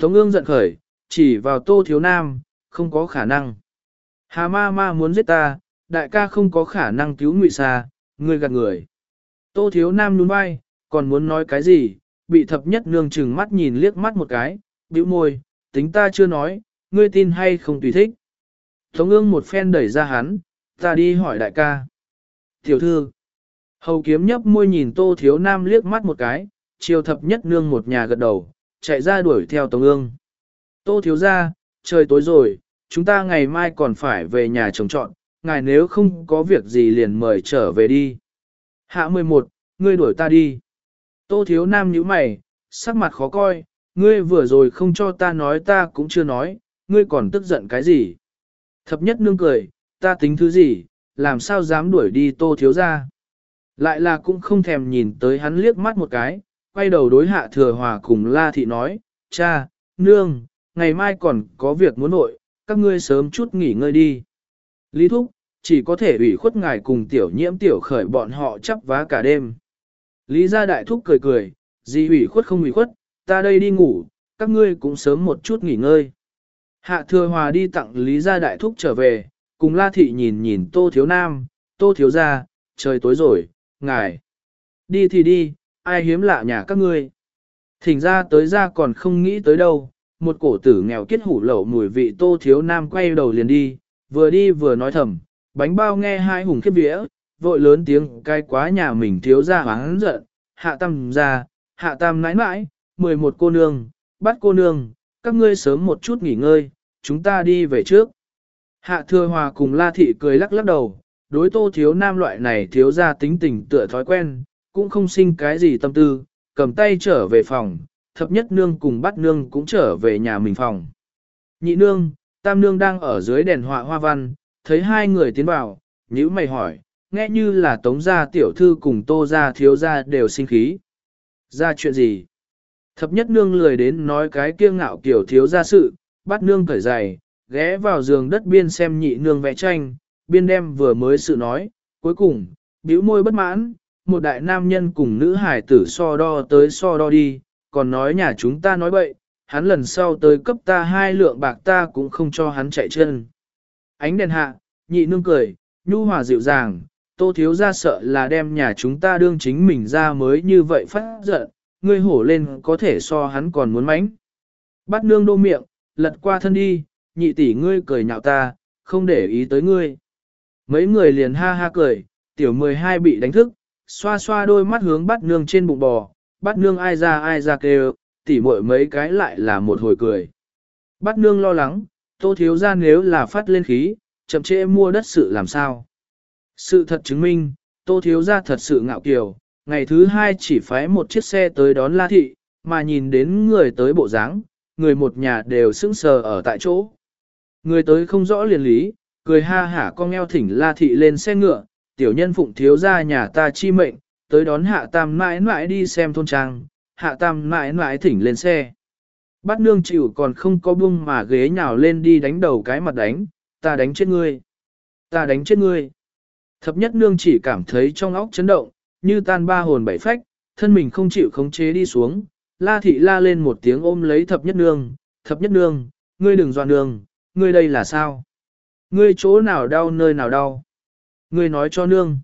Tống ương giận khởi, chỉ vào tô thiếu nam, không có khả năng. Hà ma ma muốn giết ta, đại ca không có khả năng cứu ngụy sa, ngươi gạt người. Tô thiếu nam nhún vai, còn muốn nói cái gì, bị thập nhất nương chừng mắt nhìn liếc mắt một cái, bĩu môi, tính ta chưa nói, ngươi tin hay không tùy thích. Tống ương một phen đẩy ra hắn, ta đi hỏi đại ca. Tiểu thư, hầu kiếm nhấp môi nhìn tô thiếu nam liếc mắt một cái, chiều thập nhất nương một nhà gật đầu, chạy ra đuổi theo tống ương. Tô thiếu ra, trời tối rồi, chúng ta ngày mai còn phải về nhà trồng trọn, ngài nếu không có việc gì liền mời trở về đi. Hạ 11, ngươi đuổi ta đi. Tô thiếu nam nhíu mày, sắc mặt khó coi, ngươi vừa rồi không cho ta nói ta cũng chưa nói, ngươi còn tức giận cái gì? Thập nhất nương cười, ta tính thứ gì, làm sao dám đuổi đi tô thiếu ra? Lại là cũng không thèm nhìn tới hắn liếc mắt một cái, quay đầu đối hạ thừa hòa cùng la thị nói, cha, nương, ngày mai còn có việc muốn nội, các ngươi sớm chút nghỉ ngơi đi. Lý thúc, chỉ có thể ủy khuất ngài cùng tiểu nhiễm tiểu khởi bọn họ chắp vá cả đêm. Lý gia đại thúc cười cười, gì ủy khuất không ủy khuất, ta đây đi ngủ, các ngươi cũng sớm một chút nghỉ ngơi. Hạ thừa hòa đi tặng Lý gia đại thúc trở về, cùng la thị nhìn nhìn tô thiếu nam, tô thiếu gia, trời tối rồi, ngài. Đi thì đi, ai hiếm lạ nhà các ngươi. Thỉnh ra tới ra còn không nghĩ tới đâu, một cổ tử nghèo kết hủ lẩu mùi vị tô thiếu nam quay đầu liền đi, vừa đi vừa nói thầm, bánh bao nghe hai hùng khiếp vía, vội lớn tiếng cai quá nhà mình thiếu ra hoáng giận, hạ tam ra, hạ tam nãi nãi, mười một cô nương, bắt cô nương, các ngươi sớm một chút nghỉ ngơi, chúng ta đi về trước. Hạ thừa hòa cùng la thị cười lắc lắc đầu, đối tô thiếu nam loại này thiếu ra tính tình tựa thói quen, cũng không sinh cái gì tâm tư, cầm tay trở về phòng, thập nhất nương cùng bắt nương cũng trở về nhà mình phòng. Nhị nương, tam nương đang ở dưới đèn họa hoa văn, thấy hai người tiến vào, nhữ mày hỏi, nghe như là tống gia tiểu thư cùng tô gia thiếu gia đều sinh khí. Ra chuyện gì? Thập nhất nương lười đến nói cái kia ngạo kiểu thiếu gia sự, bắt nương cởi giày, ghé vào giường đất biên xem nhị nương vẽ tranh, biên đem vừa mới sự nói, cuối cùng, bĩu môi bất mãn, một đại nam nhân cùng nữ hải tử so đo tới so đo đi, còn nói nhà chúng ta nói bậy, hắn lần sau tới cấp ta hai lượng bạc ta cũng không cho hắn chạy chân. Ánh đèn hạ, nhị nương cười, nhu hòa dịu dàng, tô thiếu ra sợ là đem nhà chúng ta đương chính mình ra mới như vậy phát giận, ngươi hổ lên có thể so hắn còn muốn mánh. Bắt nương đô miệng, lật qua thân đi, nhị tỷ ngươi cười nhạo ta, không để ý tới ngươi. Mấy người liền ha ha cười, tiểu 12 bị đánh thức, xoa xoa đôi mắt hướng bắt nương trên bụng bò, bắt nương ai ra ai ra kêu, tỉ muội mấy cái lại là một hồi cười. Bắt nương lo lắng, tô thiếu ra nếu là phát lên khí, chậm trễ mua đất sự làm sao. Sự thật chứng minh, tô thiếu gia thật sự ngạo kiều, ngày thứ hai chỉ phái một chiếc xe tới đón La Thị, mà nhìn đến người tới bộ dáng, người một nhà đều sững sờ ở tại chỗ. Người tới không rõ liền lý, cười ha hả con eo thỉnh La Thị lên xe ngựa, tiểu nhân phụng thiếu gia nhà ta chi mệnh, tới đón hạ tam mãi mãi đi xem thôn trang, hạ tam mãi mãi thỉnh lên xe. Bắt nương chịu còn không có buông mà ghế nhào lên đi đánh đầu cái mặt đánh, ta đánh chết ngươi, ta đánh chết ngươi. Thập nhất nương chỉ cảm thấy trong óc chấn động, như tan ba hồn bảy phách, thân mình không chịu khống chế đi xuống, la thị la lên một tiếng ôm lấy thập nhất nương, thập nhất nương, ngươi đừng doan nương, ngươi đây là sao? Ngươi chỗ nào đau nơi nào đau? Ngươi nói cho nương.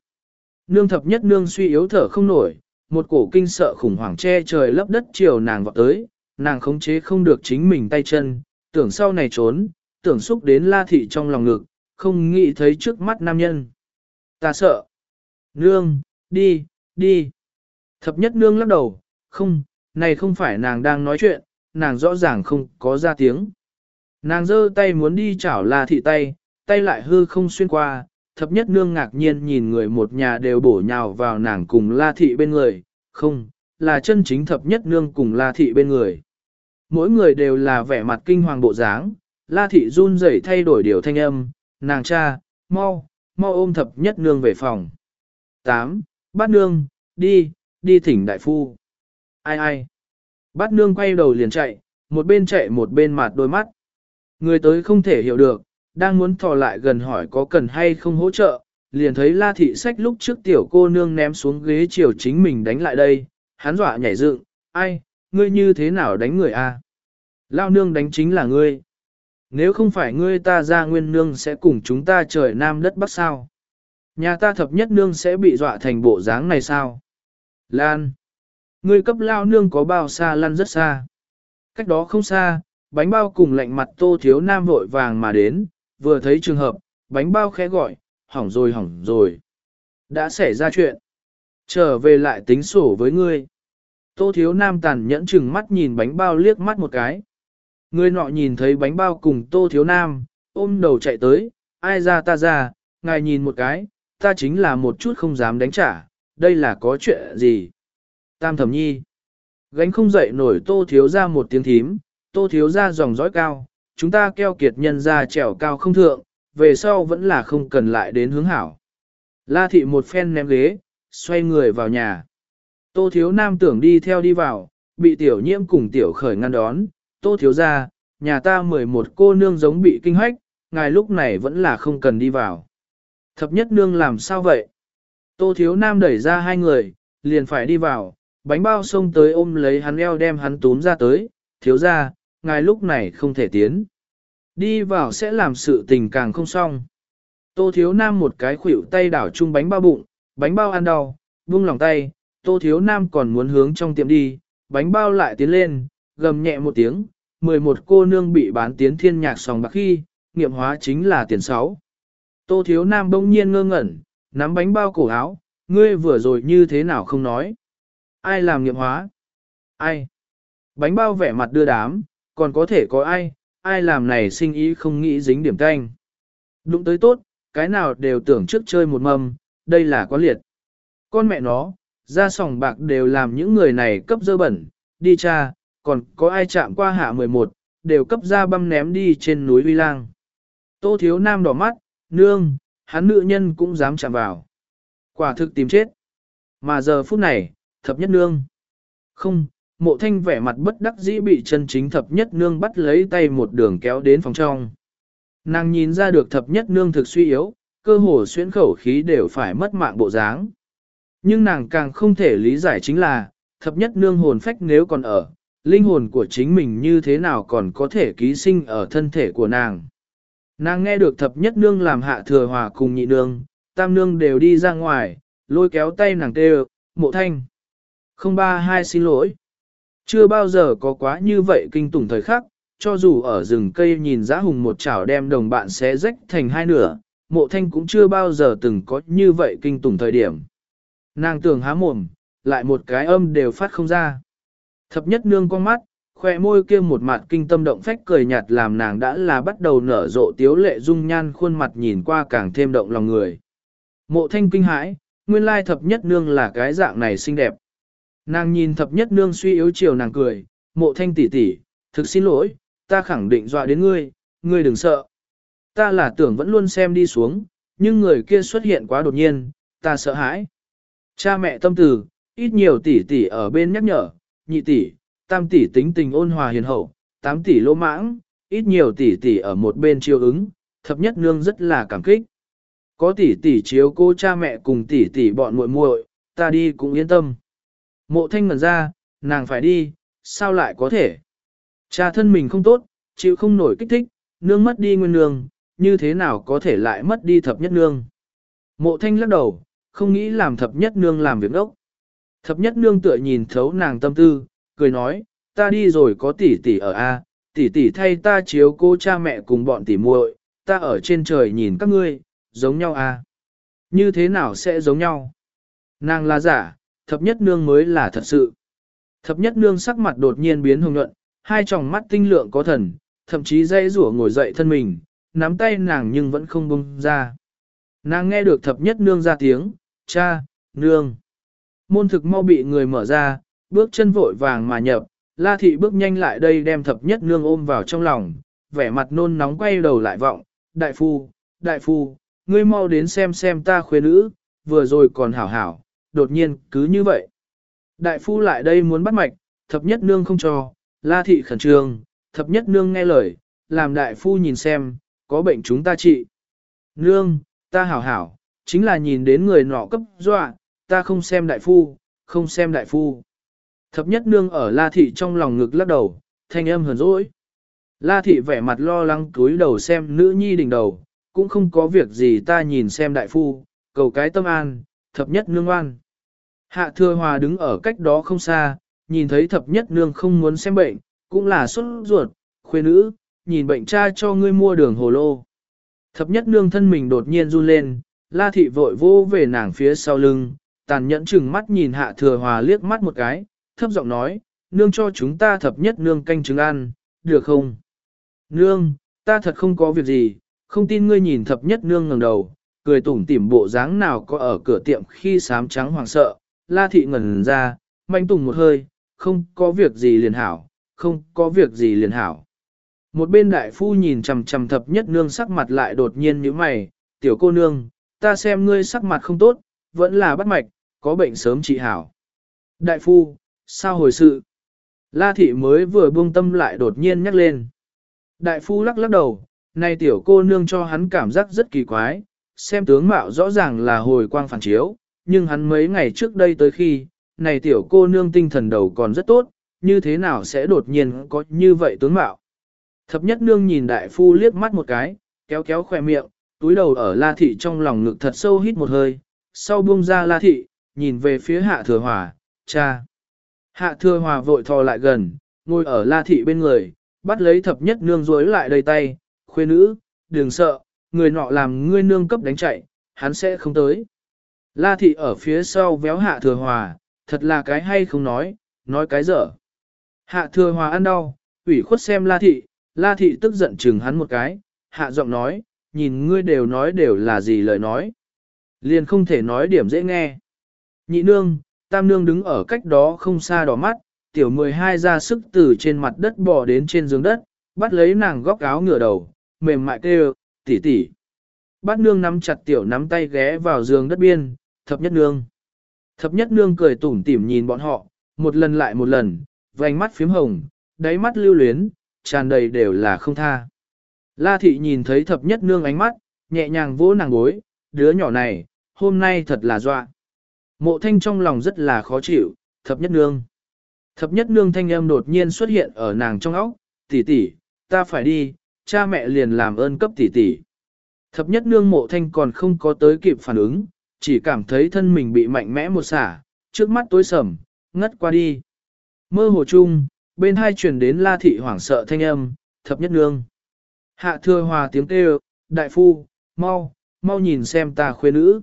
Nương thập nhất nương suy yếu thở không nổi, một cổ kinh sợ khủng hoảng che trời lấp đất chiều nàng vọt tới, nàng khống chế không được chính mình tay chân, tưởng sau này trốn, tưởng xúc đến la thị trong lòng ngực, không nghĩ thấy trước mắt nam nhân. Ta sợ. Nương, đi, đi. Thập nhất nương lắc đầu, không, này không phải nàng đang nói chuyện, nàng rõ ràng không có ra tiếng. Nàng giơ tay muốn đi chảo la thị tay, tay lại hư không xuyên qua, thập nhất nương ngạc nhiên nhìn người một nhà đều bổ nhào vào nàng cùng la thị bên người, không, là chân chính thập nhất nương cùng la thị bên người. Mỗi người đều là vẻ mặt kinh hoàng bộ dáng, la thị run rẩy thay đổi điều thanh âm, nàng cha, mau, mau ôm thập nhất nương về phòng. 8. Bát nương, đi, đi thỉnh đại phu. Ai ai? Bát nương quay đầu liền chạy, một bên chạy một bên mặt đôi mắt. Người tới không thể hiểu được, đang muốn thò lại gần hỏi có cần hay không hỗ trợ, liền thấy la thị sách lúc trước tiểu cô nương ném xuống ghế chiều chính mình đánh lại đây, hắn dọa nhảy dựng, ai, ngươi như thế nào đánh người a? Lao nương đánh chính là ngươi. Nếu không phải ngươi ta ra nguyên nương sẽ cùng chúng ta trời nam đất bắc sao? Nhà ta thập nhất nương sẽ bị dọa thành bộ dáng này sao? Lan! Ngươi cấp lao nương có bao xa lăn rất xa. Cách đó không xa, bánh bao cùng lạnh mặt tô thiếu nam vội vàng mà đến, vừa thấy trường hợp, bánh bao khẽ gọi, hỏng rồi hỏng rồi. Đã xảy ra chuyện. Trở về lại tính sổ với ngươi. Tô thiếu nam tàn nhẫn chừng mắt nhìn bánh bao liếc mắt một cái. Người nọ nhìn thấy bánh bao cùng tô thiếu nam, ôm đầu chạy tới, ai ra ta ra, ngài nhìn một cái, ta chính là một chút không dám đánh trả, đây là có chuyện gì. Tam thẩm nhi. Gánh không dậy nổi tô thiếu ra một tiếng thím, tô thiếu ra dòng dõi cao, chúng ta keo kiệt nhân ra trèo cao không thượng, về sau vẫn là không cần lại đến hướng hảo. La thị một phen ném ghế, xoay người vào nhà. Tô thiếu nam tưởng đi theo đi vào, bị tiểu nhiễm cùng tiểu khởi ngăn đón, tô thiếu ra, nhà ta mười một cô nương giống bị kinh hoách, ngài lúc này vẫn là không cần đi vào. Thập nhất nương làm sao vậy? Tô thiếu nam đẩy ra hai người, liền phải đi vào, bánh bao xông tới ôm lấy hắn eo đem hắn túm ra tới, thiếu ra, ngài lúc này không thể tiến. Đi vào sẽ làm sự tình càng không xong. Tô thiếu nam một cái khuỷu tay đảo chung bánh bao bụng, bánh bao ăn đau, buông lòng tay, tô thiếu nam còn muốn hướng trong tiệm đi, bánh bao lại tiến lên, gầm nhẹ một tiếng, 11 cô nương bị bán tiến thiên nhạc sòng bạc khi, nghiệm hóa chính là tiền sáu. Tô thiếu nam bỗng nhiên ngơ ngẩn, nắm bánh bao cổ áo, ngươi vừa rồi như thế nào không nói. Ai làm nghiệm hóa? Ai? Bánh bao vẻ mặt đưa đám, còn có thể có ai, ai làm này sinh ý không nghĩ dính điểm canh. Đụng tới tốt, cái nào đều tưởng trước chơi một mâm, đây là quán liệt. Con mẹ nó, ra sòng bạc đều làm những người này cấp dơ bẩn, đi cha, còn có ai chạm qua hạ 11, đều cấp ra băm ném đi trên núi Vi Lang. Tô thiếu nam đỏ mắt, nương, hắn nữ nhân cũng dám chạm vào. Quả thực tìm chết. Mà giờ phút này, thập nhất nương. Không, mộ thanh vẻ mặt bất đắc dĩ bị chân chính thập nhất nương bắt lấy tay một đường kéo đến phòng trong. Nàng nhìn ra được thập nhất nương thực suy yếu, cơ hồ xuyên khẩu khí đều phải mất mạng bộ dáng. Nhưng nàng càng không thể lý giải chính là, thập nhất nương hồn phách nếu còn ở, linh hồn của chính mình như thế nào còn có thể ký sinh ở thân thể của nàng. Nàng nghe được thập nhất nương làm hạ thừa hòa cùng nhị nương, tam nương đều đi ra ngoài, lôi kéo tay nàng kêu, mộ thanh. Không ba hai xin lỗi. Chưa bao giờ có quá như vậy kinh tủng thời khắc, cho dù ở rừng cây nhìn giá hùng một chảo đem đồng bạn xé rách thành hai nửa, mộ thanh cũng chưa bao giờ từng có như vậy kinh tủng thời điểm. Nàng tưởng há mồm, lại một cái âm đều phát không ra. Thập nhất nương con mắt, khoe môi kia một mặt kinh tâm động phách cười nhạt làm nàng đã là bắt đầu nở rộ tiếu lệ dung nhan khuôn mặt nhìn qua càng thêm động lòng người. Mộ thanh kinh hãi, nguyên lai thập nhất nương là cái dạng này xinh đẹp. Nàng nhìn thập nhất nương suy yếu chiều nàng cười, mộ thanh tỷ tỷ, thực xin lỗi, ta khẳng định dọa đến ngươi, ngươi đừng sợ. Ta là tưởng vẫn luôn xem đi xuống, nhưng người kia xuất hiện quá đột nhiên, ta sợ hãi. Cha mẹ tâm từ, ít nhiều tỷ tỷ ở bên nhắc nhở, nhị tỷ, tam tỷ tính tình ôn hòa hiền hậu, tám tỷ lỗ mãng, ít nhiều tỷ tỷ ở một bên chiêu ứng, thập nhất nương rất là cảm kích. Có tỷ tỷ chiếu cô cha mẹ cùng tỷ tỷ bọn muội muội, ta đi cũng yên tâm. Mộ thanh ngẩn ra, nàng phải đi, sao lại có thể? Cha thân mình không tốt, chịu không nổi kích thích, nương mất đi nguyên nương, như thế nào có thể lại mất đi thập nhất nương? Mộ thanh lắc đầu, không nghĩ làm thập nhất nương làm việc đốc. Thập nhất nương tựa nhìn thấu nàng tâm tư, cười nói, ta đi rồi có tỷ tỷ ở A, tỷ tỷ thay ta chiếu cô cha mẹ cùng bọn tỷ muội, ta ở trên trời nhìn các ngươi, giống nhau A. Như thế nào sẽ giống nhau? Nàng là giả, thập nhất nương mới là thật sự. Thập nhất nương sắc mặt đột nhiên biến hồng nhuận, hai tròng mắt tinh lượng có thần, thậm chí dây rủa ngồi dậy thân mình, nắm tay nàng nhưng vẫn không bông ra. Nàng nghe được thập nhất nương ra tiếng, cha, nương. Môn thực mau bị người mở ra, bước chân vội vàng mà nhập, la thị bước nhanh lại đây đem thập nhất nương ôm vào trong lòng, vẻ mặt nôn nóng quay đầu lại vọng, đại phu, đại phu, ngươi mau đến xem xem ta khuê nữ, vừa rồi còn hảo hảo, đột nhiên cứ như vậy. Đại phu lại đây muốn bắt mạch, thập nhất nương không cho, la thị khẩn trương, thập nhất nương nghe lời, làm đại phu nhìn xem, có bệnh chúng ta trị. Nương, ta hảo hảo, chính là nhìn đến người nọ cấp dọa, ta không xem đại phu, không xem đại phu. Thập nhất nương ở la thị trong lòng ngực lắc đầu, thanh âm hờn dỗi. La thị vẻ mặt lo lắng túi đầu xem nữ nhi đỉnh đầu, cũng không có việc gì ta nhìn xem đại phu, cầu cái tâm an, thập nhất nương oan. Hạ thừa hòa đứng ở cách đó không xa, nhìn thấy thập nhất nương không muốn xem bệnh, cũng là xuất ruột, khuê nữ, nhìn bệnh cha cho ngươi mua đường hồ lô. Thập nhất nương thân mình đột nhiên run lên, la thị vội vô về nàng phía sau lưng, tàn nhẫn chừng mắt nhìn hạ thừa hòa liếc mắt một cái, thấp giọng nói, nương cho chúng ta thập nhất nương canh trứng ăn, được không? Nương, ta thật không có việc gì, không tin ngươi nhìn thập nhất nương ngẩng đầu, cười tủm tỉm bộ dáng nào có ở cửa tiệm khi sám trắng hoàng sợ, la thị ngẩn ra, Mạnh tùng một hơi, không có việc gì liền hảo, không có việc gì liền hảo. Một bên đại phu nhìn chằm chằm thập nhất nương sắc mặt lại đột nhiên như mày, tiểu cô nương, ta xem ngươi sắc mặt không tốt, vẫn là bắt mạch, có bệnh sớm trị hảo. Đại phu, sao hồi sự? La thị mới vừa buông tâm lại đột nhiên nhắc lên. Đại phu lắc lắc đầu, này tiểu cô nương cho hắn cảm giác rất kỳ quái, xem tướng mạo rõ ràng là hồi quang phản chiếu, nhưng hắn mấy ngày trước đây tới khi, này tiểu cô nương tinh thần đầu còn rất tốt, như thế nào sẽ đột nhiên có như vậy tướng mạo. Thập nhất nương nhìn đại phu liếc mắt một cái, kéo kéo khỏe miệng, túi đầu ở la thị trong lòng ngực thật sâu hít một hơi, sau buông ra la thị, nhìn về phía hạ thừa hòa, cha. Hạ thừa hòa vội thò lại gần, ngồi ở la thị bên người, bắt lấy thập nhất nương rối lại đầy tay, khuê nữ, đừng sợ, người nọ làm ngươi nương cấp đánh chạy, hắn sẽ không tới. La thị ở phía sau véo hạ thừa hòa, thật là cái hay không nói, nói cái dở. Hạ thừa hòa ăn đau, ủy khuất xem la thị, la thị tức giận chừng hắn một cái, hạ giọng nói, nhìn ngươi đều nói đều là gì lời nói. Liền không thể nói điểm dễ nghe. Nhị nương, tam nương đứng ở cách đó không xa đỏ mắt, tiểu 12 ra sức từ trên mặt đất bò đến trên giường đất, bắt lấy nàng góc áo ngửa đầu, mềm mại kêu, tỉ tỉ. Bát nương nắm chặt tiểu nắm tay ghé vào giường đất biên, thập nhất nương. Thập nhất nương cười tủm tỉm nhìn bọn họ, một lần lại một lần, vành mắt phím hồng, đáy mắt lưu luyến, tràn đầy đều là không tha. La thị nhìn thấy thập nhất nương ánh mắt, nhẹ nhàng vỗ nàng gối, đứa nhỏ này, hôm nay thật là dọa. Mộ thanh trong lòng rất là khó chịu, thập nhất nương. Thập nhất nương thanh âm đột nhiên xuất hiện ở nàng trong óc, tỷ tỷ, ta phải đi, cha mẹ liền làm ơn cấp tỷ tỷ. Thập nhất nương mộ thanh còn không có tới kịp phản ứng, chỉ cảm thấy thân mình bị mạnh mẽ một xả, trước mắt tối sầm, ngất qua đi. Mơ hồ chung, bên hai truyền đến la thị hoảng sợ thanh âm, thập nhất nương. Hạ thừa hòa tiếng kêu, đại phu, mau, mau nhìn xem ta khuê nữ.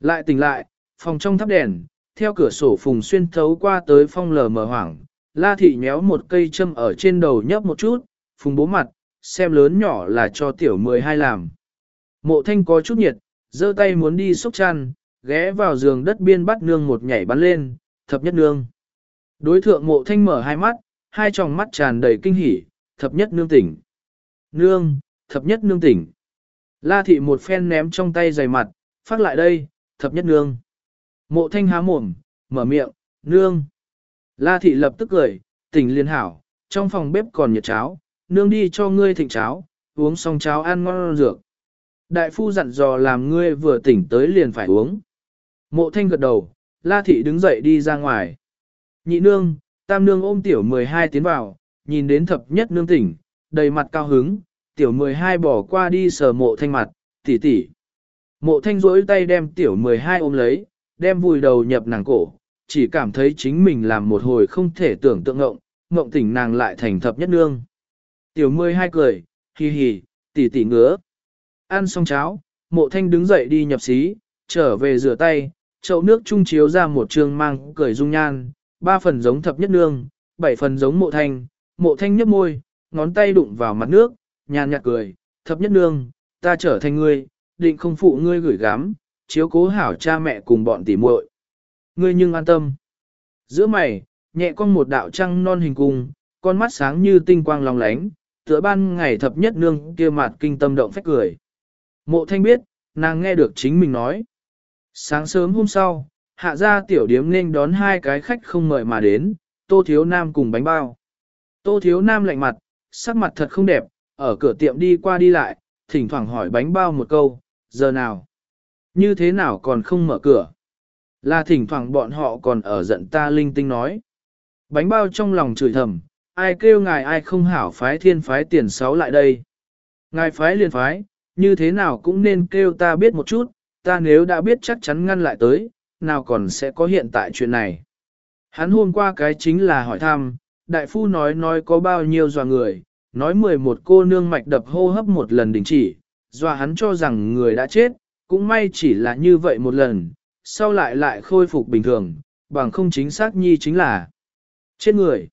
Lại tỉnh lại, phòng trong thắp đèn, theo cửa sổ phùng xuyên thấu qua tới phong lờ mở hoảng, la thị nhéo một cây châm ở trên đầu nhấp một chút, phùng bố mặt, xem lớn nhỏ là cho tiểu 12 làm. Mộ thanh có chút nhiệt, giơ tay muốn đi xúc chăn, ghé vào giường đất biên bắt nương một nhảy bắn lên, thập nhất nương. Đối thượng mộ thanh mở hai mắt, hai tròng mắt tràn đầy kinh hỉ, thập nhất nương tỉnh. Nương, thập nhất nương tỉnh. La thị một phen ném trong tay dày mặt, phát lại đây, thập nhất nương. Mộ thanh há mồm, mở miệng, nương. La thị lập tức cười, tỉnh liên hảo, trong phòng bếp còn nhiệt cháo, nương đi cho ngươi thịnh cháo, uống xong cháo ăn ngon dược. Đại phu dặn dò làm ngươi vừa tỉnh tới liền phải uống. Mộ thanh gật đầu, la thị đứng dậy đi ra ngoài. Nhị nương, tam nương ôm tiểu 12 tiến vào, nhìn đến thập nhất nương tỉnh, đầy mặt cao hứng, tiểu 12 bỏ qua đi sờ mộ thanh mặt, tỉ tỉ. Mộ thanh rỗi tay đem tiểu 12 ôm lấy, đem vùi đầu nhập nàng cổ, chỉ cảm thấy chính mình làm một hồi không thể tưởng tượng ngộng, ngộng tỉnh nàng lại thành thập nhất nương. Tiểu 12 cười, hì hì, tỉ tỉ ngứa. Ăn xong cháo, mộ thanh đứng dậy đi nhập xí, trở về rửa tay, chậu nước trung chiếu ra một trường mang cười dung nhan, ba phần giống thập nhất nương, bảy phần giống mộ thanh, mộ thanh nhấp môi, ngón tay đụng vào mặt nước, nhàn nhạt cười, thập nhất nương, ta trở thành ngươi, định không phụ ngươi gửi gắm, chiếu cố hảo cha mẹ cùng bọn tỉ muội. Ngươi nhưng an tâm. Giữa mày, nhẹ con một đạo trăng non hình cung, con mắt sáng như tinh quang long lánh, tựa ban ngày thập nhất nương kia mặt kinh tâm động phách cười. Mộ thanh biết, nàng nghe được chính mình nói. Sáng sớm hôm sau, hạ ra tiểu điếm nên đón hai cái khách không mời mà đến, tô thiếu nam cùng bánh bao. Tô thiếu nam lạnh mặt, sắc mặt thật không đẹp, ở cửa tiệm đi qua đi lại, thỉnh thoảng hỏi bánh bao một câu, giờ nào? Như thế nào còn không mở cửa? Là thỉnh thoảng bọn họ còn ở giận ta linh tinh nói. Bánh bao trong lòng chửi thầm, ai kêu ngài ai không hảo phái thiên phái tiền sáu lại đây. Ngài phái liền phái, như thế nào cũng nên kêu ta biết một chút, ta nếu đã biết chắc chắn ngăn lại tới, nào còn sẽ có hiện tại chuyện này. Hắn hôm qua cái chính là hỏi thăm, đại phu nói nói có bao nhiêu dò người, nói 11 cô nương mạch đập hô hấp một lần đình chỉ, dọa hắn cho rằng người đã chết, cũng may chỉ là như vậy một lần, sau lại lại khôi phục bình thường, bằng không chính xác nhi chính là chết người.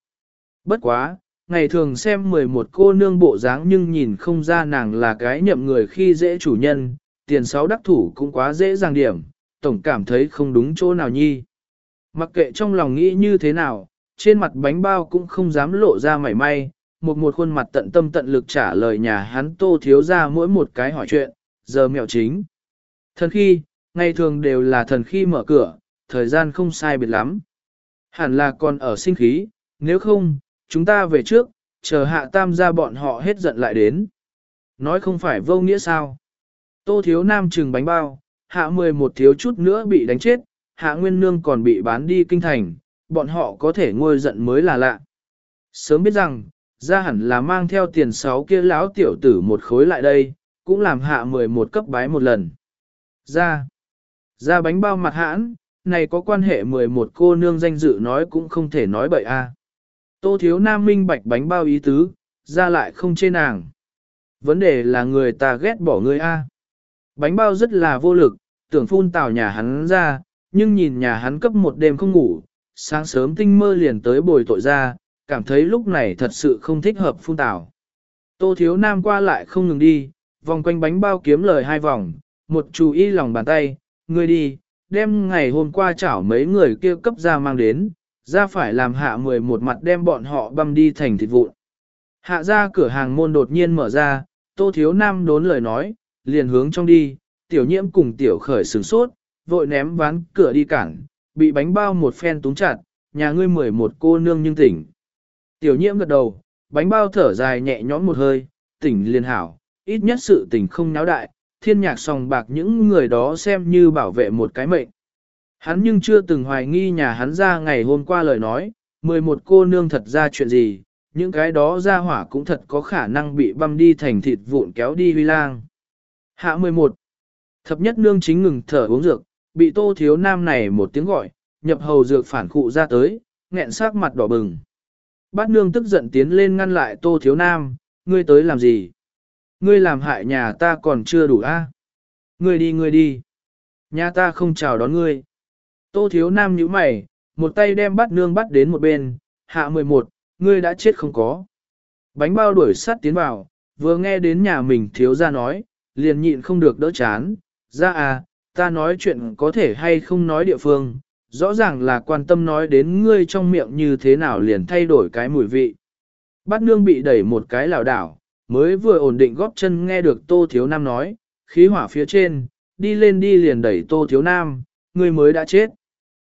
Bất quá, ngày thường xem 11 cô nương bộ dáng nhưng nhìn không ra nàng là cái nhậm người khi dễ chủ nhân, tiền sáu đắc thủ cũng quá dễ dàng điểm, tổng cảm thấy không đúng chỗ nào nhi. Mặc kệ trong lòng nghĩ như thế nào, trên mặt bánh bao cũng không dám lộ ra mảy may, một một khuôn mặt tận tâm tận lực trả lời nhà hắn tô thiếu ra mỗi một cái hỏi chuyện, giờ mẹo chính. Thần khi, ngày thường đều là thần khi mở cửa, thời gian không sai biệt lắm. Hẳn là còn ở sinh khí, nếu không, chúng ta về trước, chờ hạ tam gia bọn họ hết giận lại đến. Nói không phải vô nghĩa sao. Tô thiếu nam trừng bánh bao, hạ mười một thiếu chút nữa bị đánh chết, hạ nguyên nương còn bị bán đi kinh thành, bọn họ có thể ngôi giận mới là lạ. Sớm biết rằng, ra hẳn là mang theo tiền sáu kia lão tiểu tử một khối lại đây, cũng làm hạ mười một cấp bái một lần. Ra, ra bánh bao mặt hãn, này có quan hệ mười một cô nương danh dự nói cũng không thể nói bậy a. Tô thiếu nam minh bạch bánh bao ý tứ, ra lại không chê nàng. Vấn đề là người ta ghét bỏ người a. Bánh bao rất là vô lực, tưởng phun tào nhà hắn ra, nhưng nhìn nhà hắn cấp một đêm không ngủ, sáng sớm tinh mơ liền tới bồi tội ra, cảm thấy lúc này thật sự không thích hợp phun tào. Tô thiếu nam qua lại không ngừng đi, vòng quanh bánh bao kiếm lời hai vòng, một chú y lòng bàn tay, ngươi đi, đem ngày hôm qua chảo mấy người kia cấp ra mang đến, ra phải làm hạ mười một mặt đem bọn họ băm đi thành thịt vụn. Hạ ra cửa hàng môn đột nhiên mở ra, tô thiếu nam đốn lời nói, liền hướng trong đi, tiểu nhiễm cùng tiểu khởi sửng sốt, vội ném ván cửa đi cản, bị bánh bao một phen túng chặt, nhà ngươi mười một cô nương nhưng tỉnh. Tiểu nhiễm gật đầu, bánh bao thở dài nhẹ nhõm một hơi, tỉnh liền hảo, ít nhất sự tỉnh không náo đại, thiên nhạc sòng bạc những người đó xem như bảo vệ một cái mệnh. Hắn nhưng chưa từng hoài nghi nhà hắn ra ngày hôm qua lời nói, 11 cô nương thật ra chuyện gì, những cái đó ra hỏa cũng thật có khả năng bị băm đi thành thịt vụn kéo đi huy lang. Hạ 11. Thập nhất nương chính ngừng thở uống dược, bị tô thiếu nam này một tiếng gọi, nhập hầu dược phản khụ ra tới, nghẹn sắc mặt đỏ bừng. Bát nương tức giận tiến lên ngăn lại tô thiếu nam, ngươi tới làm gì? Ngươi làm hại nhà ta còn chưa đủ a? Ngươi đi ngươi đi. Nhà ta không chào đón ngươi. Tô thiếu nam nhíu mày, một tay đem bắt nương bắt đến một bên, hạ 11, ngươi đã chết không có. Bánh bao đuổi sát tiến vào, vừa nghe đến nhà mình thiếu ra nói, liền nhịn không được đỡ chán, ra à, ta nói chuyện có thể hay không nói địa phương, rõ ràng là quan tâm nói đến ngươi trong miệng như thế nào liền thay đổi cái mùi vị. Bát nương bị đẩy một cái lảo đảo, mới vừa ổn định góp chân nghe được tô thiếu nam nói, khí hỏa phía trên, đi lên đi liền đẩy tô thiếu nam, ngươi mới đã chết.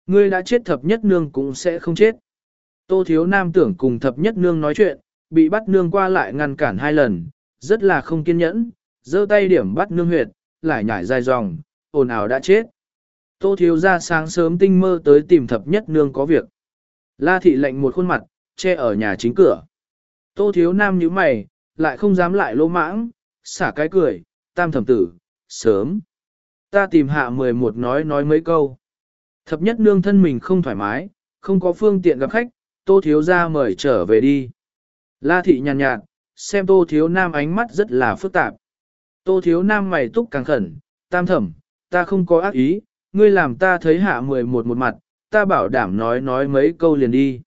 Ngươi đã chết thập nhất nương cũng sẽ không chết. Tô thiếu nam tưởng cùng thập nhất nương nói chuyện, bị bắt nương qua lại ngăn cản hai lần, rất là không kiên nhẫn, giơ tay điểm bắt nương huyệt, lại nhảy dài dòng, ồn ào đã chết. Tô thiếu ra sáng sớm tinh mơ tới tìm thập nhất nương có việc. La thị lệnh một khuôn mặt, che ở nhà chính cửa. Tô thiếu nam như mày, lại không dám lại lỗ mãng, xả cái cười, tam thẩm tử, sớm. Ta tìm hạ 11 nói nói mấy câu. Thập nhất nương thân mình không thoải mái, không có phương tiện gặp khách, tô thiếu ra mời trở về đi. La thị nhàn nhạt, xem tô thiếu nam ánh mắt rất là phức tạp. Tô thiếu nam mày túc càng khẩn, tam thẩm, ta không có ác ý, ngươi làm ta thấy hạ mười một một mặt, ta bảo đảm nói nói mấy câu liền đi.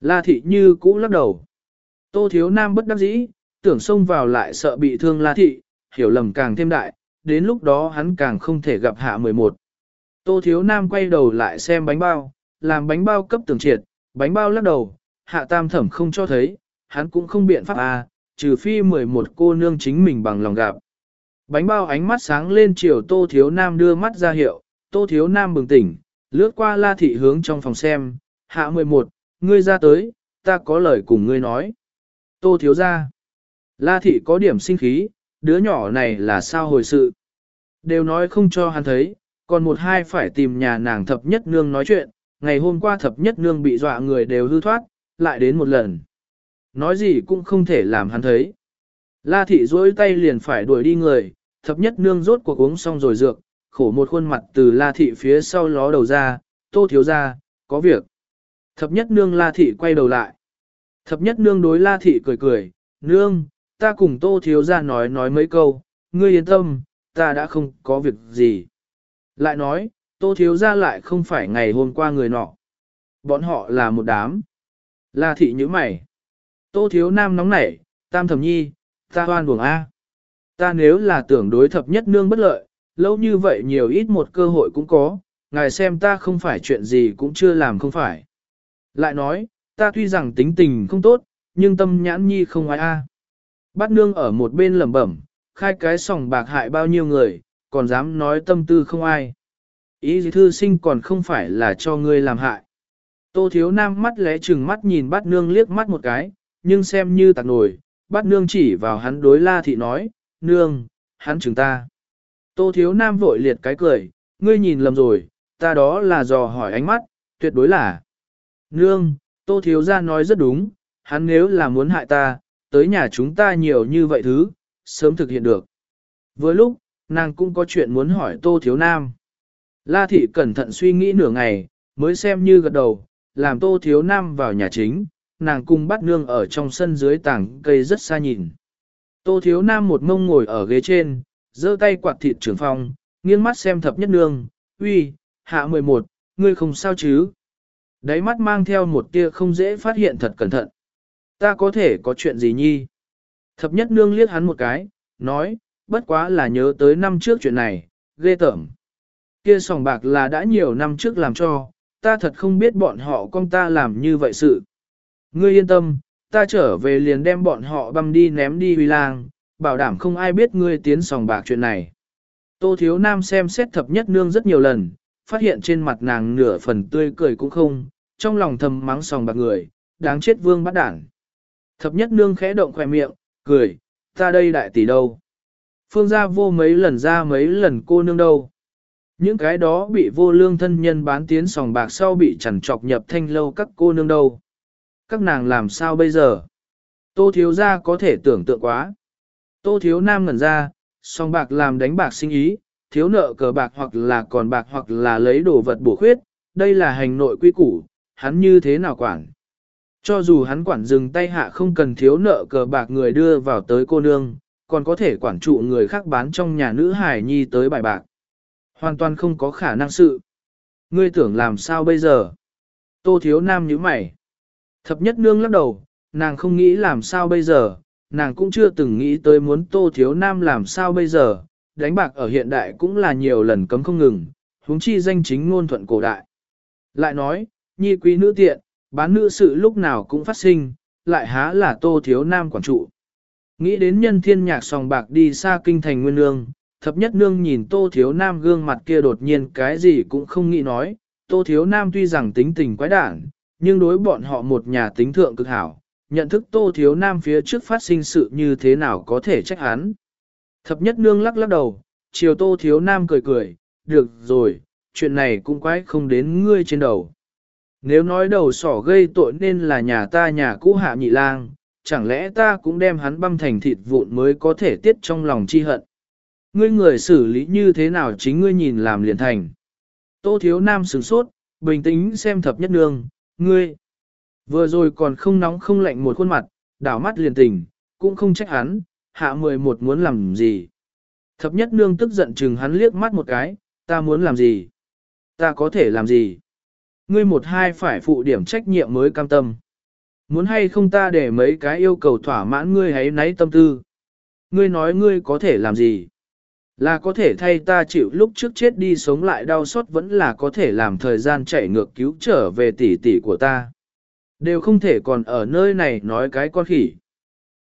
La thị như cũ lắc đầu. Tô thiếu nam bất đắc dĩ, tưởng xông vào lại sợ bị thương la thị, hiểu lầm càng thêm đại, đến lúc đó hắn càng không thể gặp hạ mười một. Tô thiếu nam quay đầu lại xem bánh bao, làm bánh bao cấp tường triệt, bánh bao lắc đầu, hạ tam thẩm không cho thấy, hắn cũng không biện pháp à, trừ phi 11 cô nương chính mình bằng lòng gặp. Bánh bao ánh mắt sáng lên chiều tô thiếu nam đưa mắt ra hiệu, tô thiếu nam bừng tỉnh, lướt qua la thị hướng trong phòng xem, hạ 11, ngươi ra tới, ta có lời cùng ngươi nói. Tô thiếu ra, la thị có điểm sinh khí, đứa nhỏ này là sao hồi sự. Đều nói không cho hắn thấy, còn một hai phải tìm nhà nàng thập nhất nương nói chuyện, ngày hôm qua thập nhất nương bị dọa người đều hư thoát, lại đến một lần. Nói gì cũng không thể làm hắn thấy. La thị duỗi tay liền phải đuổi đi người, thập nhất nương rốt cuộc uống xong rồi dược, khổ một khuôn mặt từ la thị phía sau ló đầu ra, tô thiếu ra, có việc. Thập nhất nương la thị quay đầu lại. Thập nhất nương đối la thị cười cười, nương, ta cùng tô thiếu ra nói nói mấy câu, ngươi yên tâm, ta đã không có việc gì. Lại nói, tô thiếu ra lại không phải ngày hôm qua người nọ. Bọn họ là một đám. La thị như mày. Tô thiếu nam nóng nảy, tam thẩm nhi, ta hoan buồng A. Ta nếu là tưởng đối thập nhất nương bất lợi, lâu như vậy nhiều ít một cơ hội cũng có, ngài xem ta không phải chuyện gì cũng chưa làm không phải. Lại nói, ta tuy rằng tính tình không tốt, nhưng tâm nhãn nhi không ai a. Bát nương ở một bên lẩm bẩm, khai cái sòng bạc hại bao nhiêu người, còn dám nói tâm tư không ai. Ý thư sinh còn không phải là cho ngươi làm hại. Tô thiếu nam mắt lẽ chừng mắt nhìn bát nương liếc mắt một cái, nhưng xem như tạc nổi, bát nương chỉ vào hắn đối la thị nói, nương, hắn chừng ta. Tô thiếu nam vội liệt cái cười, ngươi nhìn lầm rồi, ta đó là dò hỏi ánh mắt, tuyệt đối là. Nương, tô thiếu ra nói rất đúng, hắn nếu là muốn hại ta, tới nhà chúng ta nhiều như vậy thứ, sớm thực hiện được. Với lúc, nàng cũng có chuyện muốn hỏi tô thiếu nam. La thị cẩn thận suy nghĩ nửa ngày, mới xem như gật đầu, làm tô thiếu nam vào nhà chính, nàng cùng bắt nương ở trong sân dưới tảng cây rất xa nhìn. Tô thiếu nam một mông ngồi ở ghế trên, giơ tay quạt thịt trưởng phòng, nghiêng mắt xem thập nhất nương, uy, hạ 11, ngươi không sao chứ. Đáy mắt mang theo một tia không dễ phát hiện thật cẩn thận. Ta có thể có chuyện gì nhi? Thập nhất nương liếc hắn một cái, nói, bất quá là nhớ tới năm trước chuyện này, ghê tởm. Kia sòng bạc là đã nhiều năm trước làm cho, ta thật không biết bọn họ con ta làm như vậy sự. Ngươi yên tâm, ta trở về liền đem bọn họ băm đi ném đi huy lang, bảo đảm không ai biết ngươi tiến sòng bạc chuyện này. Tô Thiếu Nam xem xét thập nhất nương rất nhiều lần, phát hiện trên mặt nàng nửa phần tươi cười cũng không, trong lòng thầm mắng sòng bạc người, đáng chết vương bắt đảng. Thập nhất nương khẽ động khỏe miệng, cười, ta đây đại tỷ đâu. Phương gia vô mấy lần ra mấy lần cô nương đâu. Những cái đó bị vô lương thân nhân bán tiến sòng bạc sau bị chẳng chọc nhập thanh lâu các cô nương đâu. Các nàng làm sao bây giờ? Tô thiếu gia có thể tưởng tượng quá. Tô thiếu nam ngẩn ra, sòng bạc làm đánh bạc sinh ý, thiếu nợ cờ bạc hoặc là còn bạc hoặc là lấy đồ vật bổ khuyết, đây là hành nội quy củ, hắn như thế nào quản. Cho dù hắn quản dừng tay hạ không cần thiếu nợ cờ bạc người đưa vào tới cô nương, còn có thể quản trụ người khác bán trong nhà nữ hải nhi tới bài bạc. Hoàn toàn không có khả năng sự. Ngươi tưởng làm sao bây giờ? Tô thiếu nam như mày. Thập nhất nương lắc đầu, nàng không nghĩ làm sao bây giờ, nàng cũng chưa từng nghĩ tới muốn tô thiếu nam làm sao bây giờ, đánh bạc ở hiện đại cũng là nhiều lần cấm không ngừng, huống chi danh chính ngôn thuận cổ đại. Lại nói, nhi quý nữ tiện, bán nữ sự lúc nào cũng phát sinh, lại há là tô thiếu nam quản trụ. Nghĩ đến nhân thiên nhạc sòng bạc đi xa kinh thành nguyên lương, thập nhất nương nhìn tô thiếu nam gương mặt kia đột nhiên cái gì cũng không nghĩ nói, tô thiếu nam tuy rằng tính tình quái đản, nhưng đối bọn họ một nhà tính thượng cực hảo, nhận thức tô thiếu nam phía trước phát sinh sự như thế nào có thể trách hắn. Thập nhất nương lắc lắc đầu, chiều tô thiếu nam cười cười, được rồi, chuyện này cũng quái không đến ngươi trên đầu. Nếu nói đầu sỏ gây tội nên là nhà ta nhà cũ hạ nhị lang, chẳng lẽ ta cũng đem hắn băm thành thịt vụn mới có thể tiết trong lòng chi hận. Ngươi người xử lý như thế nào chính ngươi nhìn làm liền thành. Tô thiếu nam sửng sốt, bình tĩnh xem thập nhất nương, ngươi. Vừa rồi còn không nóng không lạnh một khuôn mặt, đảo mắt liền tình, cũng không trách hắn, hạ mười một muốn làm gì. Thập nhất nương tức giận chừng hắn liếc mắt một cái, ta muốn làm gì? Ta có thể làm gì? Ngươi một hai phải phụ điểm trách nhiệm mới cam tâm. Muốn hay không ta để mấy cái yêu cầu thỏa mãn ngươi hãy nấy tâm tư. Ngươi nói ngươi có thể làm gì? Là có thể thay ta chịu lúc trước chết đi sống lại đau xót vẫn là có thể làm thời gian chạy ngược cứu trở về tỷ tỷ của ta. Đều không thể còn ở nơi này nói cái con khỉ.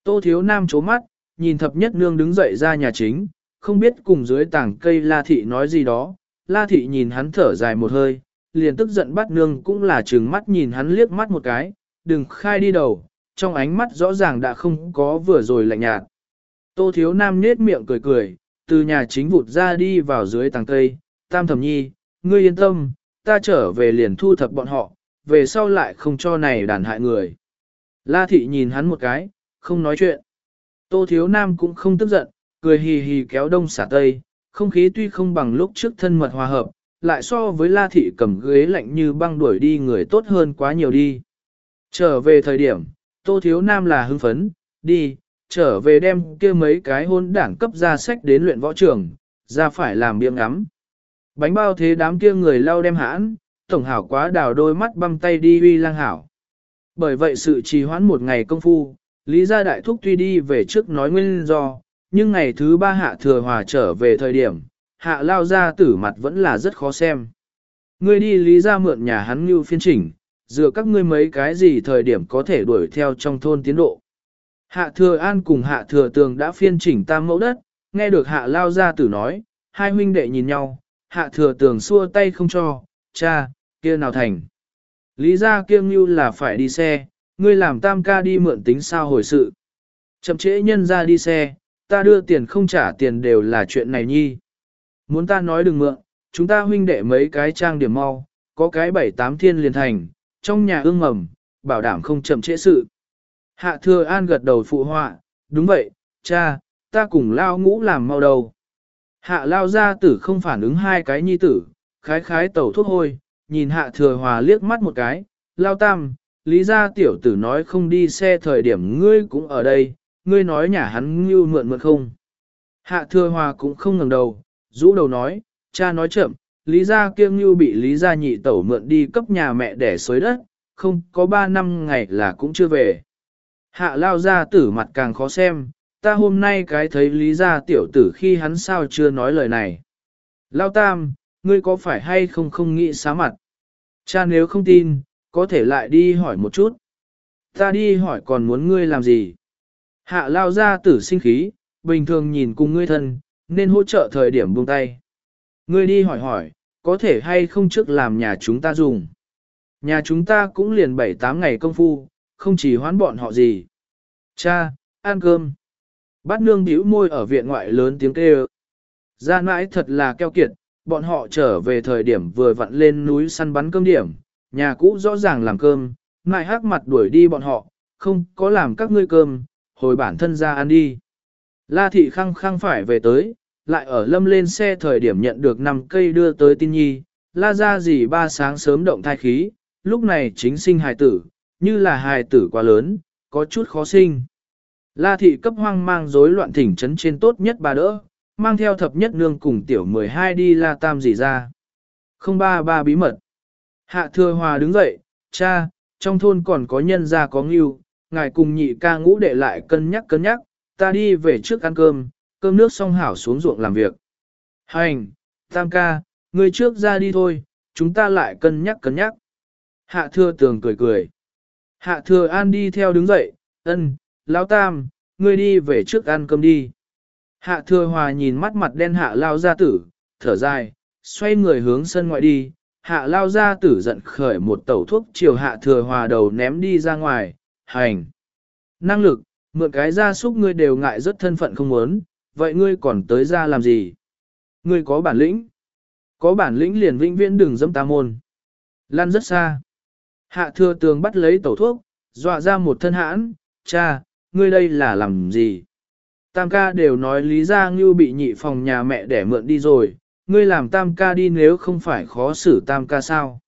Tô thiếu nam chố mắt, nhìn thập nhất nương đứng dậy ra nhà chính, không biết cùng dưới tảng cây la thị nói gì đó. La thị nhìn hắn thở dài một hơi, liền tức giận bắt nương cũng là trừng mắt nhìn hắn liếc mắt một cái, đừng khai đi đầu, trong ánh mắt rõ ràng đã không có vừa rồi lạnh nhạt. Tô thiếu nam nết miệng cười cười, từ nhà chính vụt ra đi vào dưới tàng cây, tam thẩm nhi, ngươi yên tâm, ta trở về liền thu thập bọn họ, về sau lại không cho này đàn hại người. La thị nhìn hắn một cái, không nói chuyện. Tô thiếu nam cũng không tức giận, cười hì hì kéo đông xả tây, không khí tuy không bằng lúc trước thân mật hòa hợp, lại so với la thị cầm ghế lạnh như băng đuổi đi người tốt hơn quá nhiều đi. Trở về thời điểm, tô thiếu nam là hưng phấn, đi, trở về đem kia mấy cái hôn đảng cấp ra sách đến luyện võ trường, ra phải làm biếng ngắm. Bánh bao thế đám kia người lau đem hãn, tổng hảo quá đào đôi mắt băm tay đi uy lang hảo. Bởi vậy sự trì hoãn một ngày công phu, Lý gia đại thúc tuy đi về trước nói nguyên do, nhưng ngày thứ ba hạ thừa hòa trở về thời điểm, hạ lao ra tử mặt vẫn là rất khó xem. Ngươi đi lý ra mượn nhà hắn như phiên chỉnh, dựa các ngươi mấy cái gì thời điểm có thể đuổi theo trong thôn tiến độ. Hạ thừa an cùng hạ thừa tường đã phiên chỉnh tam mẫu đất, nghe được hạ lao ra tử nói, hai huynh đệ nhìn nhau, hạ thừa tường xua tay không cho, cha, kia nào thành. Lý ra kia như là phải đi xe, ngươi làm tam ca đi mượn tính sao hồi sự. Chậm trễ nhân ra đi xe, ta đưa tiền không trả tiền đều là chuyện này nhi. Muốn ta nói đừng mượn, chúng ta huynh đệ mấy cái trang điểm mau, có cái bảy tám thiên liền thành, trong nhà ương mầm, bảo đảm không chậm trễ sự. Hạ thừa an gật đầu phụ họa, đúng vậy, cha, ta cùng lao ngũ làm mau đầu. Hạ lao gia tử không phản ứng hai cái nhi tử, khái khái tẩu thuốc hôi, nhìn hạ thừa hòa liếc mắt một cái, lao tam, lý gia tiểu tử nói không đi xe thời điểm ngươi cũng ở đây, ngươi nói nhà hắn như mượn mượn không. Hạ thừa hòa cũng không ngẩng đầu, rũ đầu nói, cha nói chậm, lý gia kiêng như bị lý gia nhị tẩu mượn đi cấp nhà mẹ để xới đất, không có ba năm ngày là cũng chưa về. Hạ lao gia tử mặt càng khó xem, ta hôm nay cái thấy lý gia tiểu tử khi hắn sao chưa nói lời này. Lao tam, ngươi có phải hay không không nghĩ xá mặt? Cha nếu không tin, có thể lại đi hỏi một chút. Ta đi hỏi còn muốn ngươi làm gì? Hạ lao gia tử sinh khí, bình thường nhìn cùng ngươi thân, nên hỗ trợ thời điểm buông tay. Ngươi đi hỏi hỏi, có thể hay không trước làm nhà chúng ta dùng. Nhà chúng ta cũng liền 7-8 ngày công phu, không chỉ hoán bọn họ gì. Cha, ăn cơm. Bát nương bĩu môi ở viện ngoại lớn tiếng kêu. Ra mãi thật là keo kiệt, bọn họ trở về thời điểm vừa vặn lên núi săn bắn cơm điểm, nhà cũ rõ ràng làm cơm, mãi hắc mặt đuổi đi bọn họ, không có làm các ngươi cơm, hồi bản thân ra ăn đi. La thị khăng khăng phải về tới, lại ở lâm lên xe thời điểm nhận được 5 cây đưa tới tin nhi, la ra gì ba sáng sớm động thai khí, lúc này chính sinh hài tử, như là hài tử quá lớn, có chút khó sinh. La thị cấp hoang mang rối loạn thỉnh trấn trên tốt nhất bà đỡ, mang theo thập nhất nương cùng tiểu 12 đi la tam gì ra. Không ba ba bí mật. Hạ thừa hòa đứng dậy, cha, trong thôn còn có nhân gia có ngưu, ngài cùng nhị ca ngũ đệ lại cân nhắc cân nhắc, ta đi về trước ăn cơm, cơm nước xong hảo xuống ruộng làm việc. Hành, tam ca, ngươi trước ra đi thôi, chúng ta lại cân nhắc cân nhắc. Hạ thừa tường cười cười. Hạ thừa an đi theo đứng dậy, ân, lão tam, ngươi đi về trước ăn cơm đi. Hạ thừa hòa nhìn mắt mặt đen hạ lao gia tử, thở dài, xoay người hướng sân ngoại đi. Hạ lao gia tử giận khởi một tẩu thuốc chiều hạ thừa hòa đầu ném đi ra ngoài, hành. Năng lực, mượn cái gia súc ngươi đều ngại rất thân phận không muốn, vậy ngươi còn tới ra làm gì? Ngươi có bản lĩnh. Có bản lĩnh liền vĩnh viễn đừng dâm ta môn. Lan rất xa. Hạ thừa tường bắt lấy tẩu thuốc, dọa ra một thân hãn, cha, ngươi đây là làm gì? Tam ca đều nói lý ra ngưu bị nhị phòng nhà mẹ để mượn đi rồi, ngươi làm tam ca đi nếu không phải khó xử tam ca sao?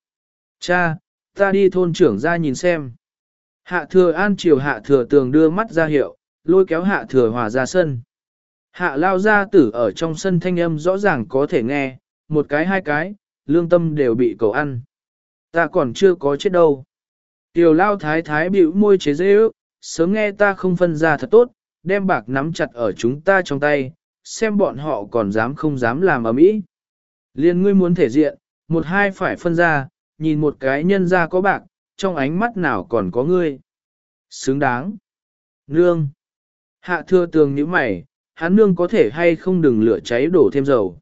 Cha, ta đi thôn trưởng ra nhìn xem. Hạ thừa an chiều hạ thừa tường đưa mắt ra hiệu, lôi kéo hạ thừa hòa ra sân. Hạ lao ra tử ở trong sân thanh âm rõ ràng có thể nghe, một cái hai cái, lương tâm đều bị cầu ăn. Ta còn chưa có chết đâu. Tiểu lao thái thái bĩu môi chế dễ ước, sớm nghe ta không phân ra thật tốt, đem bạc nắm chặt ở chúng ta trong tay, xem bọn họ còn dám không dám làm ở mỹ. Liên ngươi muốn thể diện, một hai phải phân ra, nhìn một cái nhân ra có bạc, trong ánh mắt nào còn có ngươi. Xứng đáng. Nương. Hạ thưa tường như mày, hắn nương có thể hay không đừng lửa cháy đổ thêm dầu.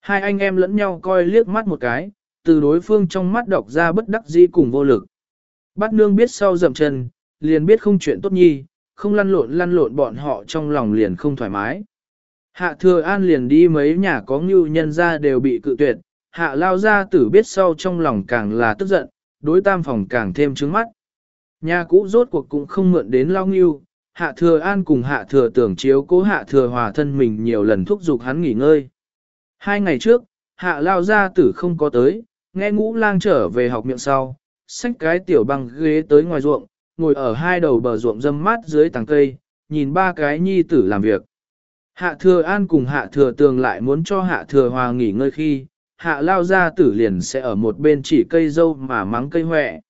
Hai anh em lẫn nhau coi liếc mắt một cái, từ đối phương trong mắt đọc ra bất đắc dĩ cùng vô lực. Bắt nương biết sau dậm chân, liền biết không chuyện tốt nhi, không lăn lộn lăn lộn bọn họ trong lòng liền không thoải mái. Hạ thừa an liền đi mấy nhà có ngưu nhân ra đều bị cự tuyệt, hạ lao ra tử biết sau trong lòng càng là tức giận, đối tam phòng càng thêm trứng mắt. Nhà cũ rốt cuộc cũng không mượn đến lao nghiêu, hạ thừa an cùng hạ thừa tưởng chiếu cố hạ thừa hòa thân mình nhiều lần thúc giục hắn nghỉ ngơi. Hai ngày trước, hạ lao ra tử không có tới, nghe ngũ lang trở về học miệng sau, xách cái tiểu băng ghế tới ngoài ruộng, ngồi ở hai đầu bờ ruộng dâm mát dưới tàng cây, nhìn ba cái nhi tử làm việc. Hạ thừa an cùng hạ thừa tường lại muốn cho hạ thừa hòa nghỉ ngơi khi, hạ lao ra tử liền sẽ ở một bên chỉ cây dâu mà mắng cây huệ.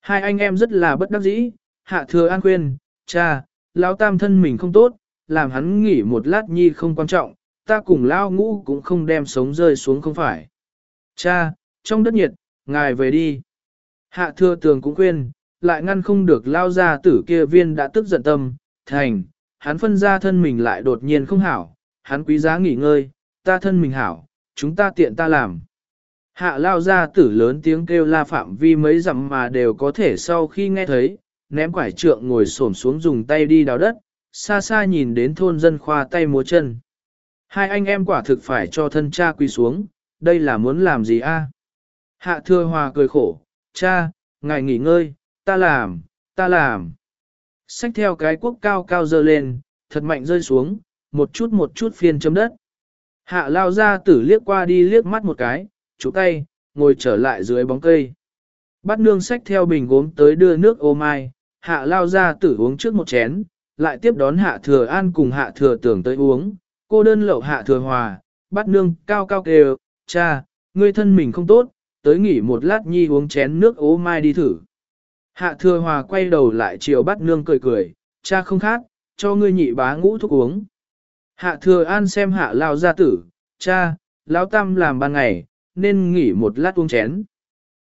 Hai anh em rất là bất đắc dĩ, hạ thừa an khuyên, cha, lao tam thân mình không tốt, làm hắn nghỉ một lát nhi không quan trọng, ta cùng lao ngũ cũng không đem sống rơi xuống không phải. Cha, trong đất nhiệt, ngài về đi. Hạ thừa tường cũng khuyên, lại ngăn không được lao ra tử kia viên đã tức giận tâm, thành, hắn phân ra thân mình lại đột nhiên không hảo, hắn quý giá nghỉ ngơi, ta thân mình hảo, chúng ta tiện ta làm. Hạ lao ra tử lớn tiếng kêu la phạm vi mấy dặm mà đều có thể sau khi nghe thấy, ném quải trượng ngồi xổm xuống dùng tay đi đào đất, xa xa nhìn đến thôn dân khoa tay múa chân. Hai anh em quả thực phải cho thân cha quỳ xuống, đây là muốn làm gì a? Hạ thừa hòa cười khổ, cha, ngài nghỉ ngơi, ta làm, ta làm. Xách theo cái quốc cao cao dơ lên, thật mạnh rơi xuống, một chút một chút phiên chấm đất. Hạ lao ra tử liếc qua đi liếc mắt một cái, chú tay, ngồi trở lại dưới bóng cây. Bắt nương xách theo bình gốm tới đưa nước ô mai, hạ lao ra tử uống trước một chén, lại tiếp đón hạ thừa an cùng hạ thừa tưởng tới uống, cô đơn lậu hạ thừa hòa, bắt nương cao cao kêu, cha, ngươi thân mình không tốt, tới nghỉ một lát nhi uống chén nước ô mai đi thử. Hạ thừa hòa quay đầu lại chiều bắt nương cười cười, cha không khác, cho ngươi nhị bá ngũ thuốc uống. Hạ thừa an xem hạ lao gia tử, cha, lão tam làm ban ngày, nên nghỉ một lát uống chén.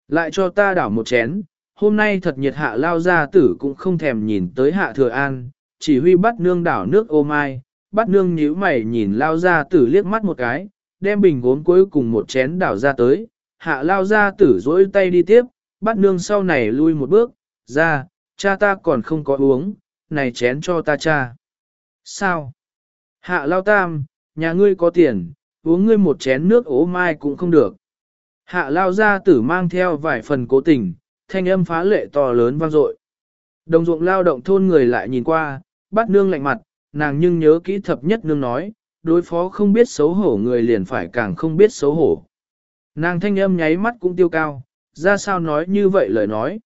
Lại cho ta đảo một chén, hôm nay thật nhiệt hạ lao gia tử cũng không thèm nhìn tới hạ thừa an, chỉ huy bắt nương đảo nước ô mai, bắt nương nhíu mày nhìn lao gia tử liếc mắt một cái, đem bình gốm cuối cùng một chén đảo ra tới, hạ lao gia tử dỗi tay đi tiếp, bắt nương sau này lui một bước, ra, cha ta còn không có uống, này chén cho ta cha. Sao? Hạ lao tam, nhà ngươi có tiền, uống ngươi một chén nước ố mai cũng không được. Hạ lao gia tử mang theo vài phần cố tình, thanh âm phá lệ to lớn vang dội. Đồng ruộng lao động thôn người lại nhìn qua, bắt nương lạnh mặt, nàng nhưng nhớ kỹ thập nhất nương nói, đối phó không biết xấu hổ người liền phải càng không biết xấu hổ. Nàng thanh âm nháy mắt cũng tiêu cao, ra sao nói như vậy lời nói.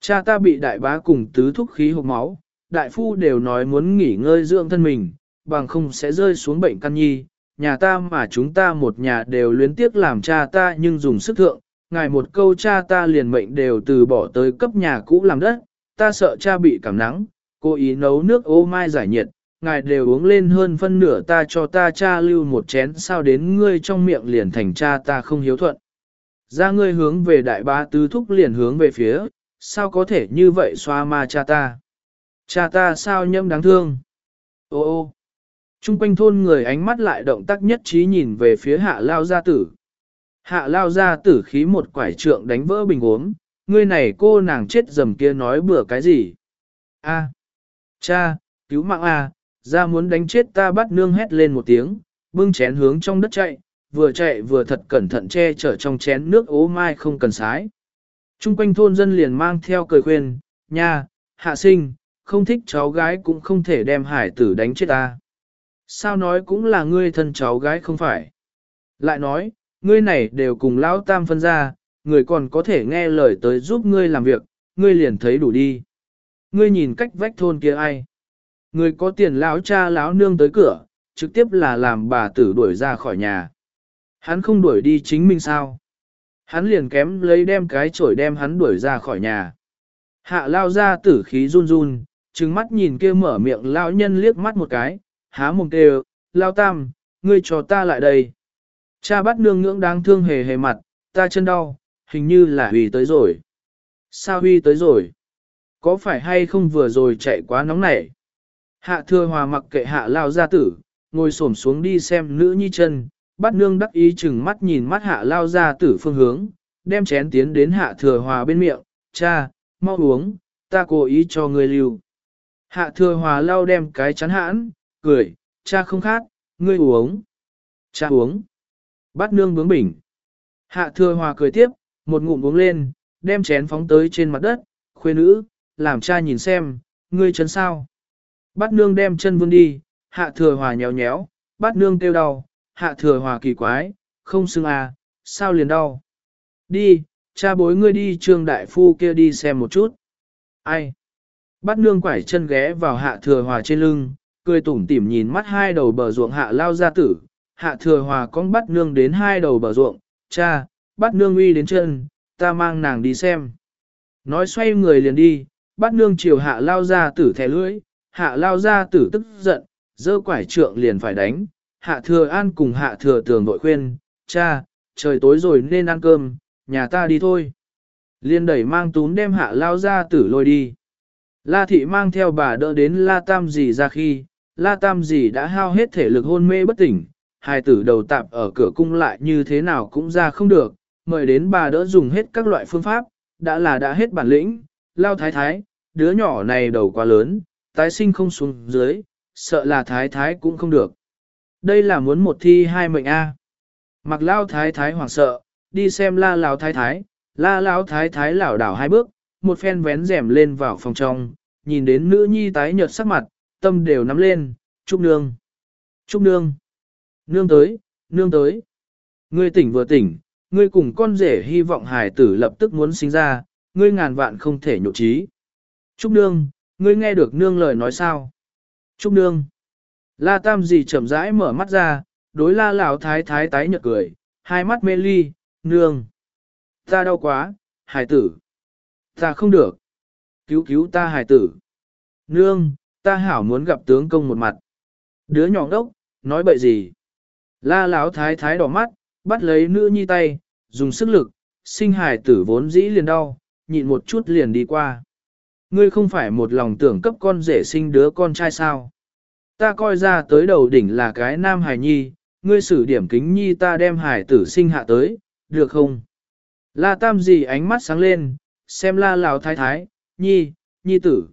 Cha ta bị đại bá cùng tứ thúc khí hộp máu, đại phu đều nói muốn nghỉ ngơi dưỡng thân mình, bằng không sẽ rơi xuống bệnh căn nhi. Nhà ta mà chúng ta một nhà đều luyến tiếc làm cha ta nhưng dùng sức thượng, ngài một câu cha ta liền mệnh đều từ bỏ tới cấp nhà cũ làm đất, ta sợ cha bị cảm nắng, cố ý nấu nước ô mai giải nhiệt, ngài đều uống lên hơn phân nửa ta cho ta cha lưu một chén sao đến ngươi trong miệng liền thành cha ta không hiếu thuận. Ra ngươi hướng về đại bá tứ thúc liền hướng về phía, sao có thể như vậy xoa ma cha ta? Cha ta sao nhâm đáng thương? Ô ô! Trung quanh thôn người ánh mắt lại động tác nhất trí nhìn về phía hạ lao gia tử. Hạ lao gia tử khí một quải trượng đánh vỡ bình uống, ngươi này cô nàng chết dầm kia nói bừa cái gì? A, cha, cứu mạng a, ra muốn đánh chết ta bắt nương hét lên một tiếng, bưng chén hướng trong đất chạy, vừa chạy vừa thật cẩn thận che chở trong chén nước ố mai không cần sái. Trung quanh thôn dân liền mang theo cười khuyên, nha, hạ sinh, không thích cháu gái cũng không thể đem hải tử đánh chết ta. Sao nói cũng là ngươi thân cháu gái không phải. Lại nói, ngươi này đều cùng lão tam phân ra, người còn có thể nghe lời tới giúp ngươi làm việc, ngươi liền thấy đủ đi. Ngươi nhìn cách vách thôn kia ai. Người có tiền lão cha lão nương tới cửa, trực tiếp là làm bà tử đuổi ra khỏi nhà. Hắn không đuổi đi chính mình sao? Hắn liền kém lấy đem cái chổi đem hắn đuổi ra khỏi nhà. Hạ lao ra tử khí run run, trừng mắt nhìn kia mở miệng lão nhân liếc mắt một cái, há mồm kêu, lao tam, ngươi cho ta lại đây. Cha bắt nương ngưỡng đáng thương hề hề mặt, ta chân đau, hình như là Huy tới rồi. Sao Huy tới rồi? Có phải hay không vừa rồi chạy quá nóng nảy? Hạ thừa hòa mặc kệ hạ lao gia tử, ngồi xổm xuống đi xem nữ nhi chân, bắt nương đắc ý chừng mắt nhìn mắt hạ lao gia tử phương hướng, đem chén tiến đến hạ thừa hòa bên miệng, cha, mau uống, ta cố ý cho ngươi lưu. Hạ thừa hòa lao đem cái chắn hãn, cười, cha không khát, ngươi uống. Cha uống. bát nương bướng bỉnh. Hạ thừa hòa cười tiếp, một ngụm uống lên, đem chén phóng tới trên mặt đất, khuê nữ, làm cha nhìn xem, ngươi chân sao. Bát nương đem chân vươn đi, hạ thừa hòa nhéo nhéo, bát nương kêu đau, hạ thừa hòa kỳ quái, không xưng à, sao liền đau. Đi, cha bối ngươi đi trương đại phu kia đi xem một chút. Ai? Bát nương quải chân ghé vào hạ thừa hòa trên lưng, cười tủm tỉm nhìn mắt hai đầu bờ ruộng hạ lao gia tử. Hạ thừa hòa con bắt nương đến hai đầu bờ ruộng, cha, bắt nương uy đến chân, ta mang nàng đi xem. Nói xoay người liền đi, bắt nương chiều hạ lao gia tử thẻ lưỡi, hạ lao gia tử tức giận, dơ quải trượng liền phải đánh, hạ thừa an cùng hạ thừa tường vội khuyên, cha, trời tối rồi nên ăn cơm, nhà ta đi thôi. Liên đẩy mang tún đem hạ lao gia tử lôi đi. La thị mang theo bà đỡ đến la tam dì ra khi, la tam dì đã hao hết thể lực hôn mê bất tỉnh, hai tử đầu tạp ở cửa cung lại như thế nào cũng ra không được, mời đến bà đỡ dùng hết các loại phương pháp, đã là đã hết bản lĩnh, lao thái thái, đứa nhỏ này đầu quá lớn, tái sinh không xuống dưới, sợ là thái thái cũng không được. Đây là muốn một thi hai mệnh A. Mặc lao thái thái hoảng sợ, đi xem la lao thái thái, la lao thái thái lảo đảo hai bước, một phen vén rèm lên vào phòng trong, nhìn đến nữ nhi tái nhợt sắc mặt, tâm đều nắm lên, Trúc nương. Trúc nương. Nương tới, nương tới. Ngươi tỉnh vừa tỉnh, ngươi cùng con rể hy vọng hài tử lập tức muốn sinh ra, ngươi ngàn vạn không thể nhộ trí. Trúc nương, ngươi nghe được nương lời nói sao? Trúc nương. La tam gì chậm rãi mở mắt ra, đối la lão thái thái tái nhợt cười, hai mắt mê ly, nương. Ta đau quá, hài tử. Ta không được. Cứu cứu ta hài tử. Nương, ta hảo muốn gặp tướng công một mặt. Đứa nhỏ đốc, nói bậy gì? La lão thái thái đỏ mắt, bắt lấy nữ nhi tay, dùng sức lực, sinh hài tử vốn dĩ liền đau, nhịn một chút liền đi qua. Ngươi không phải một lòng tưởng cấp con rể sinh đứa con trai sao? Ta coi ra tới đầu đỉnh là cái nam hài nhi, ngươi xử điểm kính nhi ta đem hài tử sinh hạ tới, được không? La tam gì ánh mắt sáng lên, xem la lão thái thái, nhi, nhi tử.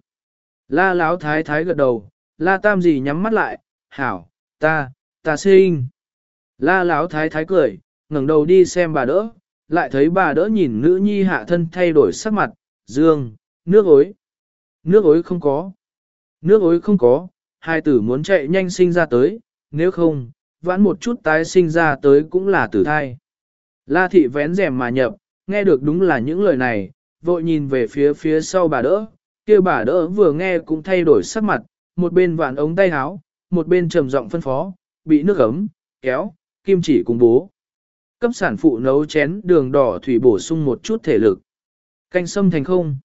La lão thái thái gật đầu, la tam gì nhắm mắt lại, hảo, ta, ta sinh. La lão thái thái cười, ngẩng đầu đi xem bà đỡ, lại thấy bà đỡ nhìn nữ nhi hạ thân thay đổi sắc mặt, dương, nước ối. Nước ối không có. Nước ối không có, hai tử muốn chạy nhanh sinh ra tới, nếu không, vãn một chút tái sinh ra tới cũng là tử thai. La thị vén rèm mà nhập, nghe được đúng là những lời này, vội nhìn về phía phía sau bà đỡ, kia bà đỡ vừa nghe cũng thay đổi sắc mặt, một bên vạn ống tay áo, một bên trầm giọng phân phó, bị nước ấm, kéo, kim chỉ cùng bố. Cấp sản phụ nấu chén đường đỏ thủy bổ sung một chút thể lực. Canh sâm thành không.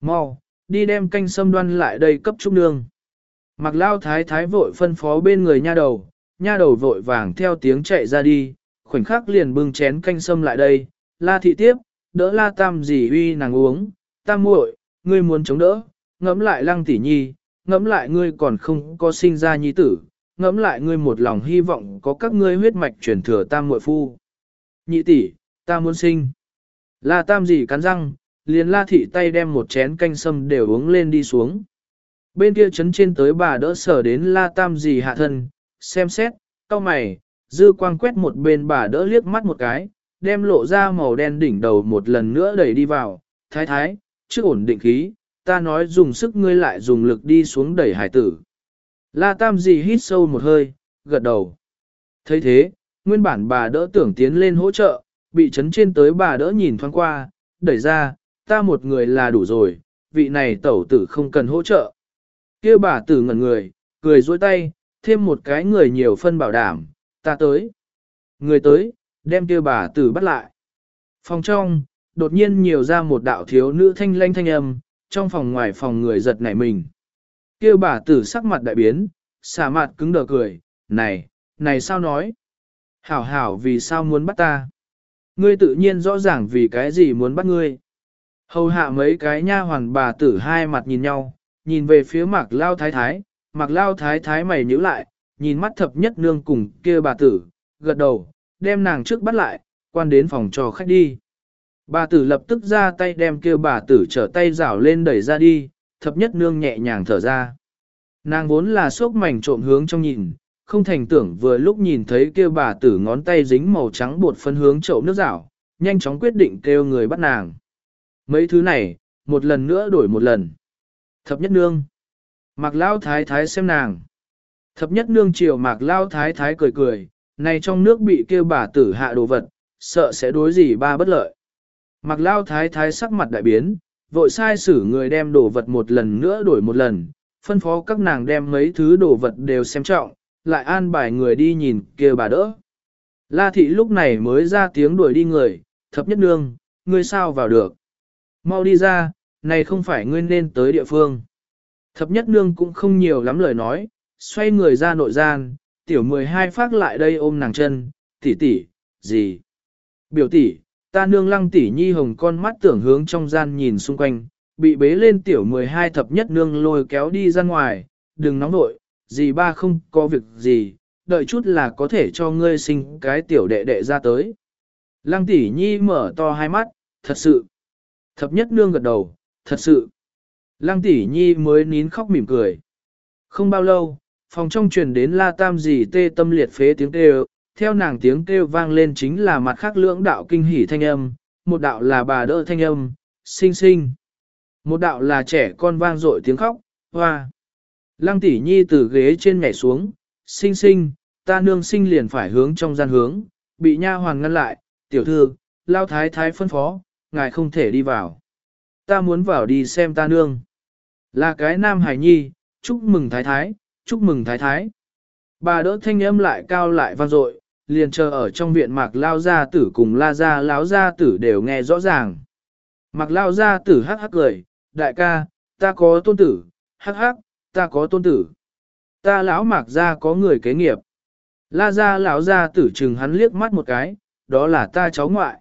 Mau, đi đem canh sâm đoan lại đây cấp trúc nương. Mặc lao thái thái vội phân phó bên người nha đầu, nha đầu vội vàng theo tiếng chạy ra đi, khoảnh khắc liền bưng chén canh sâm lại đây, la thị tiếp, đỡ la tam dì uy nàng uống, tam muội, ngươi muốn chống đỡ, ngẫm lại lăng tỷ nhi, ngẫm lại ngươi còn không có sinh ra nhi tử, ngẫm lại ngươi một lòng hy vọng có các ngươi huyết mạch truyền thừa tam muội phu. Nhị tỷ, ta muốn sinh. La tam gì cắn răng, liền la thị tay đem một chén canh sâm đều uống lên đi xuống. Bên kia chấn trên tới bà đỡ sở đến la tam gì hạ thân, xem xét, cau mày, dư quang quét một bên bà đỡ liếc mắt một cái, đem lộ ra màu đen đỉnh đầu một lần nữa đẩy đi vào, thái thái, trước ổn định khí, ta nói dùng sức ngươi lại dùng lực đi xuống đẩy hải tử. La tam gì hít sâu một hơi, gật đầu. thấy thế, nguyên bản bà đỡ tưởng tiến lên hỗ trợ, bị chấn trên tới bà đỡ nhìn thoáng qua, đẩy ra, ta một người là đủ rồi, vị này tẩu tử không cần hỗ trợ. kia bà tử ngẩn người, cười dôi tay, thêm một cái người nhiều phân bảo đảm, ta tới. Người tới, đem kia bà tử bắt lại. Phòng trong, đột nhiên nhiều ra một đạo thiếu nữ thanh lanh thanh âm, trong phòng ngoài phòng người giật nảy mình. kia bà tử sắc mặt đại biến, xả mặt cứng đờ cười, này, này sao nói? Hảo hảo vì sao muốn bắt ta? Ngươi tự nhiên rõ ràng vì cái gì muốn bắt ngươi. Hầu hạ mấy cái nha hoàn bà tử hai mặt nhìn nhau, nhìn về phía mạc lao thái thái, mạc lao thái thái mày nhíu lại, nhìn mắt thập nhất nương cùng kia bà tử, gật đầu, đem nàng trước bắt lại, quan đến phòng cho khách đi. Bà tử lập tức ra tay đem kêu bà tử trở tay rảo lên đẩy ra đi, thập nhất nương nhẹ nhàng thở ra. Nàng vốn là sốc mảnh trộm hướng trong nhìn, không thành tưởng vừa lúc nhìn thấy kêu bà tử ngón tay dính màu trắng bột phân hướng chậu nước rảo, nhanh chóng quyết định kêu người bắt nàng. Mấy thứ này, một lần nữa đổi một lần. Thập nhất nương. Mạc lao thái thái xem nàng. Thập nhất nương chiều mạc lao thái thái cười cười, này trong nước bị kêu bà tử hạ đồ vật, sợ sẽ đối gì ba bất lợi. Mạc lao thái thái sắc mặt đại biến, vội sai xử người đem đồ vật một lần nữa đổi một lần, phân phó các nàng đem mấy thứ đồ vật đều xem trọng, lại an bài người đi nhìn kia bà đỡ. La thị lúc này mới ra tiếng đuổi đi người, thập nhất nương, ngươi sao vào được. Mau đi ra, này không phải ngươi nên tới địa phương. Thập nhất nương cũng không nhiều lắm lời nói, xoay người ra nội gian, tiểu 12 phát lại đây ôm nàng chân, tỷ tỷ, gì? Biểu tỷ, Ta nương lăng tỷ nhi hồng con mắt tưởng hướng trong gian nhìn xung quanh, bị bế lên tiểu 12 thập nhất nương lôi kéo đi ra ngoài, đừng nóng nội, gì ba không có việc gì, đợi chút là có thể cho ngươi sinh cái tiểu đệ đệ ra tới. Lăng tỷ nhi mở to hai mắt, thật sự. Thập nhất nương gật đầu, thật sự. Lăng tỷ nhi mới nín khóc mỉm cười. Không bao lâu, phòng trong truyền đến la tam dì tê tâm liệt phế tiếng kêu, theo nàng tiếng kêu vang lên chính là mặt khác lưỡng đạo kinh hỉ thanh âm, một đạo là bà đỡ thanh âm, sinh sinh. Một đạo là trẻ con vang dội tiếng khóc, hoa. Lăng tỷ nhi từ ghế trên nhảy xuống, sinh sinh, ta nương sinh liền phải hướng trong gian hướng, bị nha hoàn ngăn lại, tiểu thư, lao thái thái phân phó, ngài không thể đi vào. Ta muốn vào đi xem ta nương. Là cái nam hải nhi, chúc mừng thái thái, chúc mừng thái thái. Bà đỡ thanh âm lại cao lại vang dội, liền chờ ở trong viện mạc lao gia tử cùng la gia láo gia tử đều nghe rõ ràng. Mạc lao gia tử hắc hắc cười, đại ca, ta có tôn tử, hắc hắc, ta có tôn tử. Ta lão mạc gia có người kế nghiệp. La gia lão gia tử chừng hắn liếc mắt một cái, đó là ta cháu ngoại.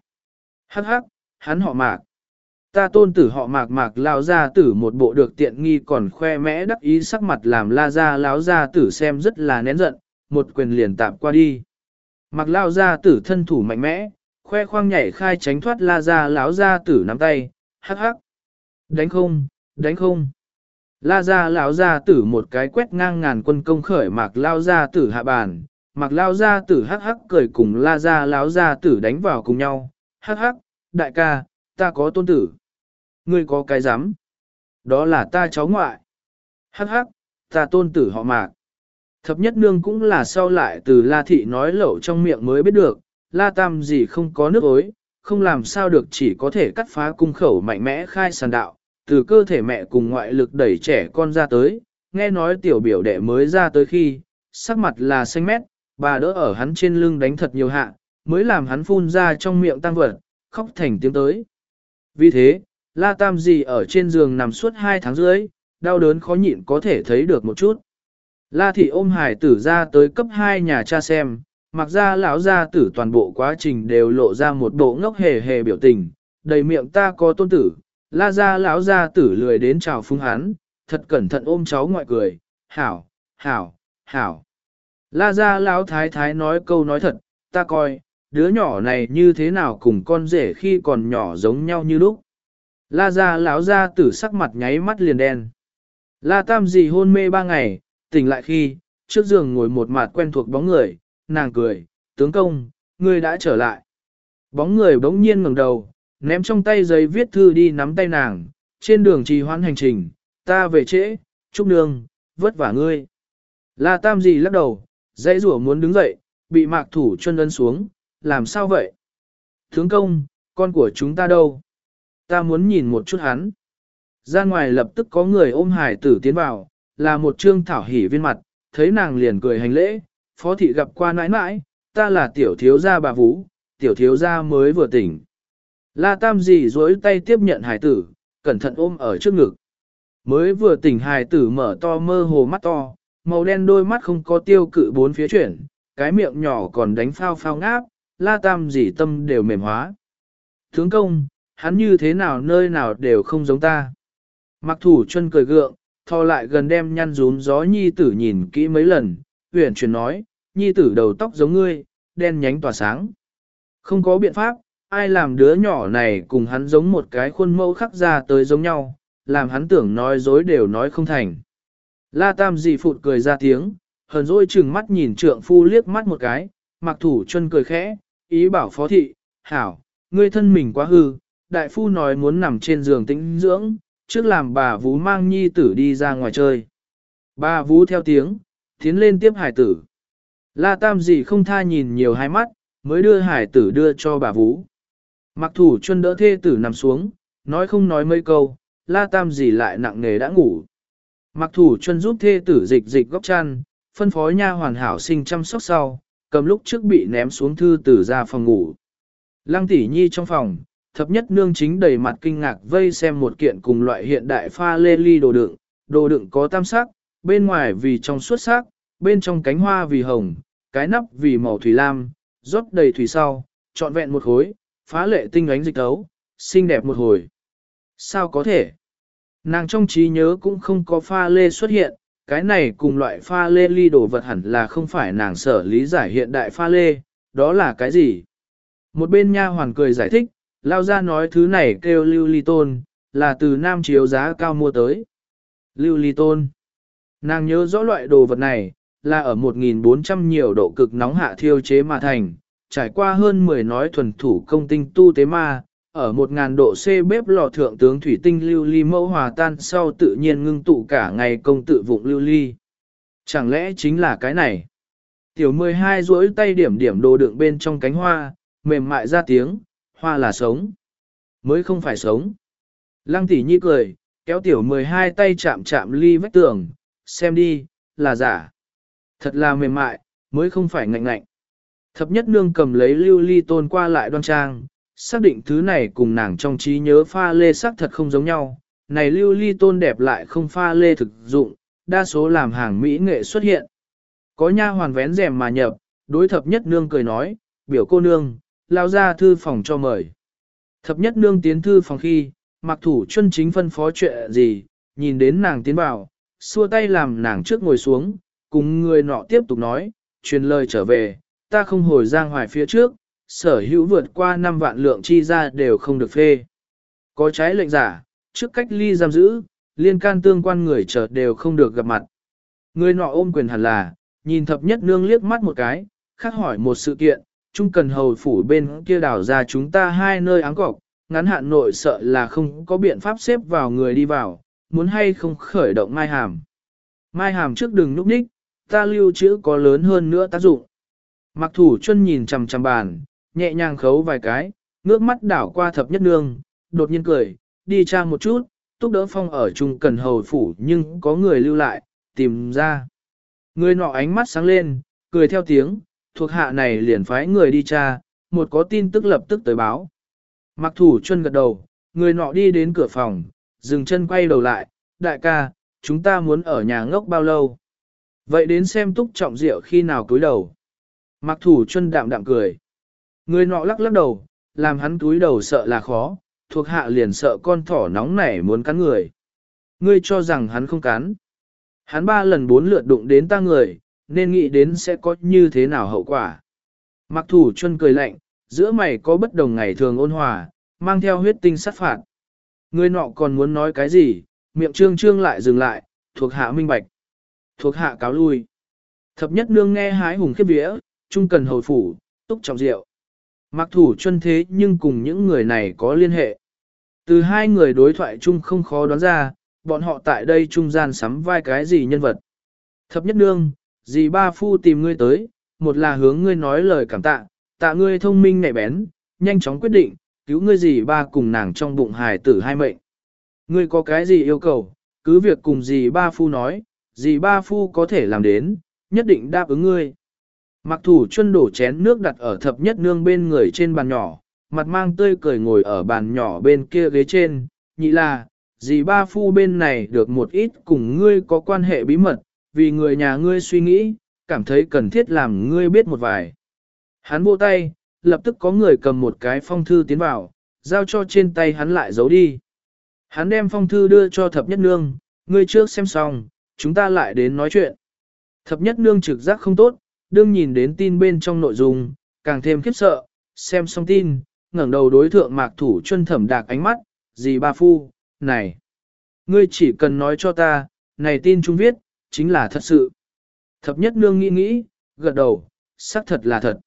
Hắc hắc, hắn họ mạc. Ta tôn tử họ mạc mạc lao gia tử một bộ được tiện nghi còn khoe mẽ đắc ý sắc mặt làm la gia lão gia tử xem rất là nén giận, một quyền liền tạm qua đi. Mạc lao gia tử thân thủ mạnh mẽ, khoe khoang nhảy khai tránh thoát la gia lão gia tử nắm tay, hắc hắc. Đánh không, đánh không. La gia lão gia tử một cái quét ngang ngàn quân công khởi mạc lao gia tử hạ bàn, mạc lao gia tử hắc hắc cười cùng la gia lão gia tử đánh vào cùng nhau, hắc hắc, đại ca, ta có tôn tử. Ngươi có cái dám. Đó là ta cháu ngoại. Hắc hắc, ta tôn tử họ mạc. Thập nhất nương cũng là sau lại từ la thị nói lẩu trong miệng mới biết được, la tam gì không có nước ối, không làm sao được chỉ có thể cắt phá cung khẩu mạnh mẽ khai sàn đạo, từ cơ thể mẹ cùng ngoại lực đẩy trẻ con ra tới, nghe nói tiểu biểu đệ mới ra tới khi, sắc mặt là xanh mét, bà đỡ ở hắn trên lưng đánh thật nhiều hạ, mới làm hắn phun ra trong miệng tăng vật, khóc thành tiếng tới. Vì thế, La Tam gì ở trên giường nằm suốt hai tháng dưới, đau đớn khó nhịn có thể thấy được một chút. La thị ôm hải tử ra tới cấp 2 nhà cha xem, mặc ra lão gia tử toàn bộ quá trình đều lộ ra một bộ ngốc hề hề biểu tình, đầy miệng ta có tôn tử, la gia lão gia tử lười đến chào phung hắn, thật cẩn thận ôm cháu ngoại cười, hảo, hảo, hảo. La gia lão thái thái nói câu nói thật, ta coi, đứa nhỏ này như thế nào cùng con rể khi còn nhỏ giống nhau như lúc. La gia lão gia tử sắc mặt nháy mắt liền đen. La tam gì hôn mê ba ngày, tỉnh lại khi, trước giường ngồi một mặt quen thuộc bóng người, nàng cười, tướng công, ngươi đã trở lại. Bóng người bỗng nhiên ngẩng đầu, ném trong tay giấy viết thư đi nắm tay nàng, trên đường trì hoãn hành trình, ta về trễ, chúc nương, vất vả ngươi. La tam gì lắc đầu, dãy rủa muốn đứng dậy, bị mạc thủ chân ấn xuống, làm sao vậy? Tướng công, con của chúng ta đâu? Ta muốn nhìn một chút hắn. Ra ngoài lập tức có người ôm hải tử tiến vào, là một trương thảo hỉ viên mặt, thấy nàng liền cười hành lễ, phó thị gặp qua nãi nãi, ta là tiểu thiếu gia bà Vũ, tiểu thiếu gia mới vừa tỉnh. La Tam dì duỗi tay tiếp nhận hải tử, cẩn thận ôm ở trước ngực. Mới vừa tỉnh hải tử mở to mơ hồ mắt to, màu đen đôi mắt không có tiêu cự bốn phía chuyển, cái miệng nhỏ còn đánh phao phao ngáp, La Tam dì tâm đều mềm hóa. Thướng công, hắn như thế nào nơi nào đều không giống ta. Mặc thủ chân cười gượng, thò lại gần đem nhăn rún gió nhi tử nhìn kỹ mấy lần, huyền chuyển nói, nhi tử đầu tóc giống ngươi, đen nhánh tỏa sáng. Không có biện pháp, ai làm đứa nhỏ này cùng hắn giống một cái khuôn mẫu khắc ra tới giống nhau, làm hắn tưởng nói dối đều nói không thành. La Tam dị phụt cười ra tiếng, hờn dỗi chừng mắt nhìn trượng phu liếc mắt một cái, mặc thủ chân cười khẽ, ý bảo phó thị, hảo, ngươi thân mình quá hư, đại phu nói muốn nằm trên giường tĩnh dưỡng, trước làm bà Vú mang nhi tử đi ra ngoài chơi. Bà Vú theo tiếng, tiến lên tiếp hải tử. La Tam gì không tha nhìn nhiều hai mắt, mới đưa hải tử đưa cho bà Vú. Mặc thủ chân đỡ thê tử nằm xuống, nói không nói mấy câu, La Tam gì lại nặng nề đã ngủ. Mặc thủ chân giúp thê tử dịch dịch góc chăn, phân phối nha hoàn hảo sinh chăm sóc sau, cầm lúc trước bị ném xuống thư tử ra phòng ngủ. Lăng tỷ nhi trong phòng, thập nhất nương chính đầy mặt kinh ngạc vây xem một kiện cùng loại hiện đại pha lê ly đồ đựng, đồ đựng có tam sắc, bên ngoài vì trong suốt sắc, bên trong cánh hoa vì hồng, cái nắp vì màu thủy lam, rót đầy thủy sau, trọn vẹn một khối, phá lệ tinh ánh dịch tấu, xinh đẹp một hồi. Sao có thể? Nàng trong trí nhớ cũng không có pha lê xuất hiện, cái này cùng loại pha lê ly đồ vật hẳn là không phải nàng sở lý giải hiện đại pha lê, đó là cái gì? Một bên nha hoàn cười giải thích, lao ra nói thứ này kêu lưu ly tôn, là từ nam chiếu giá cao mua tới. Lưu ly tôn. Nàng nhớ rõ loại đồ vật này, là ở 1.400 nhiều độ cực nóng hạ thiêu chế mà thành, trải qua hơn 10 nói thuần thủ công tinh tu tế ma, ở 1.000 độ C bếp lò thượng tướng thủy tinh lưu ly mẫu hòa tan sau tự nhiên ngưng tụ cả ngày công tự vụng lưu ly. Chẳng lẽ chính là cái này? Tiểu 12 duỗi tay điểm điểm đồ đựng bên trong cánh hoa, mềm mại ra tiếng, hoa là sống. Mới không phải sống. Lăng tỷ nhi cười, kéo tiểu 12 tay chạm chạm ly vách tường, xem đi, là giả. Thật là mềm mại, mới không phải ngạnh ngạnh. Thập nhất nương cầm lấy lưu ly tôn qua lại đoan trang, xác định thứ này cùng nàng trong trí nhớ pha lê sắc thật không giống nhau. Này lưu ly tôn đẹp lại không pha lê thực dụng, đa số làm hàng mỹ nghệ xuất hiện. Có nha hoàn vén rèm mà nhập, đối thập nhất nương cười nói, biểu cô nương, lao ra thư phòng cho mời. Thập nhất nương tiến thư phòng khi, mặc thủ chân chính phân phó chuyện gì, nhìn đến nàng tiến vào, xua tay làm nàng trước ngồi xuống, cùng người nọ tiếp tục nói, truyền lời trở về, ta không hồi giang hoài phía trước, sở hữu vượt qua 5 vạn lượng chi ra đều không được phê. Có trái lệnh giả, trước cách ly giam giữ, liên can tương quan người chợt đều không được gặp mặt. Người nọ ôm quyền hẳn là, nhìn thập nhất nương liếc mắt một cái, khác hỏi một sự kiện, chung cần hầu phủ bên kia đảo ra chúng ta hai nơi áng cọc, ngắn hạn nội sợ là không có biện pháp xếp vào người đi vào, muốn hay không khởi động mai hàm. Mai hàm trước đừng núp ních, ta lưu trữ có lớn hơn nữa tác dụng. Mặc thủ chân nhìn chằm chằm bàn, nhẹ nhàng khấu vài cái, ngước mắt đảo qua thập nhất nương, đột nhiên cười, đi tra một chút, túc đỡ phong ở chung cần hầu phủ nhưng có người lưu lại, tìm ra. Người nọ ánh mắt sáng lên, cười theo tiếng, thuộc hạ này liền phái người đi tra, một có tin tức lập tức tới báo. Mặc thủ chân gật đầu, người nọ đi đến cửa phòng, dừng chân quay đầu lại, đại ca, chúng ta muốn ở nhà ngốc bao lâu? Vậy đến xem túc trọng rượu khi nào cúi đầu. Mặc thủ chân đạm đạm cười. Người nọ lắc lắc đầu, làm hắn cúi đầu sợ là khó, thuộc hạ liền sợ con thỏ nóng nảy muốn cắn người. Ngươi cho rằng hắn không cắn. Hắn ba lần bốn lượt đụng đến ta người, nên nghĩ đến sẽ có như thế nào hậu quả. Mặc thủ chân cười lạnh, giữa mày có bất đồng ngày thường ôn hòa, mang theo huyết tinh sát phạt. Người nọ còn muốn nói cái gì, miệng trương trương lại dừng lại, thuộc hạ minh bạch. Thuộc hạ cáo lui. Thập nhất nương nghe hái hùng khiếp vía, trung cần hồi phủ, túc trọng rượu. Mặc thủ chân thế nhưng cùng những người này có liên hệ. Từ hai người đối thoại chung không khó đoán ra, bọn họ tại đây trung gian sắm vai cái gì nhân vật. Thập nhất nương, dì ba phu tìm ngươi tới, một là hướng ngươi nói lời cảm tạ, tạ ngươi thông minh nhạy bén, nhanh chóng quyết định, cứu ngươi dì ba cùng nàng trong bụng hài tử hai mệnh. Ngươi có cái gì yêu cầu, cứ việc cùng dì ba phu nói, dì ba phu có thể làm đến, nhất định đáp ứng ngươi. Mặc thủ chân đổ chén nước đặt ở thập nhất nương bên người trên bàn nhỏ, mặt mang tươi cười ngồi ở bàn nhỏ bên kia ghế trên, nhị là, dì ba phu bên này được một ít cùng ngươi có quan hệ bí mật, vì người nhà ngươi suy nghĩ, cảm thấy cần thiết làm ngươi biết một vài. Hắn vô tay, lập tức có người cầm một cái phong thư tiến vào, giao cho trên tay hắn lại giấu đi. Hắn đem phong thư đưa cho thập nhất nương, ngươi trước xem xong, chúng ta lại đến nói chuyện. Thập nhất nương trực giác không tốt, đương nhìn đến tin bên trong nội dung, càng thêm khiếp sợ, xem xong tin, ngẩng đầu đối thượng mạc thủ chân thẩm đạc ánh mắt, gì ba phu, này. Ngươi chỉ cần nói cho ta, này tin chúng viết, chính là thật sự. Thập nhất nương nghĩ nghĩ, gật đầu, xác thật là thật.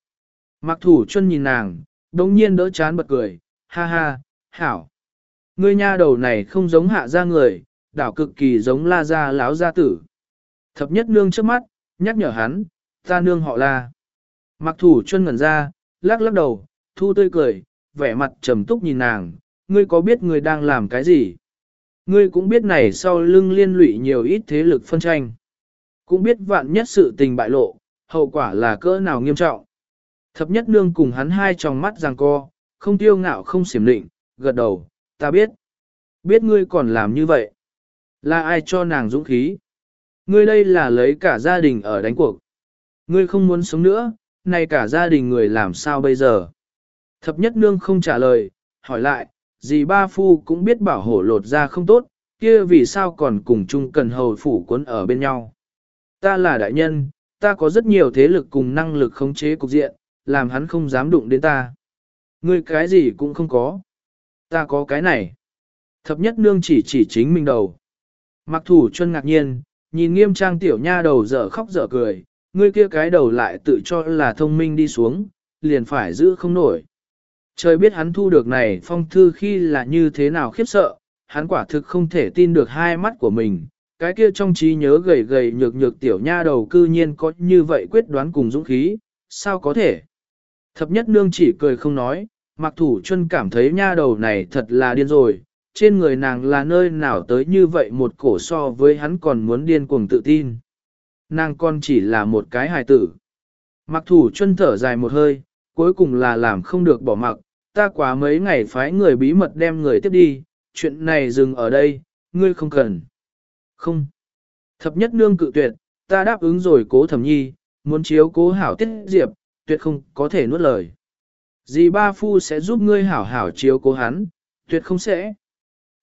mặc thủ chân nhìn nàng, đồng nhiên đỡ chán bật cười, ha ha, hảo. Ngươi nha đầu này không giống hạ ra người, đảo cực kỳ giống la gia láo gia tử. Thập nhất nương trước mắt, nhắc nhở hắn, ta nương họ la. Mặc thủ chân ngẩn ra, lắc lắc đầu, thu tươi cười, vẻ mặt trầm túc nhìn nàng, ngươi có biết ngươi đang làm cái gì? Ngươi cũng biết này sau lưng liên lụy nhiều ít thế lực phân tranh. Cũng biết vạn nhất sự tình bại lộ, hậu quả là cỡ nào nghiêm trọng. Thập nhất nương cùng hắn hai tròng mắt giằng co, không tiêu ngạo không xiểm định, gật đầu, ta biết. Biết ngươi còn làm như vậy. Là ai cho nàng dũng khí? Ngươi đây là lấy cả gia đình ở đánh cuộc. Ngươi không muốn sống nữa, nay cả gia đình người làm sao bây giờ? Thập nhất nương không trả lời, hỏi lại, dì ba phu cũng biết bảo hổ lột ra không tốt, kia vì sao còn cùng chung cần hầu phủ cuốn ở bên nhau. Ta là đại nhân, ta có rất nhiều thế lực cùng năng lực khống chế cục diện, làm hắn không dám đụng đến ta. Ngươi cái gì cũng không có. Ta có cái này. Thập nhất nương chỉ chỉ chính mình đầu. Mặc thủ chân ngạc nhiên, nhìn nghiêm trang tiểu nha đầu dở khóc dở cười, ngươi kia cái đầu lại tự cho là thông minh đi xuống, liền phải giữ không nổi. Trời biết hắn thu được này phong thư khi là như thế nào khiếp sợ, hắn quả thực không thể tin được hai mắt của mình. Cái kia trong trí nhớ gầy gầy nhược nhược tiểu nha đầu cư nhiên có như vậy quyết đoán cùng dũng khí, sao có thể? Thập nhất nương chỉ cười không nói, mặc thủ chân cảm thấy nha đầu này thật là điên rồi, trên người nàng là nơi nào tới như vậy một cổ so với hắn còn muốn điên cuồng tự tin. Nàng con chỉ là một cái hài tử. Mặc thủ chân thở dài một hơi, cuối cùng là làm không được bỏ mặc, ta quá mấy ngày phái người bí mật đem người tiếp đi, chuyện này dừng ở đây, ngươi không cần. Không. Thập nhất nương cự tuyệt, ta đáp ứng rồi cố thẩm nhi, muốn chiếu cố hảo tiết diệp, tuyệt không có thể nuốt lời. Dì ba phu sẽ giúp ngươi hảo hảo chiếu cố hắn, tuyệt không sẽ.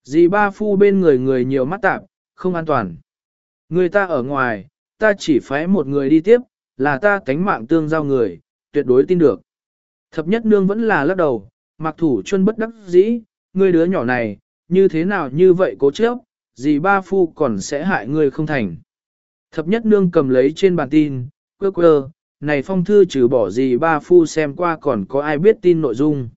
Dì ba phu bên người người nhiều mắt tạp, không an toàn. Người ta ở ngoài, ta chỉ phái một người đi tiếp, là ta cánh mạng tương giao người, tuyệt đối tin được. Thập nhất nương vẫn là lắc đầu, mặc thủ chân bất đắc dĩ, ngươi đứa nhỏ này, như thế nào như vậy cố chấp, dì ba phu còn sẽ hại ngươi không thành. Thập nhất nương cầm lấy trên bàn tin, quơ quơ, này phong thư trừ bỏ gì ba phu xem qua còn có ai biết tin nội dung.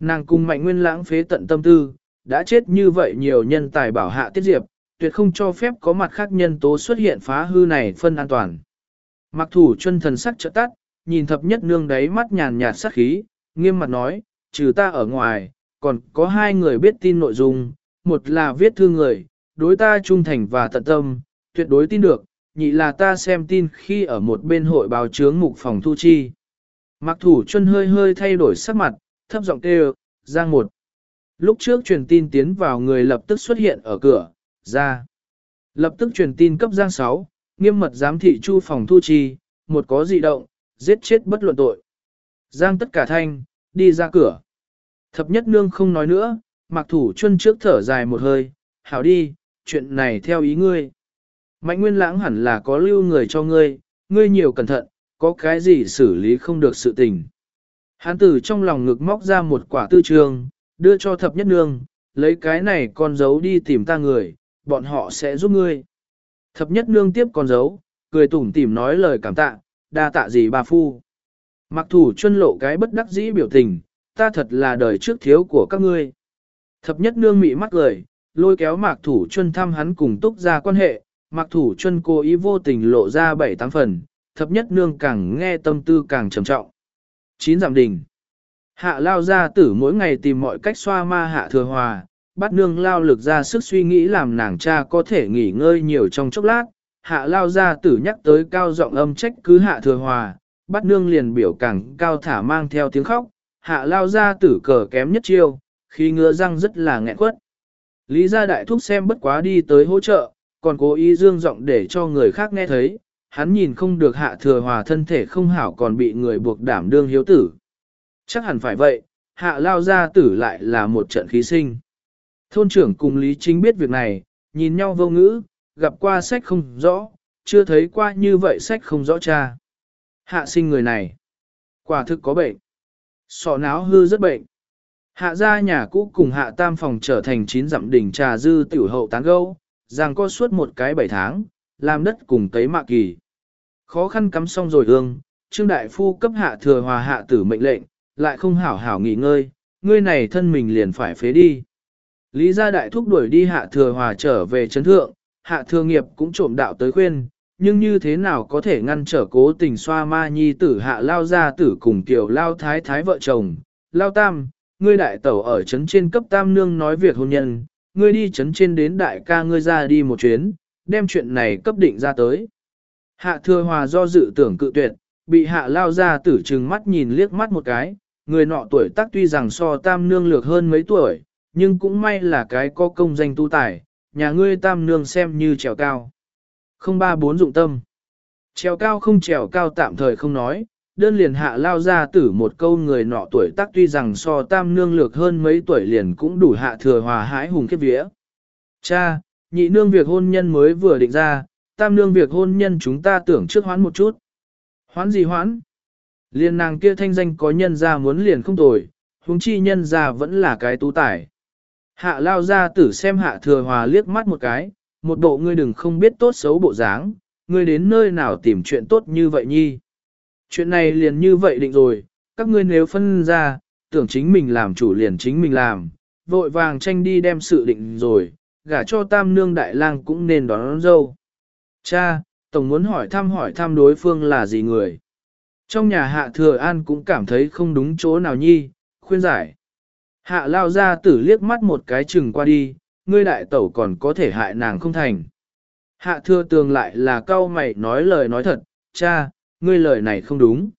Nàng cùng mạnh nguyên lãng phế tận tâm tư, đã chết như vậy nhiều nhân tài bảo hạ tiết diệp, tuyệt không cho phép có mặt khác nhân tố xuất hiện phá hư này phân an toàn. Mặc thủ chân thần sắc trợ tắt, nhìn thập nhất nương đáy mắt nhàn nhạt sắc khí, nghiêm mặt nói, trừ ta ở ngoài, còn có hai người biết tin nội dung, một là viết thư người, đối ta trung thành và tận tâm, tuyệt đối tin được, nhị là ta xem tin khi ở một bên hội báo chướng mục phòng thu chi. Mặc thủ chân hơi hơi thay đổi sắc mặt, thấp giọng kêu, giang một. Lúc trước truyền tin tiến vào người lập tức xuất hiện ở cửa, ra. Lập tức truyền tin cấp giang 6, nghiêm mật giám thị chu phòng thu chi, một có dị động, giết chết bất luận tội. Giang tất cả thanh, đi ra cửa. Thập nhất nương không nói nữa, mặc thủ chân trước thở dài một hơi, hảo đi, chuyện này theo ý ngươi. Mạnh nguyên lãng hẳn là có lưu người cho ngươi, ngươi nhiều cẩn thận, có cái gì xử lý không được sự tình. Hán tử trong lòng ngực móc ra một quả tư trường, đưa cho thập nhất nương, lấy cái này con dấu đi tìm ta người, bọn họ sẽ giúp ngươi. Thập nhất nương tiếp con dấu, cười tủm tỉm nói lời cảm tạ, đa tạ gì bà phu. Mặc thủ chân lộ cái bất đắc dĩ biểu tình, ta thật là đời trước thiếu của các ngươi. Thập nhất nương mị mắt cười, lôi kéo mạc thủ chuân thăm hắn cùng túc ra quan hệ, mạc thủ chuân cố ý vô tình lộ ra bảy tám phần, thập nhất nương càng nghe tâm tư càng trầm trọng. Chín giảm đỉnh. Hạ lao ra tử mỗi ngày tìm mọi cách xoa ma hạ thừa hòa, bắt nương lao lực ra sức suy nghĩ làm nàng cha có thể nghỉ ngơi nhiều trong chốc lát. Hạ lao ra tử nhắc tới cao giọng âm trách cứ hạ thừa hòa, bắt nương liền biểu càng cao thả mang theo tiếng khóc. Hạ lao ra tử cờ kém nhất chiêu, khi ngứa răng rất là nghẹn quất. Lý gia đại thúc xem bất quá đi tới hỗ trợ, còn cố ý dương giọng để cho người khác nghe thấy, hắn nhìn không được hạ thừa hòa thân thể không hảo còn bị người buộc đảm đương hiếu tử. Chắc hẳn phải vậy, hạ lao gia tử lại là một trận khí sinh. Thôn trưởng cùng Lý Chính biết việc này, nhìn nhau vô ngữ, gặp qua sách không rõ, chưa thấy qua như vậy sách không rõ cha. Hạ sinh người này, quả thực có bệnh. Sọ náo hư rất bệnh. Hạ gia nhà cũ cùng hạ tam phòng trở thành chín dặm đỉnh trà dư tiểu hậu tán gâu, rằng có suốt một cái bảy tháng, làm đất cùng tấy mạ kỳ. Khó khăn cắm xong rồi ương, Trương Đại Phu cấp hạ thừa hòa hạ tử mệnh lệnh, lại không hảo hảo nghỉ ngơi, ngươi này thân mình liền phải phế đi. Lý gia đại thúc đuổi đi hạ thừa hòa trở về chấn thượng, hạ thừa nghiệp cũng trộm đạo tới khuyên, nhưng như thế nào có thể ngăn trở cố tình xoa ma nhi tử hạ lao gia tử cùng tiểu lao thái thái vợ chồng, lao tam, ngươi đại tẩu ở chấn trên cấp tam nương nói việc hôn nhân, ngươi đi chấn trên đến đại ca ngươi ra đi một chuyến, đem chuyện này cấp định ra tới. Hạ thừa hòa do dự tưởng cự tuyệt, bị hạ lao ra tử trừng mắt nhìn liếc mắt một cái, người nọ tuổi tác tuy rằng so tam nương lược hơn mấy tuổi, nhưng cũng may là cái có công danh tu tài, nhà ngươi tam nương xem như trèo cao. Không ba bốn dụng tâm. Trèo cao không trèo cao tạm thời không nói, đơn liền hạ lao ra tử một câu người nọ tuổi tác tuy rằng so tam nương lược hơn mấy tuổi liền cũng đủ hạ thừa hòa hãi hùng kiếp vía. Cha, nhị nương việc hôn nhân mới vừa định ra, tam nương việc hôn nhân chúng ta tưởng trước hoãn một chút. Hoãn gì hoãn? Liên nàng kia thanh danh có nhân ra muốn liền không tồi, huống chi nhân ra vẫn là cái tú tải. Hạ lao ra tử xem hạ thừa hòa liếc mắt một cái, một bộ ngươi đừng không biết tốt xấu bộ dáng, ngươi đến nơi nào tìm chuyện tốt như vậy nhi. Chuyện này liền như vậy định rồi, các ngươi nếu phân ra, tưởng chính mình làm chủ liền chính mình làm, vội vàng tranh đi đem sự định rồi, gả cho tam nương đại lang cũng nên đón, đón dâu. Cha, Tổng muốn hỏi thăm hỏi thăm đối phương là gì người. Trong nhà hạ thừa an cũng cảm thấy không đúng chỗ nào nhi, khuyên giải. Hạ lao ra tử liếc mắt một cái chừng qua đi, ngươi đại tẩu còn có thể hại nàng không thành. Hạ thừa tường lại là cao mày nói lời nói thật, cha, ngươi lời này không đúng.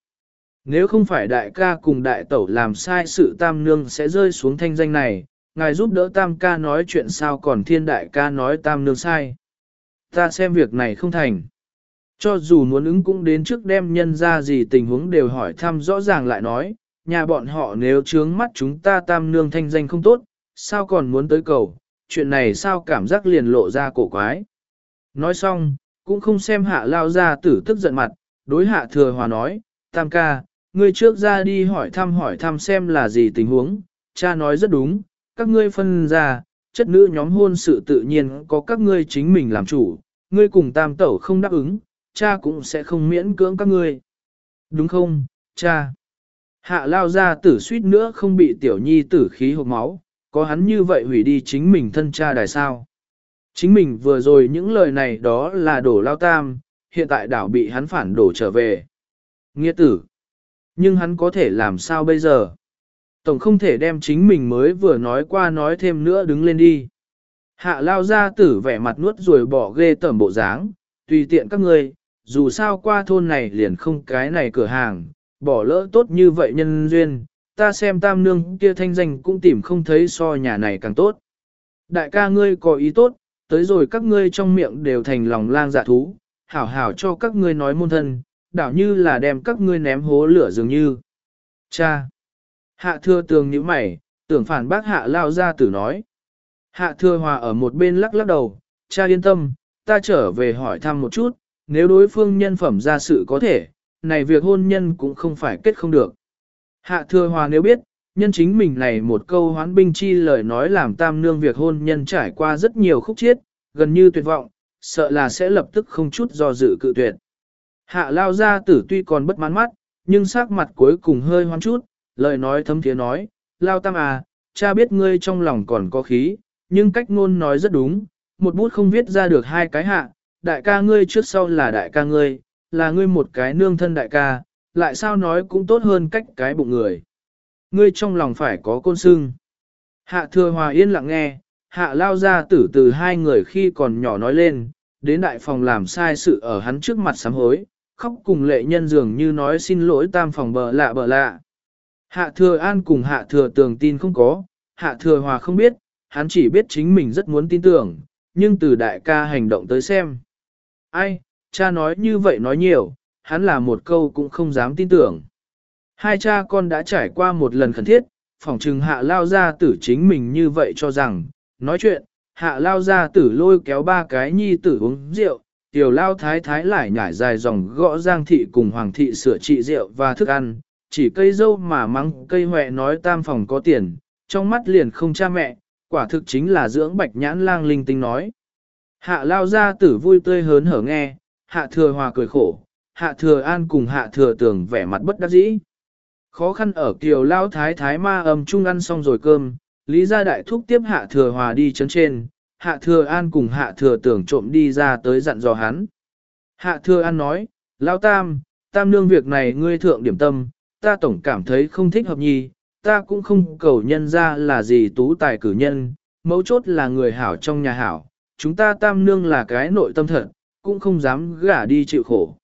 Nếu không phải đại ca cùng đại tẩu làm sai sự tam nương sẽ rơi xuống thanh danh này, ngài giúp đỡ tam ca nói chuyện sao còn thiên đại ca nói tam nương sai. Ta xem việc này không thành. Cho dù muốn ứng cũng đến trước đem nhân ra gì tình huống đều hỏi thăm rõ ràng lại nói, nhà bọn họ nếu trướng mắt chúng ta tam nương thanh danh không tốt, sao còn muốn tới cầu, chuyện này sao cảm giác liền lộ ra cổ quái. Nói xong, cũng không xem hạ lao ra tử tức giận mặt, đối hạ thừa hòa nói, tam ca, ngươi trước ra đi hỏi thăm hỏi thăm xem là gì tình huống, cha nói rất đúng, các ngươi phân ra, chất nữ nhóm hôn sự tự nhiên có các ngươi chính mình làm chủ, ngươi cùng tam tẩu không đáp ứng, cha cũng sẽ không miễn cưỡng các ngươi. Đúng không, cha? Hạ lao ra tử suýt nữa không bị tiểu nhi tử khí hộp máu, có hắn như vậy hủy đi chính mình thân cha đài sao. Chính mình vừa rồi những lời này đó là đổ lao tam, hiện tại đảo bị hắn phản đổ trở về. Nghĩa tử. Nhưng hắn có thể làm sao bây giờ? Tổng không thể đem chính mình mới vừa nói qua nói thêm nữa đứng lên đi. Hạ lao ra tử vẻ mặt nuốt rồi bỏ ghê tẩm bộ dáng, tùy tiện các ngươi, dù sao qua thôn này liền không cái này cửa hàng, bỏ lỡ tốt như vậy nhân duyên, ta xem tam nương kia thanh danh cũng tìm không thấy so nhà này càng tốt. Đại ca ngươi có ý tốt, tới rồi các ngươi trong miệng đều thành lòng lang dạ thú, hảo hảo cho các ngươi nói môn thân, đảo như là đem các ngươi ném hố lửa dường như. Cha! Hạ thưa tường như mày, tưởng phản bác hạ lao ra tử nói. Hạ thưa hòa ở một bên lắc lắc đầu, cha yên tâm, ta trở về hỏi thăm một chút, nếu đối phương nhân phẩm ra sự có thể, này việc hôn nhân cũng không phải kết không được. Hạ thưa hòa nếu biết, nhân chính mình này một câu hoán binh chi lời nói làm tam nương việc hôn nhân trải qua rất nhiều khúc chiết, gần như tuyệt vọng, sợ là sẽ lập tức không chút do dự cự tuyệt. Hạ lao ra tử tuy còn bất mãn mắt, nhưng sắc mặt cuối cùng hơi hoang chút, lời nói thấm thiế nói, lao tam à, cha biết ngươi trong lòng còn có khí, nhưng cách ngôn nói rất đúng, một bút không viết ra được hai cái hạ, đại ca ngươi trước sau là đại ca ngươi, là ngươi một cái nương thân đại ca, lại sao nói cũng tốt hơn cách cái bụng người. Ngươi trong lòng phải có côn sưng. Hạ thừa hòa yên lặng nghe, hạ lao ra tử từ hai người khi còn nhỏ nói lên, đến đại phòng làm sai sự ở hắn trước mặt sám hối, khóc cùng lệ nhân dường như nói xin lỗi tam phòng bờ lạ bờ lạ. Hạ thừa an cùng hạ thừa tường tin không có, hạ thừa hòa không biết, hắn chỉ biết chính mình rất muốn tin tưởng, nhưng từ đại ca hành động tới xem. Ai, cha nói như vậy nói nhiều, hắn là một câu cũng không dám tin tưởng. Hai cha con đã trải qua một lần khẩn thiết, phỏng trừng hạ lao ra tử chính mình như vậy cho rằng, nói chuyện, hạ lao ra tử lôi kéo ba cái nhi tử uống rượu, tiểu lao thái thái lại nhảy dài dòng gõ giang thị cùng hoàng thị sửa trị rượu và thức ăn, chỉ cây dâu mà mắng cây huệ nói tam phòng có tiền, trong mắt liền không cha mẹ, quả thực chính là dưỡng bạch nhãn lang linh tinh nói. Hạ lao ra tử vui tươi hớn hở nghe, hạ thừa hòa cười khổ, hạ thừa an cùng hạ thừa tường vẻ mặt bất đắc dĩ. Khó khăn ở kiều lao thái thái ma âm chung ăn xong rồi cơm, lý gia đại thúc tiếp hạ thừa hòa đi chấn trên, hạ thừa an cùng hạ thừa tưởng trộm đi ra tới dặn dò hắn. Hạ thừa an nói, lao tam, tam nương việc này ngươi thượng điểm tâm, ta tổng cảm thấy không thích hợp nhi, ta cũng không cầu nhân ra là gì tú tài cử nhân, mấu chốt là người hảo trong nhà hảo, chúng ta tam nương là cái nội tâm thật, cũng không dám gả đi chịu khổ.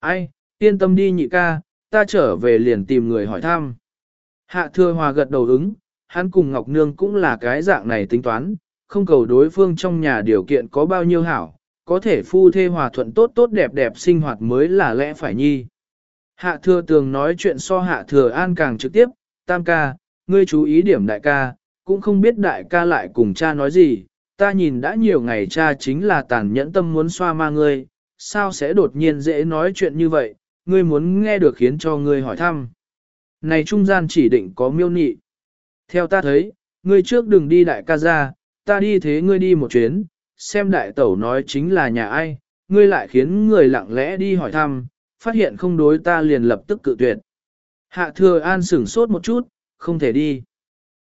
Ai, yên tâm đi nhị ca, ta trở về liền tìm người hỏi thăm. Hạ thừa hòa gật đầu ứng, hắn cùng Ngọc Nương cũng là cái dạng này tính toán, không cầu đối phương trong nhà điều kiện có bao nhiêu hảo, có thể phu thê hòa thuận tốt tốt đẹp đẹp sinh hoạt mới là lẽ phải nhi. Hạ thừa tường nói chuyện so hạ thừa an càng trực tiếp, tam ca, ngươi chú ý điểm đại ca, cũng không biết đại ca lại cùng cha nói gì, ta nhìn đã nhiều ngày cha chính là tàn nhẫn tâm muốn xoa ma ngươi, sao sẽ đột nhiên dễ nói chuyện như vậy, ngươi muốn nghe được khiến cho ngươi hỏi thăm. Này trung gian chỉ định có miêu nị. Theo ta thấy, ngươi trước đừng đi đại ca ra, ta đi thế ngươi đi một chuyến, xem đại tẩu nói chính là nhà ai, ngươi lại khiến người lặng lẽ đi hỏi thăm, phát hiện không đối ta liền lập tức cự tuyệt. Hạ thừa an sửng sốt một chút, không thể đi.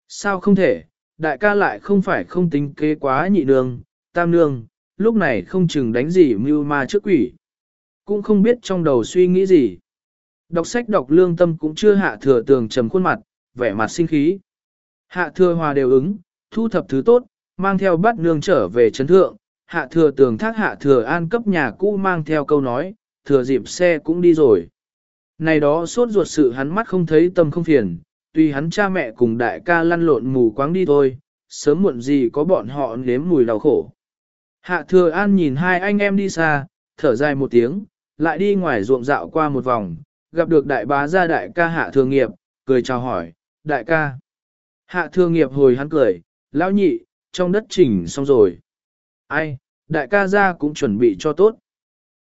Sao không thể, đại ca lại không phải không tính kế quá nhị nương, tam nương, lúc này không chừng đánh gì mưu ma trước quỷ. Cũng không biết trong đầu suy nghĩ gì. Đọc sách đọc lương tâm cũng chưa hạ thừa tường trầm khuôn mặt, vẻ mặt sinh khí. Hạ thừa hòa đều ứng, thu thập thứ tốt, mang theo bắt nương trở về chấn thượng, hạ thừa tường thác hạ thừa an cấp nhà cũ mang theo câu nói, thừa dịp xe cũng đi rồi. Này đó sốt ruột sự hắn mắt không thấy tâm không phiền, tuy hắn cha mẹ cùng đại ca lăn lộn mù quáng đi thôi, sớm muộn gì có bọn họ nếm mùi đau khổ. Hạ thừa an nhìn hai anh em đi xa, thở dài một tiếng, lại đi ngoài ruộng dạo qua một vòng, gặp được đại bá gia đại ca hạ thừa nghiệp, cười chào hỏi, đại ca. Hạ thừa nghiệp hồi hắn cười, lão nhị, trong đất chỉnh xong rồi. Ai, đại ca gia cũng chuẩn bị cho tốt.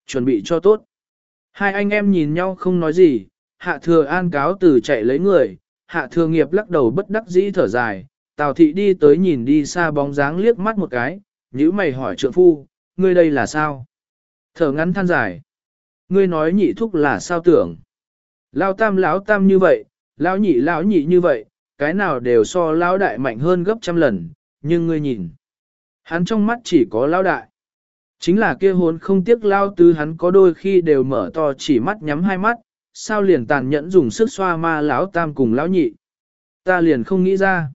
Chuẩn bị cho tốt. Hai anh em nhìn nhau không nói gì, hạ thừa an cáo từ chạy lấy người, hạ thừa nghiệp lắc đầu bất đắc dĩ thở dài, tào thị đi tới nhìn đi xa bóng dáng liếc mắt một cái, nhữ mày hỏi trượng phu, ngươi đây là sao? Thở ngắn than dài. Ngươi nói nhị thúc là sao tưởng? Lao tam lão tam như vậy, lão nhị lão nhị như vậy, cái nào đều so lão đại mạnh hơn gấp trăm lần, nhưng ngươi nhìn. Hắn trong mắt chỉ có lão đại. Chính là kia hồn không tiếc lao tứ hắn có đôi khi đều mở to chỉ mắt nhắm hai mắt, sao liền tàn nhẫn dùng sức xoa ma lão tam cùng lão nhị. Ta liền không nghĩ ra.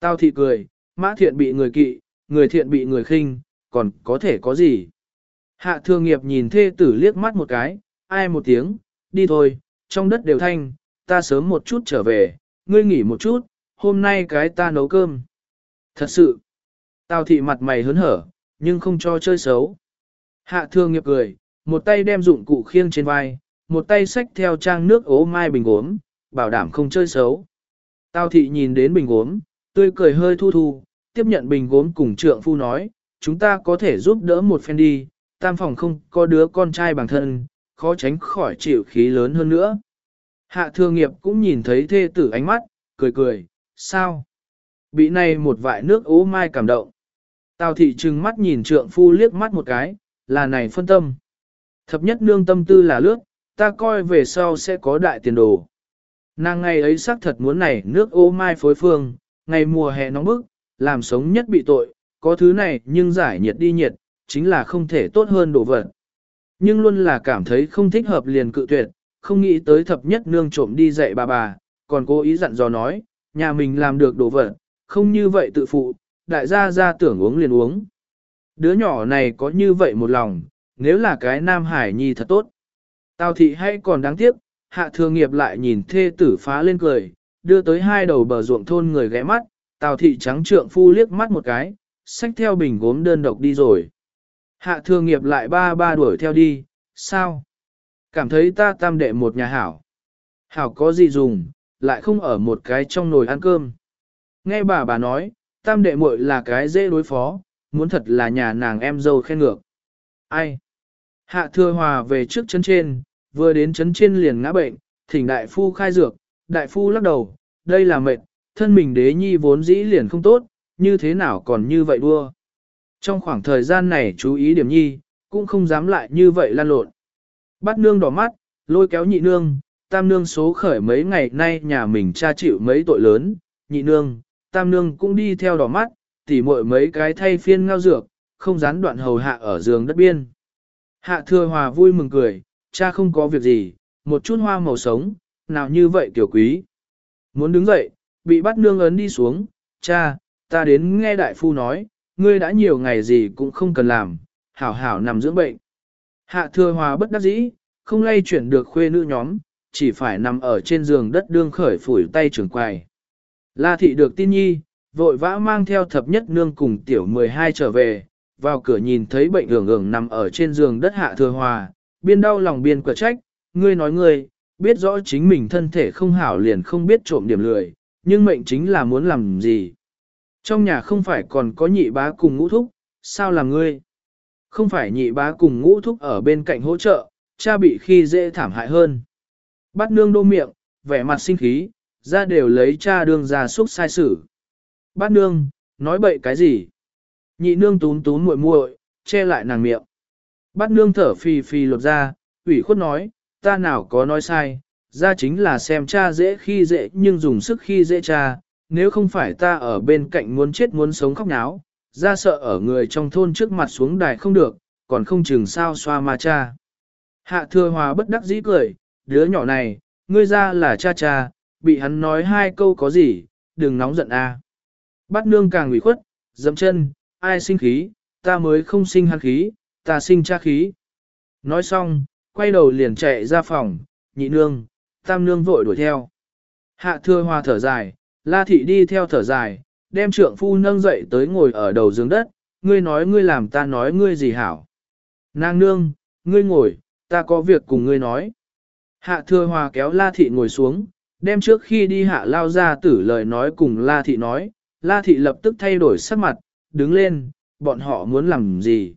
Tao thị cười, mã thiện bị người kỵ, người thiện bị người khinh, còn có thể có gì. Hạ thương nghiệp nhìn thê tử liếc mắt một cái, ai một tiếng, đi thôi, trong đất đều thanh, ta sớm một chút trở về, ngươi nghỉ một chút, hôm nay cái ta nấu cơm. Thật sự, tào thị mặt mày hớn hở, nhưng không cho chơi xấu. Hạ thương nghiệp cười, một tay đem dụng cụ khiêng trên vai, một tay xách theo trang nước ố mai bình gốm, bảo đảm không chơi xấu. Tào thị nhìn đến bình gốm, tươi cười hơi thu thu, tiếp nhận bình gốm cùng trượng phu nói, chúng ta có thể giúp đỡ một phen đi, tam phòng không có đứa con trai bằng thân, khó tránh khỏi chịu khí lớn hơn nữa. Hạ thương nghiệp cũng nhìn thấy thê tử ánh mắt, cười cười, sao? Bị này một vại nước ố mai cảm động. Tào thị trừng mắt nhìn trượng phu liếc mắt một cái, là này phân tâm. Thập nhất nương tâm tư là lướt, ta coi về sau sẽ có đại tiền đồ. Nàng ngày ấy xác thật muốn này nước ô mai phối phương, ngày mùa hè nóng bức, làm sống nhất bị tội, có thứ này nhưng giải nhiệt đi nhiệt, chính là không thể tốt hơn đồ vật. Nhưng luôn là cảm thấy không thích hợp liền cự tuyệt, không nghĩ tới thập nhất nương trộm đi dạy bà bà, còn cố ý dặn dò nói, nhà mình làm được đồ vật, không như vậy tự phụ, đại gia ra tưởng uống liền uống. Đứa nhỏ này có như vậy một lòng, nếu là cái nam hải nhi thật tốt. Tào thị hay còn đáng tiếc, hạ thừa nghiệp lại nhìn thê tử phá lên cười, đưa tới hai đầu bờ ruộng thôn người ghé mắt, tào thị trắng trượng phu liếc mắt một cái, xách theo bình gốm đơn độc đi rồi. Hạ thừa nghiệp lại ba ba đuổi theo đi, sao? Cảm thấy ta tam đệ một nhà hảo. Hảo có gì dùng, lại không ở một cái trong nồi ăn cơm. Nghe bà bà nói, tam đệ muội là cái dễ đối phó, muốn thật là nhà nàng em dâu khen ngược. Ai? Hạ thừa hòa về trước chân trên, vừa đến chấn trên liền ngã bệnh, thỉnh đại phu khai dược, đại phu lắc đầu, đây là mệt, thân mình đế nhi vốn dĩ liền không tốt, như thế nào còn như vậy đua. Trong khoảng thời gian này chú ý điểm nhi, cũng không dám lại như vậy lan lộn. Bắt nương đỏ mắt, lôi kéo nhị nương, tam nương số khởi mấy ngày nay nhà mình cha chịu mấy tội lớn, nhị nương, tam nương cũng đi theo đỏ mắt, tỉ muội mấy cái thay phiên ngao dược, không gián đoạn hầu hạ ở giường đất biên. Hạ thừa hòa vui mừng cười, cha không có việc gì, một chút hoa màu sống, nào như vậy tiểu quý. Muốn đứng dậy, bị bắt nương ấn đi xuống, cha, ta đến nghe đại phu nói, ngươi đã nhiều ngày gì cũng không cần làm, hảo hảo nằm dưỡng bệnh. Hạ thừa hòa bất đắc dĩ, không lay chuyển được khuê nữ nhóm, chỉ phải nằm ở trên giường đất đương khởi phủi tay trưởng quài. La thị được tin nhi, vội vã mang theo thập nhất nương cùng tiểu 12 trở về, vào cửa nhìn thấy bệnh ưởng ưởng nằm ở trên giường đất hạ thừa hòa, biên đau lòng biên quả trách, ngươi nói ngươi, biết rõ chính mình thân thể không hảo liền không biết trộm điểm lười, nhưng mệnh chính là muốn làm gì. Trong nhà không phải còn có nhị bá cùng ngũ thúc, sao làm ngươi? Không phải nhị bá cùng ngũ thúc ở bên cạnh hỗ trợ, cha bị khi dễ thảm hại hơn. Bắt nương đô miệng, vẻ mặt sinh khí, ra đều lấy cha đương ra xúc sai xử. Bát nương, nói bậy cái gì? Nhị nương tún tún muội muội, che lại nàng miệng. Bát nương thở phì phì lột ra, ủy khuất nói, ta nào có nói sai, ra chính là xem cha dễ khi dễ nhưng dùng sức khi dễ cha, nếu không phải ta ở bên cạnh muốn chết muốn sống khóc náo, ra sợ ở người trong thôn trước mặt xuống đài không được, còn không chừng sao xoa ma cha. Hạ thừa hòa bất đắc dĩ cười, đứa nhỏ này, ngươi ra là cha cha, bị hắn nói hai câu có gì, đừng nóng giận a. Bắt nương càng ủy khuất, dậm chân, ai sinh khí, ta mới không sinh hắn khí, ta sinh cha khí. Nói xong, quay đầu liền chạy ra phòng, nhị nương, tam nương vội đuổi theo. Hạ thừa hòa thở dài, la thị đi theo thở dài, đem trượng phu nâng dậy tới ngồi ở đầu giường đất, ngươi nói ngươi làm ta nói ngươi gì hảo. Nàng nương, ngươi ngồi, ta có việc cùng ngươi nói. Hạ thừa hòa kéo la thị ngồi xuống, đem trước khi đi hạ lao ra tử lời nói cùng la thị nói, la thị lập tức thay đổi sắc mặt, đứng lên, bọn họ muốn làm gì.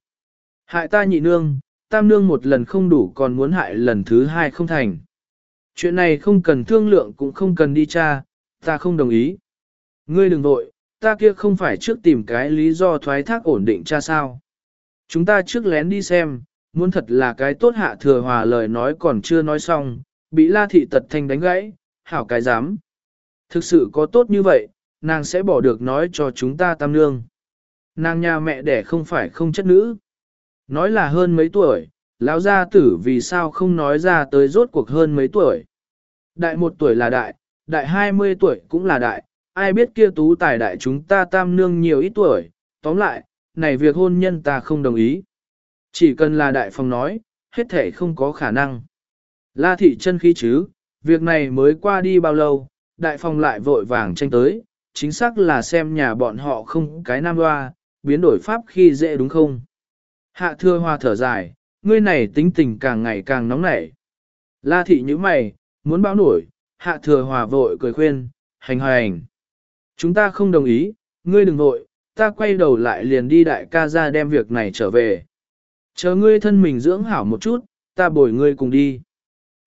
Hại ta nhị nương, tam nương một lần không đủ còn muốn hại lần thứ hai không thành. Chuyện này không cần thương lượng cũng không cần đi tra, ta không đồng ý. Ngươi đừng vội, ta kia không phải trước tìm cái lý do thoái thác ổn định cha sao. Chúng ta trước lén đi xem, muốn thật là cái tốt hạ thừa hòa lời nói còn chưa nói xong, bị la thị tật thanh đánh gãy, hảo cái dám. Thực sự có tốt như vậy, nàng sẽ bỏ được nói cho chúng ta tam nương. Nàng nhà mẹ đẻ không phải không chất nữ. Nói là hơn mấy tuổi, lão gia tử vì sao không nói ra tới rốt cuộc hơn mấy tuổi. Đại một tuổi là đại, đại hai mươi tuổi cũng là đại, ai biết kia tú tài đại chúng ta tam nương nhiều ít tuổi, tóm lại, này việc hôn nhân ta không đồng ý. Chỉ cần là đại phòng nói, hết thể không có khả năng. La thị chân khí chứ, việc này mới qua đi bao lâu, đại phòng lại vội vàng tranh tới, chính xác là xem nhà bọn họ không cái nam hoa, biến đổi pháp khi dễ đúng không? Hạ thưa hoa thở dài, ngươi này tính tình càng ngày càng nóng nảy. La thị như mày, muốn báo nổi, hạ thừa hòa vội cười khuyên, hành hành. Chúng ta không đồng ý, ngươi đừng vội, ta quay đầu lại liền đi đại ca ra đem việc này trở về. Chờ ngươi thân mình dưỡng hảo một chút, ta bồi ngươi cùng đi.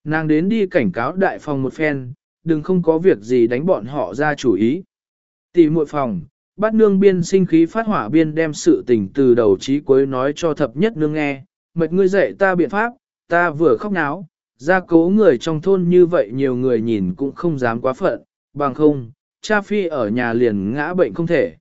Nàng đến đi cảnh cáo đại phòng một phen, đừng không có việc gì đánh bọn họ ra chủ ý. Tỷ muội phòng, bắt nương biên sinh khí phát hỏa biên đem sự tình từ đầu chí cuối nói cho thập nhất nương nghe, mệt ngươi dạy ta biện pháp, ta vừa khóc náo, ra cố người trong thôn như vậy nhiều người nhìn cũng không dám quá phận, bằng không, cha phi ở nhà liền ngã bệnh không thể.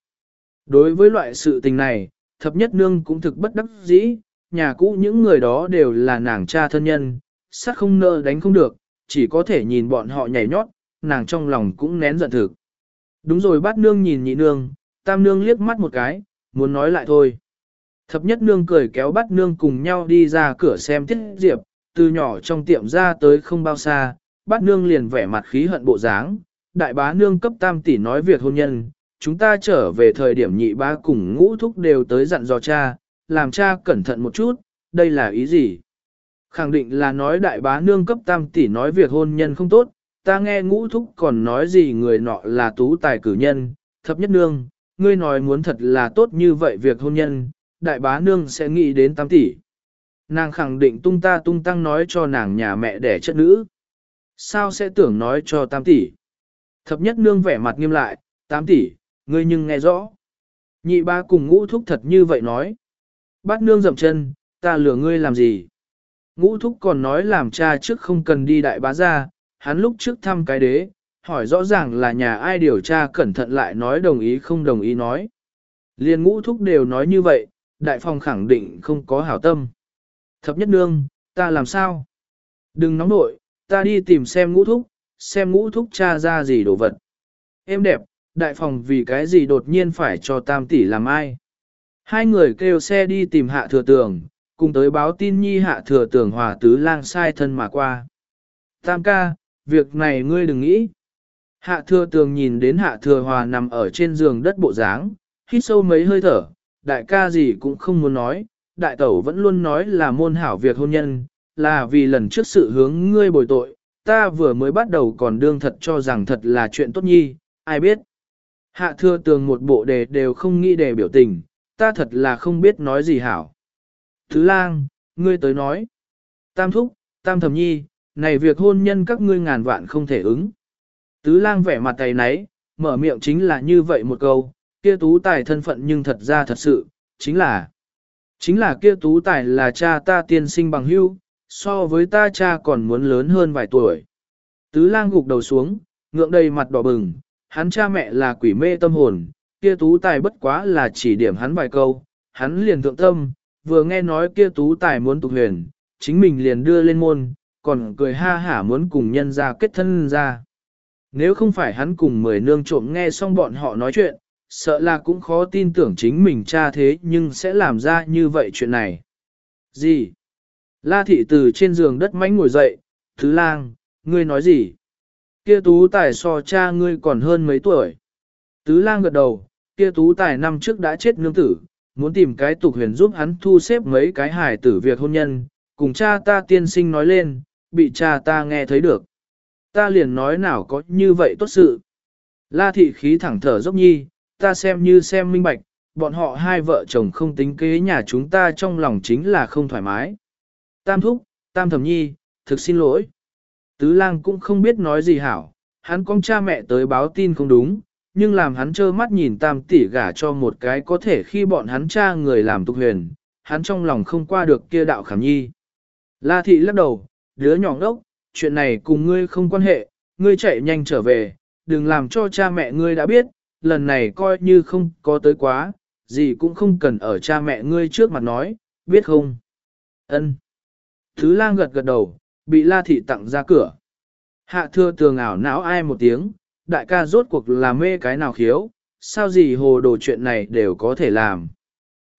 Đối với loại sự tình này, thập nhất nương cũng thực bất đắc dĩ, nhà cũ những người đó đều là nàng cha thân nhân, sát không nợ đánh không được, chỉ có thể nhìn bọn họ nhảy nhót, nàng trong lòng cũng nén giận thực. Đúng rồi bát nương nhìn nhị nương, tam nương liếc mắt một cái, muốn nói lại thôi. Thập nhất nương cười kéo bắt nương cùng nhau đi ra cửa xem tiết diệp, từ nhỏ trong tiệm ra tới không bao xa, bắt nương liền vẻ mặt khí hận bộ dáng, đại bá nương cấp tam tỷ nói việc hôn nhân, chúng ta trở về thời điểm nhị bá cùng ngũ thúc đều tới dặn dò cha, làm cha cẩn thận một chút, đây là ý gì? Khẳng định là nói đại bá nương cấp tam tỷ nói việc hôn nhân không tốt, ta nghe ngũ thúc còn nói gì người nọ là tú tài cử nhân, thập nhất nương, ngươi nói muốn thật là tốt như vậy việc hôn nhân, đại bá nương sẽ nghĩ đến tam tỷ. Nàng khẳng định tung ta tung tăng nói cho nàng nhà mẹ đẻ chất nữ. Sao sẽ tưởng nói cho tam tỷ? Thập nhất nương vẻ mặt nghiêm lại, tám tỷ, ngươi nhưng nghe rõ. Nhị ba cùng ngũ thúc thật như vậy nói. Bát nương dậm chân, ta lừa ngươi làm gì? Ngũ thúc còn nói làm cha trước không cần đi đại bá ra, hắn lúc trước thăm cái đế, hỏi rõ ràng là nhà ai điều tra cẩn thận lại nói đồng ý không đồng ý nói. Liên ngũ thúc đều nói như vậy, đại phòng khẳng định không có hảo tâm. Thập nhất nương, ta làm sao? Đừng nóng nội, ta đi tìm xem ngũ thúc, xem ngũ thúc cha ra gì đồ vật. Em đẹp, đại phòng vì cái gì đột nhiên phải cho tam tỷ làm ai? Hai người kêu xe đi tìm hạ thừa tường, cùng tới báo tin nhi hạ thừa tường hòa tứ lang sai thân mà qua. Tam ca, việc này ngươi đừng nghĩ. Hạ thừa tường nhìn đến hạ thừa hòa nằm ở trên giường đất bộ dáng, hít sâu mấy hơi thở, đại ca gì cũng không muốn nói, đại tẩu vẫn luôn nói là môn hảo việc hôn nhân, là vì lần trước sự hướng ngươi bồi tội, ta vừa mới bắt đầu còn đương thật cho rằng thật là chuyện tốt nhi, ai biết. Hạ thừa tường một bộ đề đều không nghĩ đề biểu tình, ta thật là không biết nói gì hảo. Thứ lang, ngươi tới nói. Tam thúc, tam thẩm nhi, này việc hôn nhân các ngươi ngàn vạn không thể ứng. Tứ lang vẻ mặt tay nấy, mở miệng chính là như vậy một câu, kia tú tài thân phận nhưng thật ra thật sự, chính là, chính là kia tú tài là cha ta tiên sinh bằng hưu, so với ta cha còn muốn lớn hơn vài tuổi. Tứ lang gục đầu xuống, ngượng đầy mặt đỏ bừng, hắn cha mẹ là quỷ mê tâm hồn, kia tú tài bất quá là chỉ điểm hắn vài câu, hắn liền thượng tâm, vừa nghe nói kia tú tài muốn tục huyền, chính mình liền đưa lên môn, còn cười ha hả muốn cùng nhân ra kết thân ra. Nếu không phải hắn cùng mười nương trộm nghe xong bọn họ nói chuyện, sợ là cũng khó tin tưởng chính mình cha thế nhưng sẽ làm ra như vậy chuyện này. Gì? La thị từ trên giường đất mánh ngồi dậy, thứ lang, ngươi nói gì? Kia tú tài so cha ngươi còn hơn mấy tuổi. Tứ lang gật đầu, kia tú tài năm trước đã chết nương tử, muốn tìm cái tục huyền giúp hắn thu xếp mấy cái hài tử việc hôn nhân, cùng cha ta tiên sinh nói lên, bị cha ta nghe thấy được. Ta liền nói nào có như vậy tốt sự. La thị khí thẳng thở dốc nhi, ta xem như xem minh bạch, bọn họ hai vợ chồng không tính kế nhà chúng ta trong lòng chính là không thoải mái. Tam thúc, tam thẩm nhi, thực xin lỗi. Tứ lang cũng không biết nói gì hảo, hắn con cha mẹ tới báo tin không đúng, nhưng làm hắn trơ mắt nhìn tam tỷ gả cho một cái có thể khi bọn hắn cha người làm tục huyền, hắn trong lòng không qua được kia đạo khảm nhi. La thị lắc đầu, đứa nhỏ ngốc, chuyện này cùng ngươi không quan hệ, ngươi chạy nhanh trở về, đừng làm cho cha mẹ ngươi đã biết, lần này coi như không có tới quá, gì cũng không cần ở cha mẹ ngươi trước mặt nói, biết không? Ân. Thứ lang gật gật đầu, bị la thị tặng ra cửa. Hạ thưa tường ảo não ai một tiếng, đại ca rốt cuộc là mê cái nào khiếu, sao gì hồ đồ chuyện này đều có thể làm.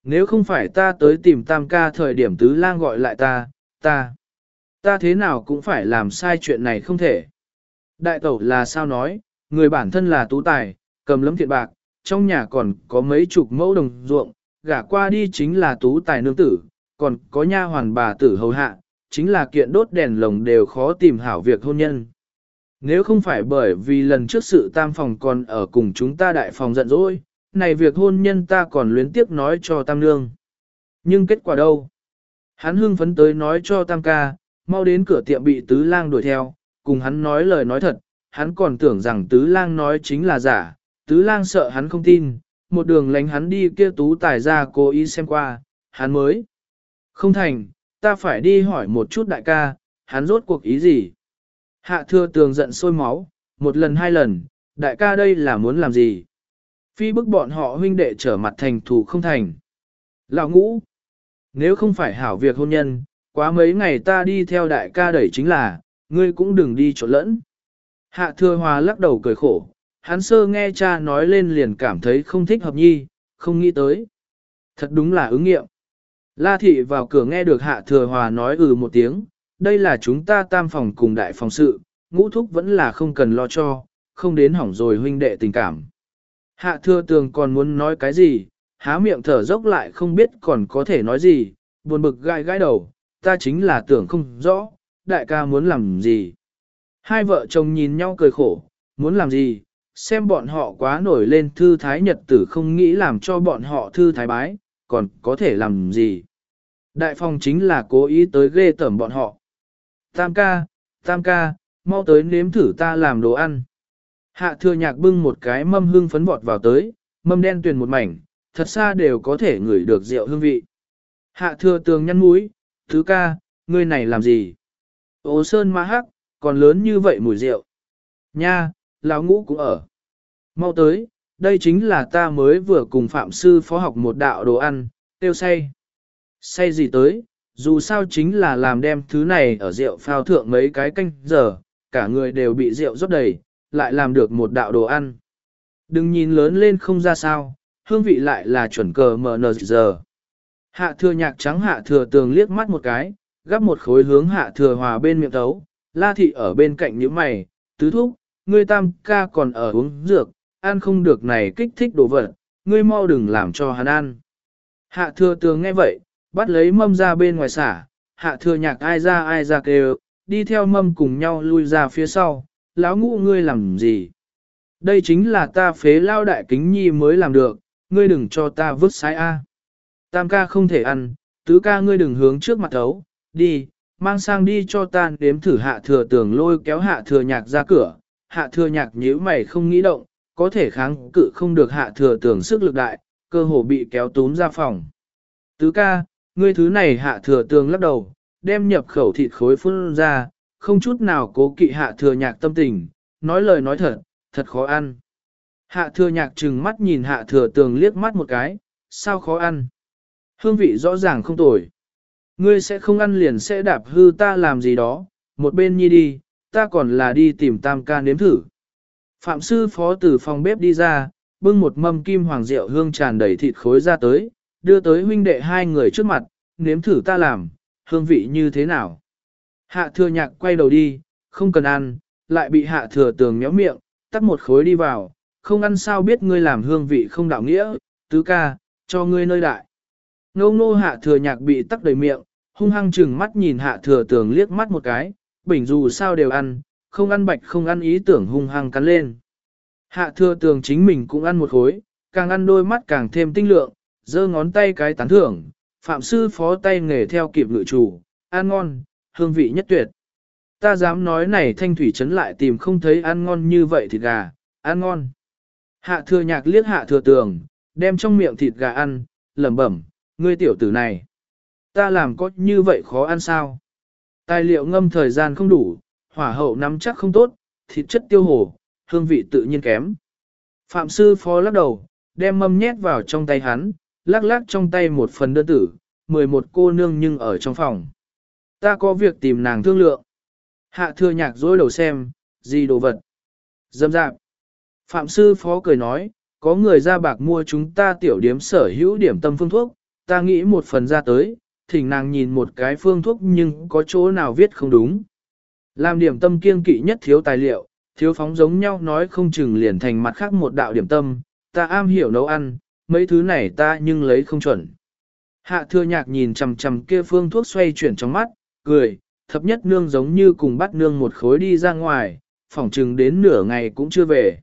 Nếu không phải ta tới tìm tam ca thời điểm tứ lang gọi lại ta, ta, ta thế nào cũng phải làm sai chuyện này không thể. Đại tẩu là sao nói, người bản thân là tú tài, cầm lấm thiện bạc, trong nhà còn có mấy chục mẫu đồng ruộng, gả qua đi chính là tú tài nương tử, còn có nha hoàn bà tử hầu hạ, chính là kiện đốt đèn lồng đều khó tìm hảo việc hôn nhân. Nếu không phải bởi vì lần trước sự tam phòng còn ở cùng chúng ta đại phòng giận dỗi, này việc hôn nhân ta còn luyến tiếc nói cho tam nương. Nhưng kết quả đâu? Hắn hưng phấn tới nói cho tam ca, mau đến cửa tiệm bị tứ lang đuổi theo, cùng hắn nói lời nói thật, hắn còn tưởng rằng tứ lang nói chính là giả, tứ lang sợ hắn không tin, một đường lánh hắn đi kia tú tài ra cố ý xem qua, hắn mới. Không thành, ta phải đi hỏi một chút đại ca, hắn rốt cuộc ý gì? Hạ thừa tường giận sôi máu, một lần hai lần, đại ca đây là muốn làm gì? Phi bức bọn họ huynh đệ trở mặt thành thủ không thành. Lão ngũ, nếu không phải hảo việc hôn nhân, quá mấy ngày ta đi theo đại ca đẩy chính là, ngươi cũng đừng đi chỗ lẫn. Hạ thừa hòa lắc đầu cười khổ, hắn sơ nghe cha nói lên liền cảm thấy không thích hợp nhi, không nghĩ tới. Thật đúng là ứng nghiệm. La thị vào cửa nghe được hạ thừa hòa nói ừ một tiếng, đây là chúng ta tam phòng cùng đại phòng sự, ngũ thúc vẫn là không cần lo cho, không đến hỏng rồi huynh đệ tình cảm. Hạ thừa tường còn muốn nói cái gì, há miệng thở dốc lại không biết còn có thể nói gì, buồn bực gai gai đầu, ta chính là tưởng không rõ, đại ca muốn làm gì. Hai vợ chồng nhìn nhau cười khổ, muốn làm gì, xem bọn họ quá nổi lên thư thái nhật tử không nghĩ làm cho bọn họ thư thái bái, còn có thể làm gì. Đại phòng chính là cố ý tới ghê tẩm bọn họ. Tam ca, tam ca, mau tới nếm thử ta làm đồ ăn. Hạ thừa nhạc bưng một cái mâm hương phấn vọt vào tới, mâm đen tuyền một mảnh, thật xa đều có thể ngửi được rượu hương vị. Hạ thừa tường nhăn mũi, thứ ca, ngươi này làm gì? Ô sơn ma hắc, còn lớn như vậy mùi rượu. Nha, lão ngũ cũng ở. Mau tới, đây chính là ta mới vừa cùng phạm sư phó học một đạo đồ ăn, tiêu say. Say gì tới, dù sao chính là làm đem thứ này ở rượu phao thượng mấy cái canh giờ, cả người đều bị rượu rót đầy, lại làm được một đạo đồ ăn. Đừng nhìn lớn lên không ra sao, hương vị lại là chuẩn cờ mờ nờ giờ. Hạ thừa nhạc trắng hạ thừa tường liếc mắt một cái, gắp một khối hướng hạ thừa hòa bên miệng tấu, la thị ở bên cạnh những mày, tứ thúc, ngươi tam ca còn ở uống dược, ăn không được này kích thích đồ vật, ngươi mau đừng làm cho hắn ăn. Hạ thừa tường nghe vậy, bắt lấy mâm ra bên ngoài xả, hạ thừa nhạc ai ra ai ra kêu, đi theo mâm cùng nhau lui ra phía sau, lão ngũ ngươi làm gì? Đây chính là ta phế lao đại kính nhi mới làm được, ngươi đừng cho ta vứt sai A. Tam ca không thể ăn, tứ ca ngươi đừng hướng trước mặt thấu, đi, mang sang đi cho ta đếm thử hạ thừa tường lôi kéo hạ thừa nhạc ra cửa, hạ thừa nhạc nhíu mày không nghĩ động, có thể kháng cự không được hạ thừa tường sức lực đại, cơ hồ bị kéo túm ra phòng. Tứ ca, ngươi thứ này hạ thừa tường lắc đầu, đem nhập khẩu thịt khối phun ra, không chút nào cố kỵ hạ thừa nhạc tâm tình, nói lời nói thật, thật khó ăn. Hạ thừa nhạc trừng mắt nhìn hạ thừa tường liếc mắt một cái, sao khó ăn. Hương vị rõ ràng không tồi. Ngươi sẽ không ăn liền sẽ đạp hư ta làm gì đó, một bên nhi đi, ta còn là đi tìm tam ca nếm thử. Phạm sư phó từ phòng bếp đi ra, bưng một mâm kim hoàng rượu hương tràn đầy thịt khối ra tới, đưa tới huynh đệ hai người trước mặt, nếm thử ta làm, hương vị như thế nào. Hạ thừa nhạc quay đầu đi, không cần ăn, lại bị hạ thừa tường méo miệng, tắt một khối đi vào, không ăn sao biết ngươi làm hương vị không đạo nghĩa, tứ ca, cho ngươi nơi đại. Ngô ngô hạ thừa nhạc bị tắc đầy miệng, hung hăng chừng mắt nhìn hạ thừa tường liếc mắt một cái, bình dù sao đều ăn, không ăn bạch không ăn ý tưởng hung hăng cắn lên. Hạ thừa tường chính mình cũng ăn một khối, càng ăn đôi mắt càng thêm tinh lượng, giơ ngón tay cái tán thưởng, phạm sư phó tay nghề theo kịp ngự chủ, ăn ngon, hương vị nhất tuyệt. Ta dám nói này thanh thủy trấn lại tìm không thấy ăn ngon như vậy thịt gà, ăn ngon. Hạ thừa nhạc liếc hạ thừa tường, đem trong miệng thịt gà ăn, lẩm bẩm, ngươi tiểu tử này. Ta làm có như vậy khó ăn sao? Tài liệu ngâm thời gian không đủ, hỏa hậu nắm chắc không tốt, thịt chất tiêu hổ, hương vị tự nhiên kém. Phạm sư phó lắc đầu, đem mâm nhét vào trong tay hắn, lắc lắc trong tay một phần đơn tử, 11 cô nương nhưng ở trong phòng. Ta có việc tìm nàng thương lượng. Hạ thừa nhạc dối đầu xem, gì đồ vật. Dâm dạp. Phạm sư phó cười nói, có người ra bạc mua chúng ta tiểu điếm sở hữu điểm tâm phương thuốc, ta nghĩ một phần ra tới, thỉnh nàng nhìn một cái phương thuốc nhưng có chỗ nào viết không đúng. Làm điểm tâm kiên kỵ nhất thiếu tài liệu, thiếu phóng giống nhau nói không chừng liền thành mặt khác một đạo điểm tâm, ta am hiểu nấu ăn, mấy thứ này ta nhưng lấy không chuẩn. Hạ thừa nhạc nhìn chằm chằm kia phương thuốc xoay chuyển trong mắt, cười, thập nhất nương giống như cùng bắt nương một khối đi ra ngoài, phỏng chừng đến nửa ngày cũng chưa về.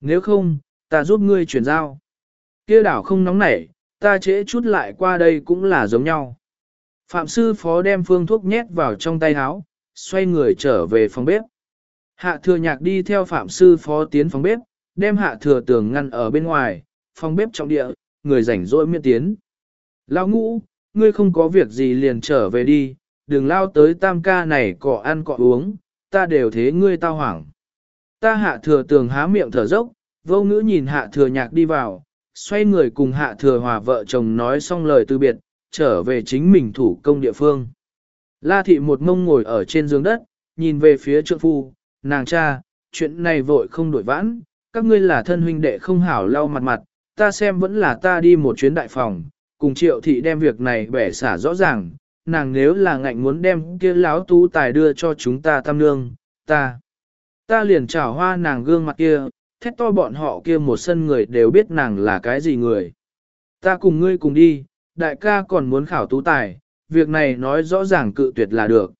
Nếu không, ta giúp ngươi chuyển giao. Kia đảo không nóng nảy, ta trễ chút lại qua đây cũng là giống nhau. Phạm sư phó đem phương thuốc nhét vào trong tay áo, xoay người trở về phòng bếp. Hạ thừa nhạc đi theo phạm sư phó tiến phòng bếp, đem hạ thừa tường ngăn ở bên ngoài, phòng bếp trọng địa, người rảnh rỗi miễn tiến. Lao ngũ, ngươi không có việc gì liền trở về đi, đừng lao tới tam ca này cọ ăn cọ uống, ta đều thế ngươi tao hoảng. Ta hạ thừa tường há miệng thở dốc, vô ngữ nhìn hạ thừa nhạc đi vào, xoay người cùng hạ thừa hòa vợ chồng nói xong lời từ biệt, trở về chính mình thủ công địa phương. La thị một mông ngồi ở trên giường đất, nhìn về phía trượng phu, nàng cha, chuyện này vội không đổi vãn, các ngươi là thân huynh đệ không hảo lau mặt mặt, ta xem vẫn là ta đi một chuyến đại phòng, cùng triệu thị đem việc này bẻ xả rõ ràng, nàng nếu là ngạnh muốn đem kia láo tú tài đưa cho chúng ta tam nương, ta, ta liền trảo hoa nàng gương mặt kia, thét to bọn họ kia một sân người đều biết nàng là cái gì người. Ta cùng ngươi cùng đi, đại ca còn muốn khảo tú tài, việc này nói rõ ràng cự tuyệt là được.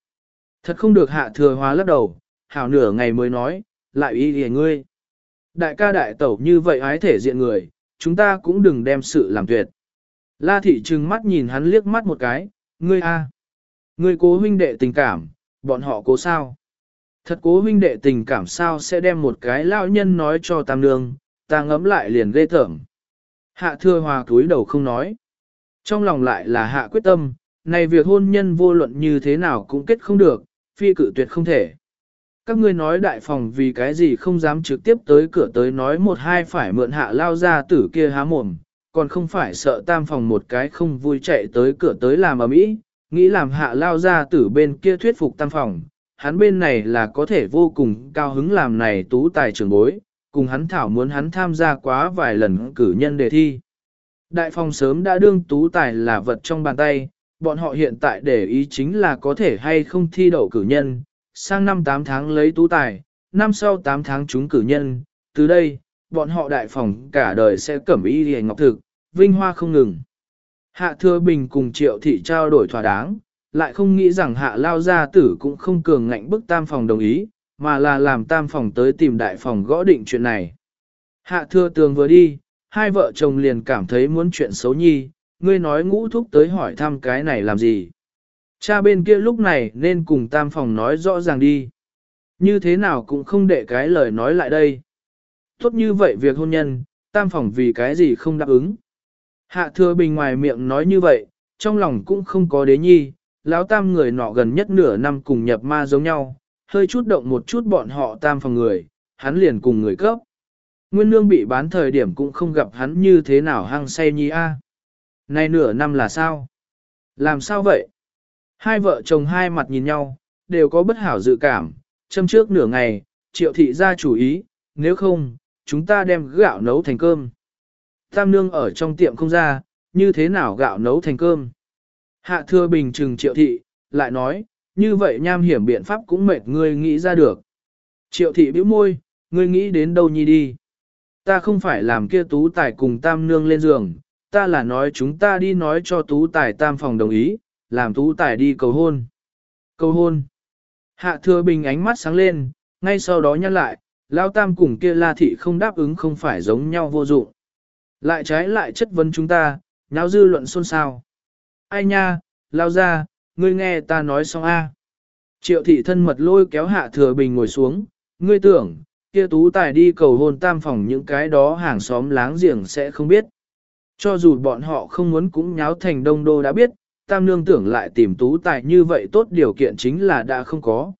Thật không được hạ thừa hóa lắc đầu, hảo nửa ngày mới nói, lại ý ghề ngươi. Đại ca đại tẩu như vậy ái thể diện người, chúng ta cũng đừng đem sự làm tuyệt. La thị trừng mắt nhìn hắn liếc mắt một cái, ngươi a, Ngươi cố huynh đệ tình cảm, bọn họ cố sao? Thật cố huynh đệ tình cảm sao sẽ đem một cái lão nhân nói cho tam nương, ta ngấm lại liền ghê tởm. Hạ thừa hòa túi đầu không nói. Trong lòng lại là hạ quyết tâm, này việc hôn nhân vô luận như thế nào cũng kết không được, phi cử tuyệt không thể. Các ngươi nói đại phòng vì cái gì không dám trực tiếp tới cửa tới nói một hai phải mượn hạ lao ra tử kia há mồm, còn không phải sợ tam phòng một cái không vui chạy tới cửa tới làm ở mỹ, nghĩ làm hạ lao ra tử bên kia thuyết phục tam phòng, hắn bên này là có thể vô cùng cao hứng làm này tú tài trưởng bối, cùng hắn thảo muốn hắn tham gia quá vài lần cử nhân đề thi. Đại phòng sớm đã đương tú tài là vật trong bàn tay, bọn họ hiện tại để ý chính là có thể hay không thi đậu cử nhân, sang năm 8 tháng lấy tú tài, năm sau 8 tháng chúng cử nhân, từ đây, bọn họ đại phòng cả đời sẽ cẩm y hề ngọc thực, vinh hoa không ngừng. Hạ Thừa Bình cùng Triệu Thị trao đổi thỏa đáng, lại không nghĩ rằng hạ lao gia tử cũng không cường ngạnh bức tam phòng đồng ý, mà là làm tam phòng tới tìm đại phòng gõ định chuyện này. Hạ thừa tường vừa đi, hai vợ chồng liền cảm thấy muốn chuyện xấu nhi, ngươi nói ngũ thúc tới hỏi thăm cái này làm gì. Cha bên kia lúc này nên cùng tam phòng nói rõ ràng đi. Như thế nào cũng không để cái lời nói lại đây. Tốt như vậy việc hôn nhân, tam phòng vì cái gì không đáp ứng. Hạ thừa bình ngoài miệng nói như vậy, trong lòng cũng không có đế nhi, lão tam người nọ gần nhất nửa năm cùng nhập ma giống nhau, hơi chút động một chút bọn họ tam phòng người, hắn liền cùng người cấp. Nguyên lương bị bán thời điểm cũng không gặp hắn như thế nào hăng say nhi a. Nay nửa năm là sao? Làm sao vậy? Hai vợ chồng hai mặt nhìn nhau, đều có bất hảo dự cảm, châm trước nửa ngày, triệu thị ra chủ ý, nếu không, chúng ta đem gạo nấu thành cơm. Tam nương ở trong tiệm không ra, như thế nào gạo nấu thành cơm? Hạ thưa bình trừng triệu thị, lại nói, như vậy nham hiểm biện pháp cũng mệt ngươi nghĩ ra được. Triệu thị bĩu môi, ngươi nghĩ đến đâu nhi đi. Ta không phải làm kia tú tài cùng tam nương lên giường, ta là nói chúng ta đi nói cho tú tài tam phòng đồng ý, làm tú tài đi cầu hôn. Cầu hôn. Hạ thừa bình ánh mắt sáng lên, ngay sau đó nhắc lại, lao tam cùng kia la thị không đáp ứng không phải giống nhau vô dụng. Lại trái lại chất vấn chúng ta, nháo dư luận xôn xao. Ai nha, lao ra, ngươi nghe ta nói xong a. Triệu thị thân mật lôi kéo hạ thừa bình ngồi xuống, ngươi tưởng, kia tú tài đi cầu hôn tam phòng những cái đó hàng xóm láng giềng sẽ không biết. Cho dù bọn họ không muốn cũng nháo thành đông đô đã biết, tam nương tưởng lại tìm tú tài như vậy tốt điều kiện chính là đã không có.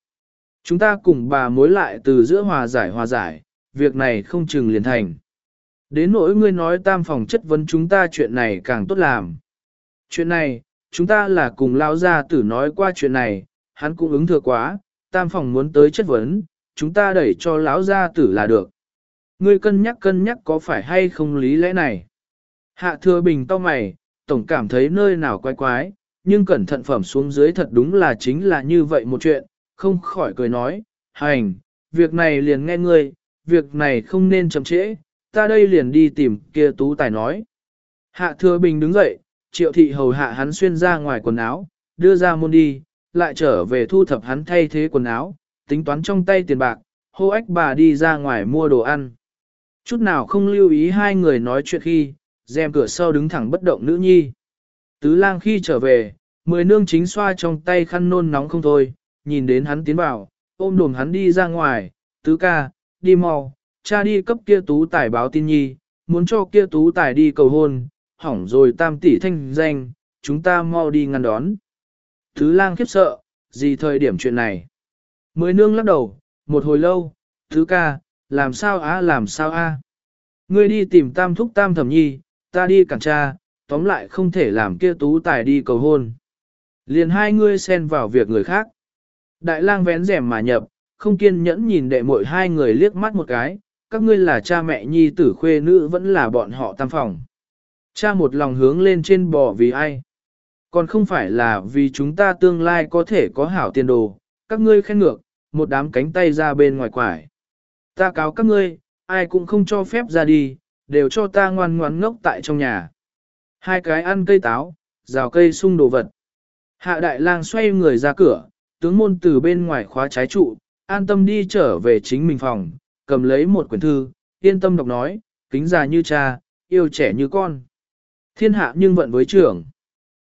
Chúng ta cùng bà mối lại từ giữa hòa giải hòa giải, việc này không chừng liền thành. Đến nỗi ngươi nói tam phòng chất vấn chúng ta chuyện này càng tốt làm. Chuyện này, chúng ta là cùng lao gia tử nói qua chuyện này, hắn cũng ứng thừa quá, tam phòng muốn tới chất vấn, chúng ta đẩy cho lão gia tử là được. Ngươi cân nhắc cân nhắc có phải hay không lý lẽ này. Hạ thừa bình to mày, tổng cảm thấy nơi nào quái quái, nhưng cẩn thận phẩm xuống dưới thật đúng là chính là như vậy một chuyện, không khỏi cười nói, hành, việc này liền nghe ngươi, việc này không nên chậm trễ, ta đây liền đi tìm kia tú tài nói. Hạ thừa bình đứng dậy, triệu thị hầu hạ hắn xuyên ra ngoài quần áo, đưa ra môn đi, lại trở về thu thập hắn thay thế quần áo, tính toán trong tay tiền bạc, hô ách bà đi ra ngoài mua đồ ăn. Chút nào không lưu ý hai người nói chuyện khi, rèm cửa sau đứng thẳng bất động nữ nhi. Tứ lang khi trở về, mười nương chính xoa trong tay khăn nôn nóng không thôi, nhìn đến hắn tiến vào, ôm đồm hắn đi ra ngoài, tứ ca, đi mau, cha đi cấp kia tú tài báo tin nhi, muốn cho kia tú tài đi cầu hôn, hỏng rồi tam tỷ thanh danh, chúng ta mau đi ngăn đón. Tứ lang khiếp sợ, gì thời điểm chuyện này? Mười nương lắc đầu, một hồi lâu, tứ ca, làm sao á làm sao a? Ngươi đi tìm tam thúc tam thẩm nhi, ta đi cản cha, tóm lại không thể làm kia tú tài đi cầu hôn. Liền hai ngươi xen vào việc người khác. Đại lang vén rèm mà nhập, không kiên nhẫn nhìn đệ muội hai người liếc mắt một cái, các ngươi là cha mẹ nhi tử khuê nữ vẫn là bọn họ tam phòng. Cha một lòng hướng lên trên bò vì ai? Còn không phải là vì chúng ta tương lai có thể có hảo tiền đồ, các ngươi khen ngược, một đám cánh tay ra bên ngoài quải. Ta cáo các ngươi, ai cũng không cho phép ra đi, đều cho ta ngoan ngoan ngốc tại trong nhà. Hai cái ăn cây táo, rào cây sung đồ vật. Hạ đại lang xoay người ra cửa, tướng môn từ bên ngoài khóa trái trụ, an tâm đi trở về chính mình phòng, cầm lấy một quyển thư, yên tâm đọc nói, kính già như cha, yêu trẻ như con. Thiên hạ nhưng vận với trưởng.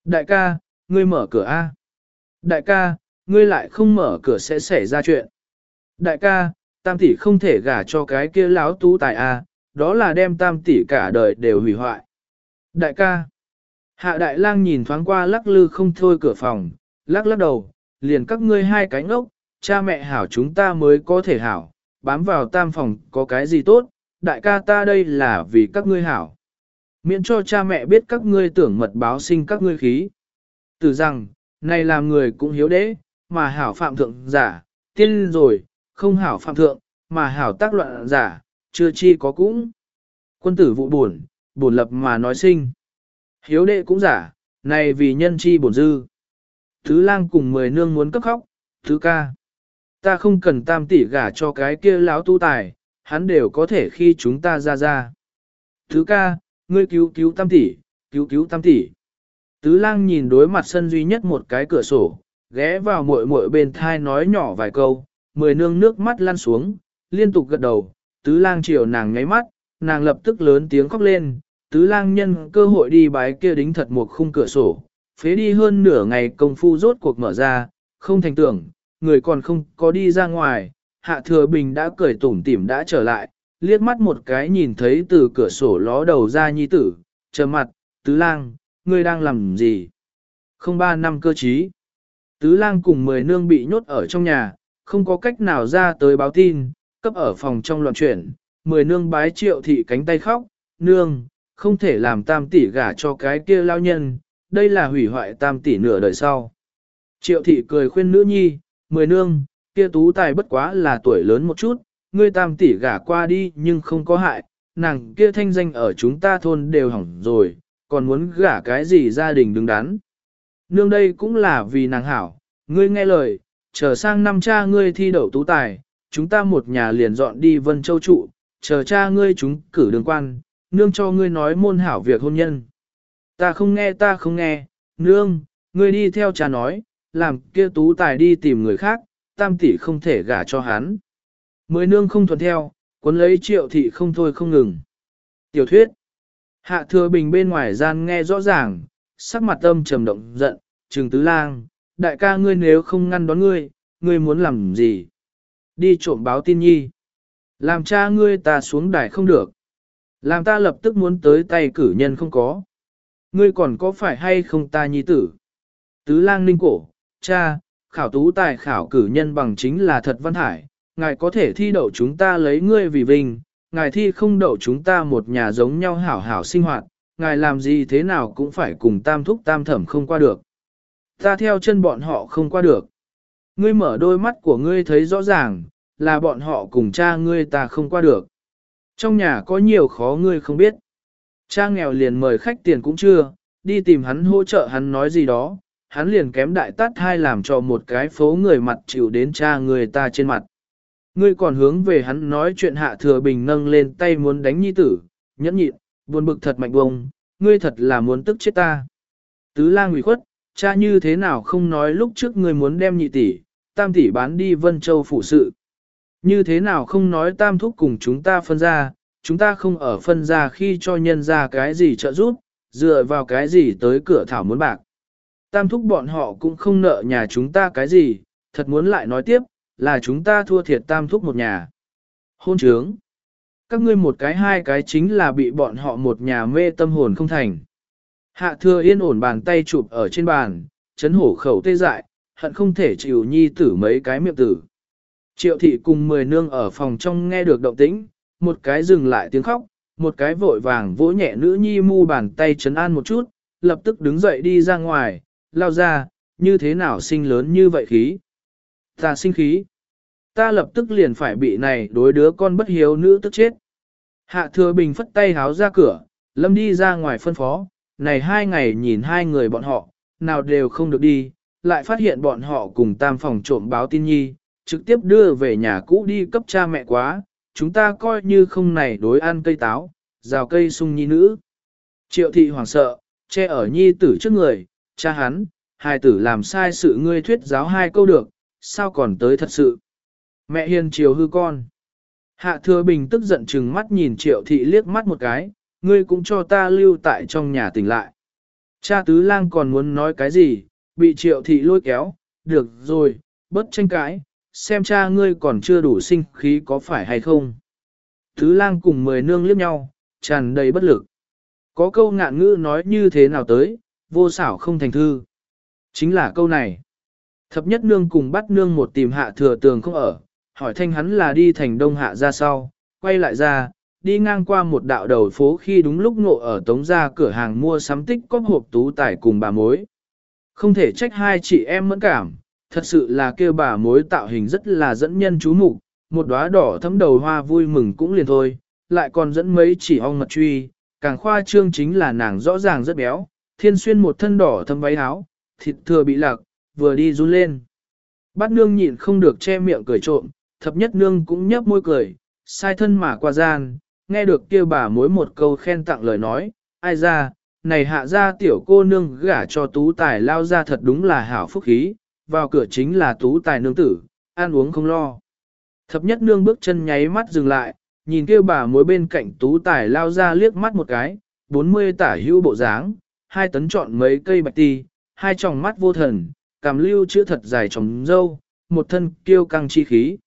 Đại ca, ngươi mở cửa A. Đại ca, ngươi lại không mở cửa sẽ xảy ra chuyện. Đại ca, tam tỷ không thể gả cho cái kia láo tú tài A, đó là đem tam tỷ cả đời đều hủy hoại. Đại ca, hạ đại lang nhìn thoáng qua lắc lư không thôi cửa phòng, lắc lắc đầu, liền các ngươi hai cánh ngốc, cha mẹ hảo chúng ta mới có thể hảo, bám vào tam phòng có cái gì tốt, đại ca ta đây là vì các ngươi hảo. Miễn cho cha mẹ biết các ngươi tưởng mật báo sinh các ngươi khí. Từ rằng, này làm người cũng hiếu đế, mà hảo phạm thượng giả, tiên rồi, không hảo phạm thượng, mà hảo tác loạn giả, chưa chi có cũng. Quân tử vụ buồn, buồn lập mà nói sinh. Hiếu đệ cũng giả, này vì nhân chi bổn dư. Thứ lang cùng mười nương muốn cấp khóc, thứ ca. Ta không cần tam tỷ gả cho cái kia láo tu tài, hắn đều có thể khi chúng ta ra ra. Thứ ca, ngươi cứu cứu tam tỷ, cứu cứu tam tỷ. Tứ lang nhìn đối mặt sân duy nhất một cái cửa sổ, ghé vào muội muội bên thai nói nhỏ vài câu, mười nương nước mắt lăn xuống, liên tục gật đầu, tứ lang chiều nàng nháy mắt, nàng lập tức lớn tiếng khóc lên, tứ lang nhân cơ hội đi bái kia đính thật một khung cửa sổ, phế đi hơn nửa ngày công phu rốt cuộc mở ra, không thành tưởng, người còn không có đi ra ngoài, hạ thừa bình đã cười tủm tỉm đã trở lại, liếc mắt một cái nhìn thấy từ cửa sổ ló đầu ra nhi tử, chờ mặt, tứ lang, ngươi đang làm gì? Không ba năm cơ trí. Tứ lang cùng mười nương bị nhốt ở trong nhà, không có cách nào ra tới báo tin, cấp ở phòng trong loạn chuyển, mười nương bái triệu thị cánh tay khóc, nương, không thể làm tam tỷ gả cho cái kia lao nhân, đây là hủy hoại tam tỷ nửa đời sau. Triệu thị cười khuyên nữ nhi, mười nương, kia tú tài bất quá là tuổi lớn một chút, ngươi tam tỷ gả qua đi nhưng không có hại, nàng kia thanh danh ở chúng ta thôn đều hỏng rồi, còn muốn gả cái gì gia đình đứng đắn. Nương đây cũng là vì nàng hảo, ngươi nghe lời, chờ sang năm cha ngươi thi đậu tú tài, chúng ta một nhà liền dọn đi Vân Châu trụ, chờ cha ngươi chúng cử đường quan, nương cho ngươi nói môn hảo việc hôn nhân. Ta không nghe ta không nghe, nương, ngươi đi theo cha nói, làm kia tú tài đi tìm người khác, tam tỷ không thể gả cho hắn. Mười nương không thuận theo, cuốn lấy triệu thị không thôi không ngừng. Tiểu thuyết Hạ thừa bình bên ngoài gian nghe rõ ràng, sắc mặt âm trầm động giận, trừng tứ lang, đại ca ngươi nếu không ngăn đón ngươi, ngươi muốn làm gì? Đi trộm báo tin nhi. Làm cha ngươi ta xuống đài không được. Làm ta lập tức muốn tới tay cử nhân không có. Ngươi còn có phải hay không ta nhi tử? Tứ lang ninh cổ, cha, khảo tú tài khảo cử nhân bằng chính là thật văn hải, ngài có thể thi đậu chúng ta lấy ngươi vì vinh, ngài thi không đậu chúng ta một nhà giống nhau hảo hảo sinh hoạt, ngài làm gì thế nào cũng phải cùng tam thúc tam thẩm không qua được. Ta theo chân bọn họ không qua được. Ngươi mở đôi mắt của ngươi thấy rõ ràng, là bọn họ cùng cha ngươi ta không qua được. Trong nhà có nhiều khó ngươi không biết. Cha nghèo liền mời khách tiền cũng chưa, đi tìm hắn hỗ trợ hắn nói gì đó, hắn liền kém đại tát hai làm cho một cái phố người mặt chịu đến cha người ta trên mặt. Ngươi còn hướng về hắn nói chuyện hạ thừa bình nâng lên tay muốn đánh nhi tử, nhẫn nhịn, buồn bực thật mạnh bông, ngươi thật là muốn tức chết ta. Tứ lang ủy khuất, cha như thế nào không nói lúc trước ngươi muốn đem nhị tỷ, tam tỷ bán đi Vân Châu phụ sự. Như thế nào không nói tam thúc cùng chúng ta phân ra, chúng ta không ở phân ra khi cho nhân ra cái gì trợ giúp, dựa vào cái gì tới cửa thảo muốn bạc. Tam thúc bọn họ cũng không nợ nhà chúng ta cái gì, thật muốn lại nói tiếp, là chúng ta thua thiệt tam thúc một nhà. Hôn trướng. Các ngươi một cái hai cái chính là bị bọn họ một nhà mê tâm hồn không thành. Hạ thừa yên ổn bàn tay chụp ở trên bàn, chấn hổ khẩu tê dại, hận không thể chịu nhi tử mấy cái miệng tử. Triệu thị cùng mười nương ở phòng trong nghe được động tĩnh, một cái dừng lại tiếng khóc, một cái vội vàng vỗ nhẹ nữ nhi mu bàn tay chấn an một chút, lập tức đứng dậy đi ra ngoài, lao ra, như thế nào sinh lớn như vậy khí. Ta sinh khí. Ta lập tức liền phải bị này đối đứa con bất hiếu nữ tức chết. Hạ thừa bình phất tay háo ra cửa, lâm đi ra ngoài phân phó, này hai ngày nhìn hai người bọn họ, nào đều không được đi, lại phát hiện bọn họ cùng tam phòng trộm báo tin nhi, trực tiếp đưa về nhà cũ đi cấp cha mẹ quá, chúng ta coi như không này đối ăn cây táo, rào cây sung nhi nữ. Triệu thị hoảng sợ, che ở nhi tử trước người, cha hắn, hai tử làm sai sự ngươi thuyết giáo hai câu được, sao còn tới thật sự. Mẹ hiền chiều hư con. Hạ thừa bình tức giận chừng mắt nhìn triệu thị liếc mắt một cái, ngươi cũng cho ta lưu tại trong nhà tỉnh lại. Cha tứ lang còn muốn nói cái gì, bị triệu thị lôi kéo, được rồi, bất tranh cãi, xem cha ngươi còn chưa đủ sinh khí có phải hay không. thứ lang cùng mười nương liếc nhau, tràn đầy bất lực. Có câu ngạn ngữ nói như thế nào tới, vô xảo không thành thư. Chính là câu này. Thập nhất nương cùng bắt nương một tìm hạ thừa tường không ở, hỏi thanh hắn là đi thành đông hạ ra sau, quay lại ra, đi ngang qua một đạo đầu phố khi đúng lúc ngộ ở tống ra cửa hàng mua sắm tích có hộp tú tải cùng bà mối. Không thể trách hai chị em mẫn cảm, thật sự là kêu bà mối tạo hình rất là dẫn nhân chú mục một đóa đỏ thấm đầu hoa vui mừng cũng liền thôi, lại còn dẫn mấy chỉ ong mật truy, càng khoa trương chính là nàng rõ ràng rất béo, thiên xuyên một thân đỏ thâm váy áo, thịt thừa bị lạc, vừa đi run lên. Bát nương nhịn không được che miệng cười trộm, thập nhất nương cũng nhấp môi cười, sai thân mà qua gian, nghe được kia bà mối một câu khen tặng lời nói, ai ra, này hạ ra tiểu cô nương gả cho tú tài lao ra thật đúng là hảo phúc khí, vào cửa chính là tú tài nương tử, ăn uống không lo. Thập nhất nương bước chân nháy mắt dừng lại, nhìn kêu bà mối bên cạnh tú tài lao ra liếc mắt một cái, 40 tả hữu bộ dáng, hai tấn chọn mấy cây bạch ti, hai tròng mắt vô thần, cảm lưu chữ thật dài tròng dâu, một thân kiêu căng chi khí.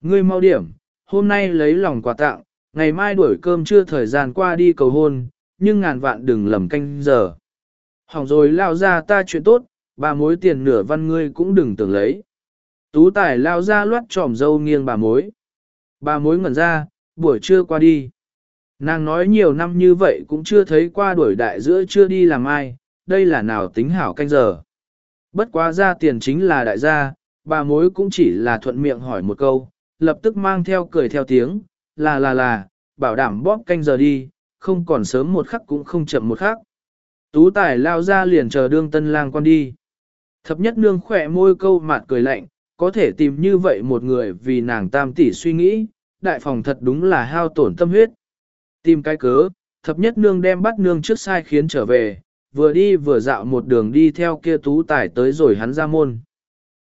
Ngươi mau điểm, hôm nay lấy lòng quà tặng, ngày mai đuổi cơm chưa thời gian qua đi cầu hôn, nhưng ngàn vạn đừng lầm canh giờ. Hỏng rồi lao ra ta chuyện tốt, bà mối tiền nửa văn ngươi cũng đừng tưởng lấy. Tú tài lao ra loát tròm dâu nghiêng bà mối. Bà mối ngẩn ra, buổi trưa qua đi. Nàng nói nhiều năm như vậy cũng chưa thấy qua đuổi đại giữa chưa đi làm ai, đây là nào tính hảo canh giờ. Bất quá ra tiền chính là đại gia, bà mối cũng chỉ là thuận miệng hỏi một câu, lập tức mang theo cười theo tiếng, là là là, bảo đảm bóp canh giờ đi, không còn sớm một khắc cũng không chậm một khắc. Tú tài lao ra liền chờ đương tân lang con đi. Thập nhất nương khỏe môi câu mạt cười lạnh, có thể tìm như vậy một người vì nàng tam tỷ suy nghĩ, đại phòng thật đúng là hao tổn tâm huyết. Tìm cái cớ, thập nhất nương đem bắt nương trước sai khiến trở về, vừa đi vừa dạo một đường đi theo kia tú tài tới rồi hắn ra môn.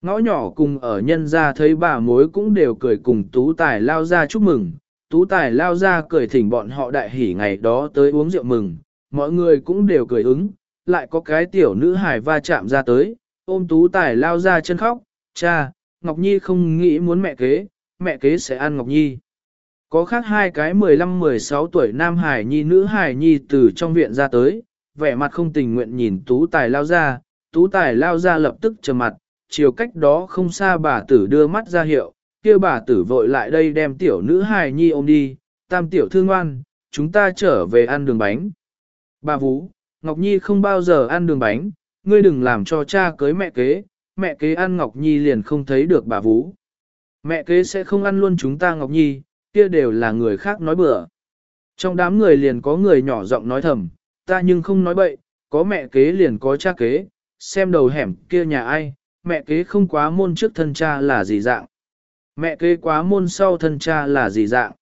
Ngõ nhỏ cùng ở nhân ra thấy bà mối cũng đều cười cùng tú tài lao ra chúc mừng, tú tài lao ra cười thỉnh bọn họ đại hỉ ngày đó tới uống rượu mừng, mọi người cũng đều cười ứng, lại có cái tiểu nữ hài va chạm ra tới, ôm tú tài lao ra chân khóc, cha, Ngọc Nhi không nghĩ muốn mẹ kế, mẹ kế sẽ ăn Ngọc Nhi. Có khác hai cái 15-16 tuổi nam hải nhi nữ hải nhi từ trong viện ra tới, vẻ mặt không tình nguyện nhìn tú tài lao ra, tú tài lao ra lập tức trầm mặt, chiều cách đó không xa bà tử đưa mắt ra hiệu, kia bà tử vội lại đây đem tiểu nữ hài nhi ôm đi, tam tiểu thương ngoan, chúng ta trở về ăn đường bánh. Bà Vũ, Ngọc Nhi không bao giờ ăn đường bánh, ngươi đừng làm cho cha cưới mẹ kế, mẹ kế ăn Ngọc Nhi liền không thấy được bà Vũ. Mẹ kế sẽ không ăn luôn chúng ta Ngọc Nhi, kia đều là người khác nói bừa. Trong đám người liền có người nhỏ giọng nói thầm, ta nhưng không nói bậy, có mẹ kế liền có cha kế, xem đầu hẻm kia nhà ai, mẹ kế không quá môn trước thân cha là gì dạng. Mẹ kế quá môn sau thân cha là gì dạng.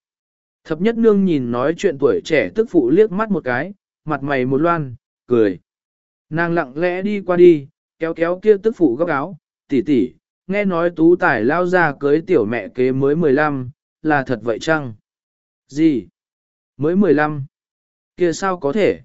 Thập nhất nương nhìn nói chuyện tuổi trẻ tức phụ liếc mắt một cái, mặt mày một loan, cười. Nàng lặng lẽ đi qua đi, kéo kéo kia tức phụ góc áo, tỷ tỷ, nghe nói tú tài lao ra cưới tiểu mẹ kế mới 15, là thật vậy chăng? Gì? Mới 15? Kia sao có thể?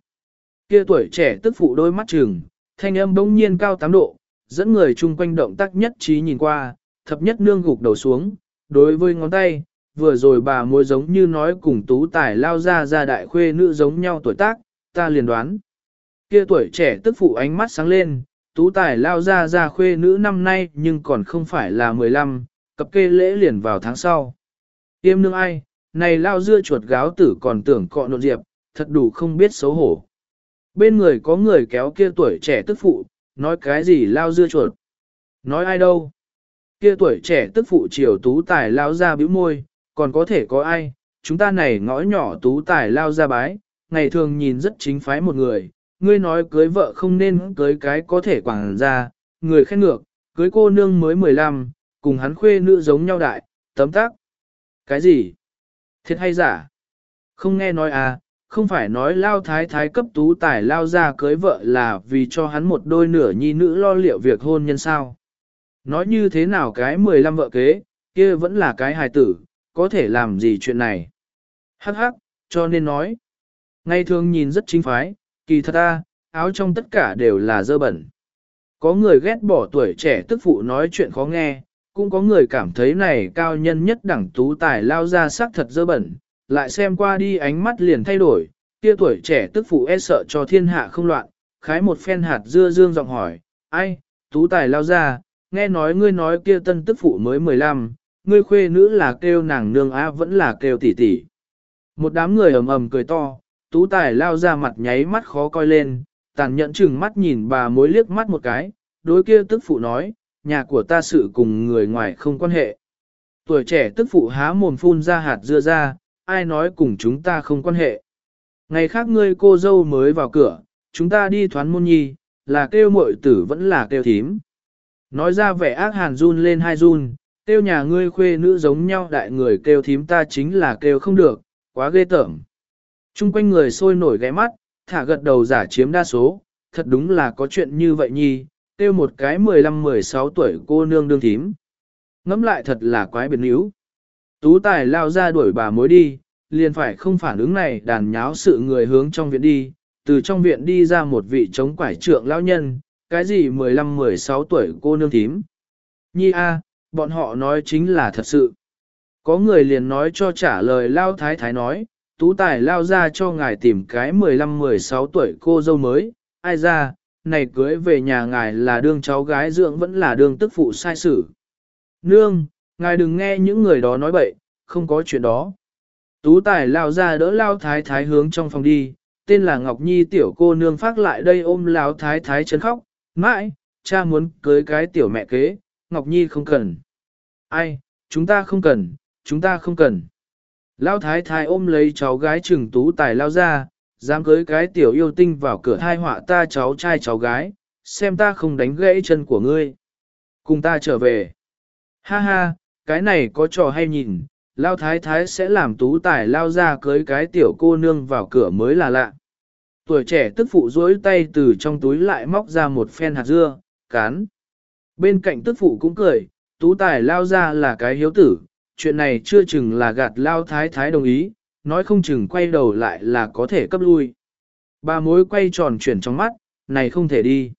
Kia tuổi trẻ tức phụ đôi mắt trừng, thanh âm bỗng nhiên cao 8 độ, dẫn người chung quanh động tác nhất trí nhìn qua, thập nhất nương gục đầu xuống, đối với ngón tay, vừa rồi bà môi giống như nói cùng tú tài lao ra ra đại khuê nữ giống nhau tuổi tác, ta liền đoán. Kia tuổi trẻ tức phụ ánh mắt sáng lên, tú tài lao ra ra khuê nữ năm nay nhưng còn không phải là 15, cập kê lễ liền vào tháng sau. Tiêm nương ai, này lao dưa chuột gáo tử còn tưởng cọ nộn diệp, thật đủ không biết xấu hổ. Bên người có người kéo kia tuổi trẻ tức phụ, nói cái gì lao dưa chuột. Nói ai đâu. Kia tuổi trẻ tức phụ chiều tú tài lao ra bĩu môi, còn có thể có ai, chúng ta này ngõ nhỏ tú tài lao ra bái, ngày thường nhìn rất chính phái một người, ngươi nói cưới vợ không nên cưới cái có thể quảng ra, người khen ngược, cưới cô nương mới 15, cùng hắn khuê nữ giống nhau đại, tấm tác. Cái gì? Thiệt hay giả? Không nghe nói à, không phải nói lao thái thái cấp tú tài lao ra cưới vợ là vì cho hắn một đôi nửa nhi nữ lo liệu việc hôn nhân sao. Nói như thế nào cái 15 vợ kế, kia vẫn là cái hài tử, có thể làm gì chuyện này. Hắc hắc, cho nên nói. Ngày thường nhìn rất chính phái, kỳ thật ta, áo trong tất cả đều là dơ bẩn. Có người ghét bỏ tuổi trẻ tức phụ nói chuyện khó nghe, cũng có người cảm thấy này cao nhân nhất đẳng tú tài lao ra sắc thật dơ bẩn, lại xem qua đi ánh mắt liền thay đổi, kia tuổi trẻ tức phụ e sợ cho thiên hạ không loạn, khái một phen hạt dưa dương giọng hỏi, ai, tú tài lao ra, nghe nói ngươi nói kia tân tức phụ mới 15, ngươi khuê nữ là kêu nàng nương á vẫn là kêu tỷ tỷ. Một đám người ầm ầm cười to, tú tài lao ra mặt nháy mắt khó coi lên, tàn nhẫn chừng mắt nhìn bà mối liếc mắt một cái, đối kia tức phụ nói, nhà của ta sự cùng người ngoài không quan hệ. Tuổi trẻ tức phụ há mồm phun ra hạt dưa ra, ai nói cùng chúng ta không quan hệ. Ngày khác ngươi cô dâu mới vào cửa, chúng ta đi thoán môn nhi, là kêu muội tử vẫn là kêu thím. Nói ra vẻ ác hàn run lên hai run, kêu nhà ngươi khuê nữ giống nhau đại người kêu thím ta chính là kêu không được, quá ghê tởm. Trung quanh người sôi nổi ghé mắt, thả gật đầu giả chiếm đa số, thật đúng là có chuyện như vậy nhi, tiêu một cái 15-16 tuổi cô nương đương thím. Ngắm lại thật là quái biệt níu. Tú tài lao ra đuổi bà mối đi, liền phải không phản ứng này đàn nháo sự người hướng trong viện đi, từ trong viện đi ra một vị chống quải trượng lão nhân, cái gì 15-16 tuổi cô nương thím. Nhi a, bọn họ nói chính là thật sự. Có người liền nói cho trả lời lao thái thái nói, tú tài lao ra cho ngài tìm cái 15-16 tuổi cô dâu mới, ai ra, này cưới về nhà ngài là đương cháu gái dưỡng vẫn là đương tức phụ sai sử. Nương, ngài đừng nghe những người đó nói bậy, không có chuyện đó. Tú tài lao ra đỡ lao thái thái hướng trong phòng đi, tên là Ngọc Nhi tiểu cô nương phát lại đây ôm lao thái thái chấn khóc, mãi, cha muốn cưới cái tiểu mẹ kế, Ngọc Nhi không cần. Ai, chúng ta không cần, chúng ta không cần. Lao thái thái ôm lấy cháu gái trừng tú tài lao ra, dám cưới cái tiểu yêu tinh vào cửa thai họa ta cháu trai cháu gái, xem ta không đánh gãy chân của ngươi. Cùng ta trở về. Ha ha, cái này có trò hay nhìn, lao thái thái sẽ làm tú tài lao ra cưới cái tiểu cô nương vào cửa mới là lạ. Tuổi trẻ tức phụ dối tay từ trong túi lại móc ra một phen hạt dưa, cán. Bên cạnh tức phụ cũng cười, tú tài lao ra là cái hiếu tử, chuyện này chưa chừng là gạt lao thái thái đồng ý, nói không chừng quay đầu lại là có thể cấp lui. Bà mối quay tròn chuyển trong mắt, này không thể đi.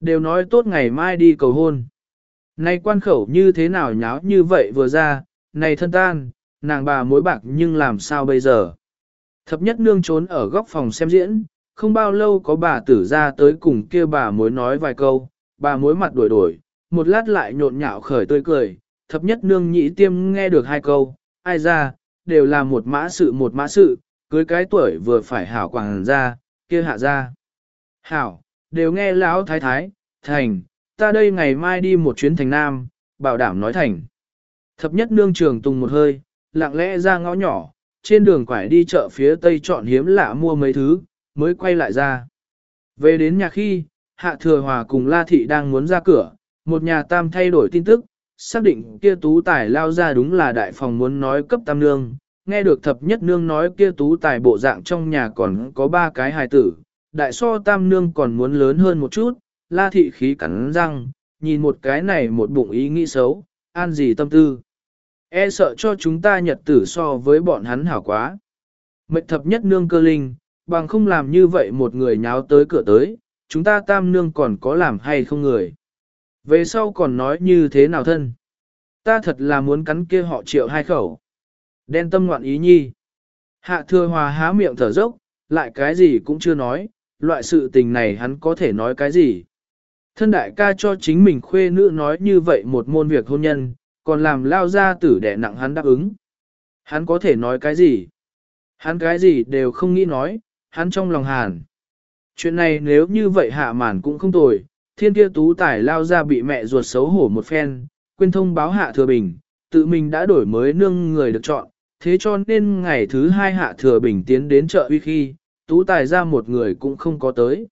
Đều nói tốt ngày mai đi cầu hôn. Này quan khẩu như thế nào nháo như vậy vừa ra, này thân tan, nàng bà mối bạc nhưng làm sao bây giờ. Thập nhất nương trốn ở góc phòng xem diễn, không bao lâu có bà tử ra tới cùng kia bà mối nói vài câu, bà mối mặt đổi đổi, một lát lại nhộn nhạo khởi tươi cười, thập nhất nương nhị tiêm nghe được hai câu, ai ra, đều là một mã sự một mã sự, cưới cái tuổi vừa phải hảo quảng ra, kia hạ ra. Hảo, đều nghe lão thái thái, thành, ta đây ngày mai đi một chuyến thành Nam, bảo đảm nói thành. Thập nhất nương trường tùng một hơi, lặng lẽ ra ngõ nhỏ, trên đường quải đi chợ phía tây chọn hiếm lạ mua mấy thứ, mới quay lại ra. Về đến nhà khi, Hạ Thừa Hòa cùng La Thị đang muốn ra cửa, một nhà tam thay đổi tin tức, xác định kia tú tài lao ra đúng là đại phòng muốn nói cấp tam nương, nghe được thập nhất nương nói kia tú tài bộ dạng trong nhà còn có ba cái hài tử, đại so tam nương còn muốn lớn hơn một chút, la thị khí cắn răng, nhìn một cái này một bụng ý nghĩ xấu, an gì tâm tư. E sợ cho chúng ta nhật tử so với bọn hắn hảo quá. Mệnh thập nhất nương cơ linh, bằng không làm như vậy một người nháo tới cửa tới, chúng ta tam nương còn có làm hay không người. Về sau còn nói như thế nào thân? Ta thật là muốn cắn kia họ triệu hai khẩu. Đen tâm ngoạn ý nhi. Hạ thừa hòa há miệng thở dốc, lại cái gì cũng chưa nói, loại sự tình này hắn có thể nói cái gì. Thân đại ca cho chính mình khuê nữ nói như vậy một môn việc hôn nhân, còn làm lao ra tử đẻ nặng hắn đáp ứng. Hắn có thể nói cái gì? Hắn cái gì đều không nghĩ nói, hắn trong lòng hàn. Chuyện này nếu như vậy hạ màn cũng không tồi, thiên kia tú tài lao ra bị mẹ ruột xấu hổ một phen, quên thông báo hạ thừa bình, tự mình đã đổi mới nương người được chọn, thế cho nên ngày thứ hai hạ thừa bình tiến đến chợ uy khi, tú tài ra một người cũng không có tới.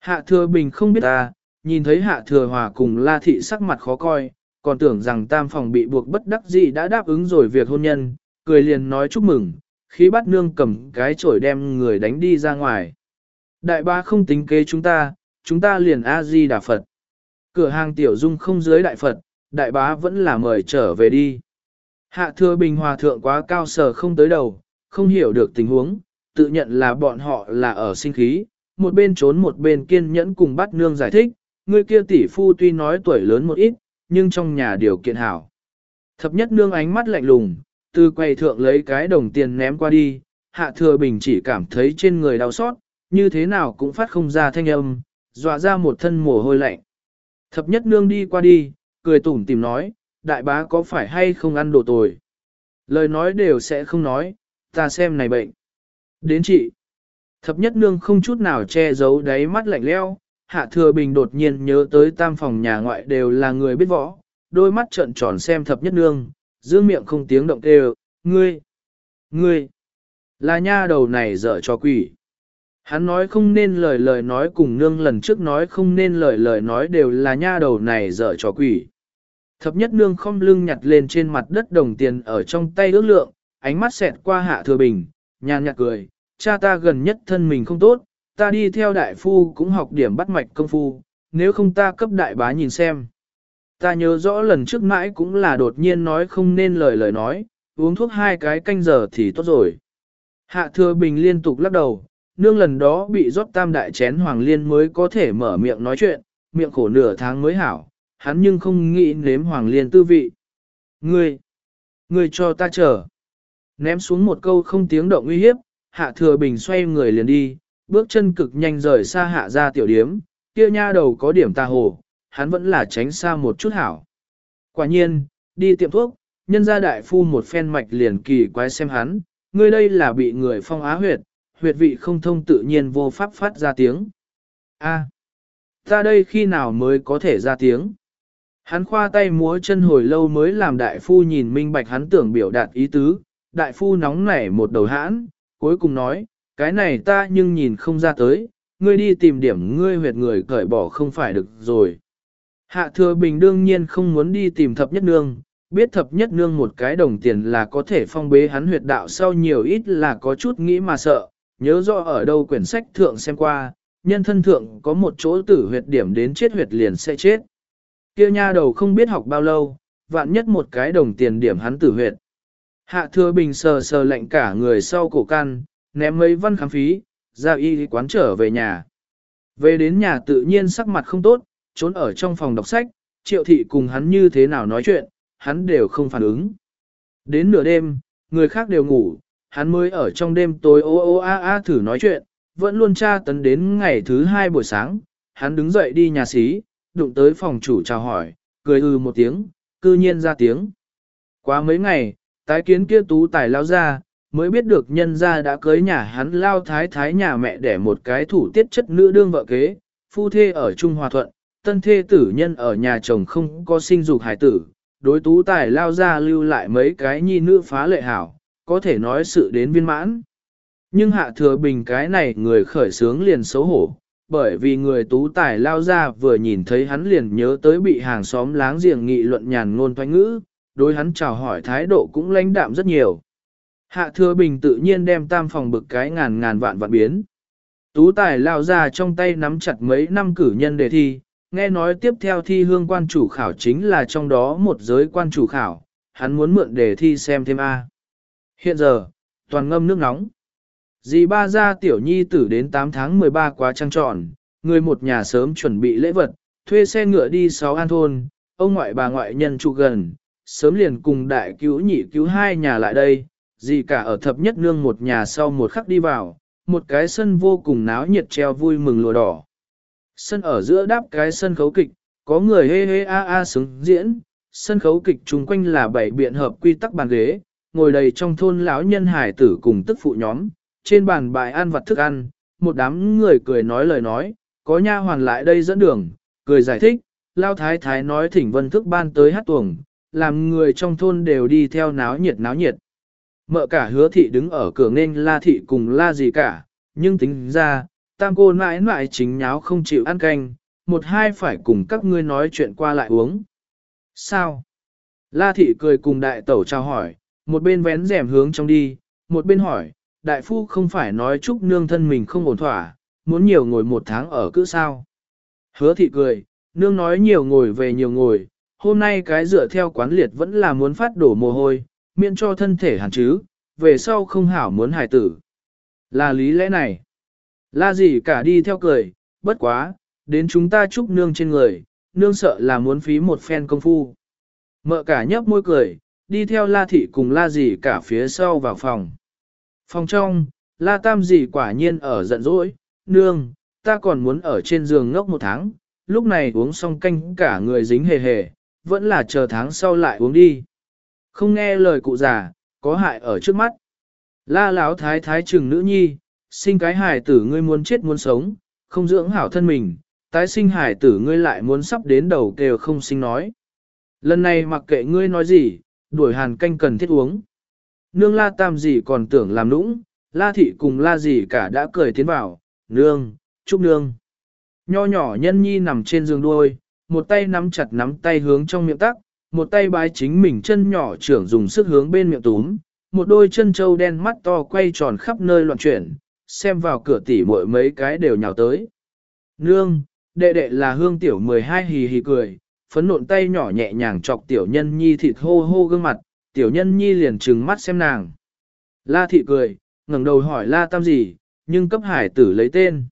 Hạ thừa bình không biết ta, nhìn thấy hạ thừa hòa cùng la thị sắc mặt khó coi, còn tưởng rằng tam phòng bị buộc bất đắc dĩ đã đáp ứng rồi việc hôn nhân, cười liền nói chúc mừng, khi bắt nương cầm cái chổi đem người đánh đi ra ngoài. Đại ba không tính kế chúng ta, chúng ta liền A-di đà Phật. Cửa hàng tiểu dung không dưới đại Phật, đại bá vẫn là mời trở về đi. Hạ thừa bình hòa thượng quá cao sở không tới đầu, không hiểu được tình huống, tự nhận là bọn họ là ở sinh khí, một bên trốn một bên kiên nhẫn cùng bắt nương giải thích, người kia tỷ phu tuy nói tuổi lớn một ít, nhưng trong nhà điều kiện hảo. Thập nhất nương ánh mắt lạnh lùng, từ quầy thượng lấy cái đồng tiền ném qua đi, hạ thừa bình chỉ cảm thấy trên người đau xót, như thế nào cũng phát không ra thanh âm, dọa ra một thân mồ hôi lạnh. Thập nhất nương đi qua đi, cười tủm tìm nói, đại bá có phải hay không ăn đồ tồi. Lời nói đều sẽ không nói, ta xem này bệnh. Đến chị, thập nhất nương không chút nào che giấu đáy mắt lạnh leo, hạ thừa bình đột nhiên nhớ tới tam phòng nhà ngoại đều là người biết võ, đôi mắt trợn tròn xem thập nhất nương, dương miệng không tiếng động kêu, ngươi, ngươi, là nha đầu này dở cho quỷ. Hắn nói không nên lời lời nói cùng nương lần trước nói không nên lời lời nói đều là nha đầu này dở trò quỷ. Thập nhất nương không lưng nhặt lên trên mặt đất đồng tiền ở trong tay ước lượng, ánh mắt xẹt qua hạ thừa bình, nhàn nhạt cười, cha ta gần nhất thân mình không tốt, ta đi theo đại phu cũng học điểm bắt mạch công phu, nếu không ta cấp đại bá nhìn xem. Ta nhớ rõ lần trước mãi cũng là đột nhiên nói không nên lời lời nói, uống thuốc hai cái canh giờ thì tốt rồi. Hạ thừa bình liên tục lắc đầu, nương lần đó bị rót tam đại chén hoàng liên mới có thể mở miệng nói chuyện, miệng khổ nửa tháng mới hảo, hắn nhưng không nghĩ nếm hoàng liên tư vị. Ngươi, ngươi cho ta chờ. Ném xuống một câu không tiếng động uy hiếp, hạ thừa bình xoay người liền đi, bước chân cực nhanh rời xa hạ ra tiểu điếm, kia nha đầu có điểm tà hồ, hắn vẫn là tránh xa một chút hảo. Quả nhiên, đi tiệm thuốc, nhân gia đại phu một phen mạch liền kỳ quái xem hắn, ngươi đây là bị người phong á huyệt, huyệt vị không thông tự nhiên vô pháp phát ra tiếng. A, ta đây khi nào mới có thể ra tiếng? Hắn khoa tay múa chân hồi lâu mới làm đại phu nhìn minh bạch hắn tưởng biểu đạt ý tứ, đại phu nóng nảy một đầu hãn, cuối cùng nói, cái này ta nhưng nhìn không ra tới, ngươi đi tìm điểm ngươi huyệt người cởi bỏ không phải được rồi. Hạ thừa bình đương nhiên không muốn đi tìm thập nhất nương, biết thập nhất nương một cái đồng tiền là có thể phong bế hắn huyệt đạo sau nhiều ít là có chút nghĩ mà sợ, nhớ rõ ở đâu quyển sách thượng xem qua, nhân thân thượng có một chỗ tử huyệt điểm đến chết huyệt liền sẽ chết. Kia nha đầu không biết học bao lâu, vạn nhất một cái đồng tiền điểm hắn tử huyệt. Hạ thừa bình sờ sờ lạnh cả người sau cổ căn, ném mấy văn khám phí, ra y quán trở về nhà. Về đến nhà tự nhiên sắc mặt không tốt, trốn ở trong phòng đọc sách, triệu thị cùng hắn như thế nào nói chuyện, hắn đều không phản ứng. Đến nửa đêm, người khác đều ngủ, hắn mới ở trong đêm tối ô ô a a thử nói chuyện, vẫn luôn tra tấn đến ngày thứ hai buổi sáng, hắn đứng dậy đi nhà xí, đụng tới phòng chủ chào hỏi, cười ư một tiếng, cư nhiên ra tiếng. Quá mấy ngày, tái kiến kia tú tài lao ra, mới biết được nhân gia đã cưới nhà hắn lao thái thái nhà mẹ để một cái thủ tiết chất nữ đương vợ kế, phu thê ở Trung Hòa Thuận, tân thê tử nhân ở nhà chồng không có sinh dục hải tử, đối tú tài lao ra lưu lại mấy cái nhi nữ phá lệ hảo, có thể nói sự đến viên mãn. Nhưng hạ thừa bình cái này người khởi sướng liền xấu hổ, bởi vì người tú tài lao ra vừa nhìn thấy hắn liền nhớ tới bị hàng xóm láng giềng nghị luận nhàn ngôn thoái ngữ, đối hắn chào hỏi thái độ cũng lãnh đạm rất nhiều. Hạ thừa bình tự nhiên đem tam phòng bực cái ngàn ngàn vạn vạn biến. Tú tài lao ra trong tay nắm chặt mấy năm cử nhân đề thi, nghe nói tiếp theo thi hương quan chủ khảo chính là trong đó một giới quan chủ khảo, hắn muốn mượn đề thi xem thêm A. Hiện giờ, toàn ngâm nước nóng. Dì ba gia tiểu nhi tử đến 8 tháng 13 quá trăng trọn, người một nhà sớm chuẩn bị lễ vật, thuê xe ngựa đi 6 an thôn, ông ngoại bà ngoại nhân trụ gần, sớm liền cùng đại cứu nhị cứu hai nhà lại đây, dì cả ở thập nhất nương một nhà sau một khắc đi vào, một cái sân vô cùng náo nhiệt treo vui mừng lùa đỏ. Sân ở giữa đáp cái sân khấu kịch, có người hê hê a a sướng diễn, sân khấu kịch chung quanh là bảy biện hợp quy tắc bàn ghế, ngồi đầy trong thôn lão nhân hải tử cùng tức phụ nhóm, trên bàn bài ăn vặt thức ăn, một đám người cười nói lời nói, có nha hoàn lại đây dẫn đường, cười giải thích, lao thái thái nói thỉnh vân thức ban tới hát tuồng, làm người trong thôn đều đi theo náo nhiệt náo nhiệt. Mợ cả hứa thị đứng ở cửa nên la thị cùng la gì cả, nhưng tính ra, tam cô mãi mãi chính nháo không chịu ăn canh, một hai phải cùng các ngươi nói chuyện qua lại uống. Sao? La thị cười cùng đại tẩu chào hỏi, một bên vén rèm hướng trong đi, một bên hỏi, đại phu không phải nói chúc nương thân mình không ổn thỏa, muốn nhiều ngồi một tháng ở cứ sao. Hứa thị cười, nương nói nhiều ngồi về nhiều ngồi, hôm nay cái dựa theo quán liệt vẫn là muốn phát đổ mồ hôi, miễn cho thân thể hàn chứ, về sau không hảo muốn hài tử. Là lý lẽ này. La gì cả đi theo cười, bất quá, đến chúng ta chúc nương trên người, nương sợ là muốn phí một phen công phu. Mợ cả nhấp môi cười, đi theo la thị cùng la Dì cả phía sau vào phòng. Phòng trong, la tam Dì quả nhiên ở giận dỗi, nương, ta còn muốn ở trên giường ngốc một tháng, lúc này uống xong canh cả người dính hề hề, vẫn là chờ tháng sau lại uống đi. Không nghe lời cụ già, có hại ở trước mắt. La láo thái thái trừng nữ nhi, sinh cái hài tử ngươi muốn chết muốn sống, không dưỡng hảo thân mình, tái sinh hài tử ngươi lại muốn sắp đến đầu kêu không sinh nói. Lần này mặc kệ ngươi nói gì, đuổi hàn canh cần thiết uống. Nương la tam gì còn tưởng làm nũng, la thị cùng la gì cả đã cười tiến vào, nương, chúc nương. Nho nhỏ nhân nhi nằm trên giường đuôi, một tay nắm chặt nắm tay hướng trong miệng tắc, một tay bái chính mình chân nhỏ trưởng dùng sức hướng bên miệng túm, một đôi chân trâu đen mắt to quay tròn khắp nơi loạn chuyển, xem vào cửa tỉ mỗi mấy cái đều nhào tới. Nương, đệ đệ là hương tiểu 12 hì hì cười, phấn nộn tay nhỏ nhẹ nhàng chọc tiểu nhân nhi thịt hô hô gương mặt, tiểu nhân nhi liền trừng mắt xem nàng. La thị cười, ngẩng đầu hỏi la tam gì, nhưng cấp hải tử lấy tên.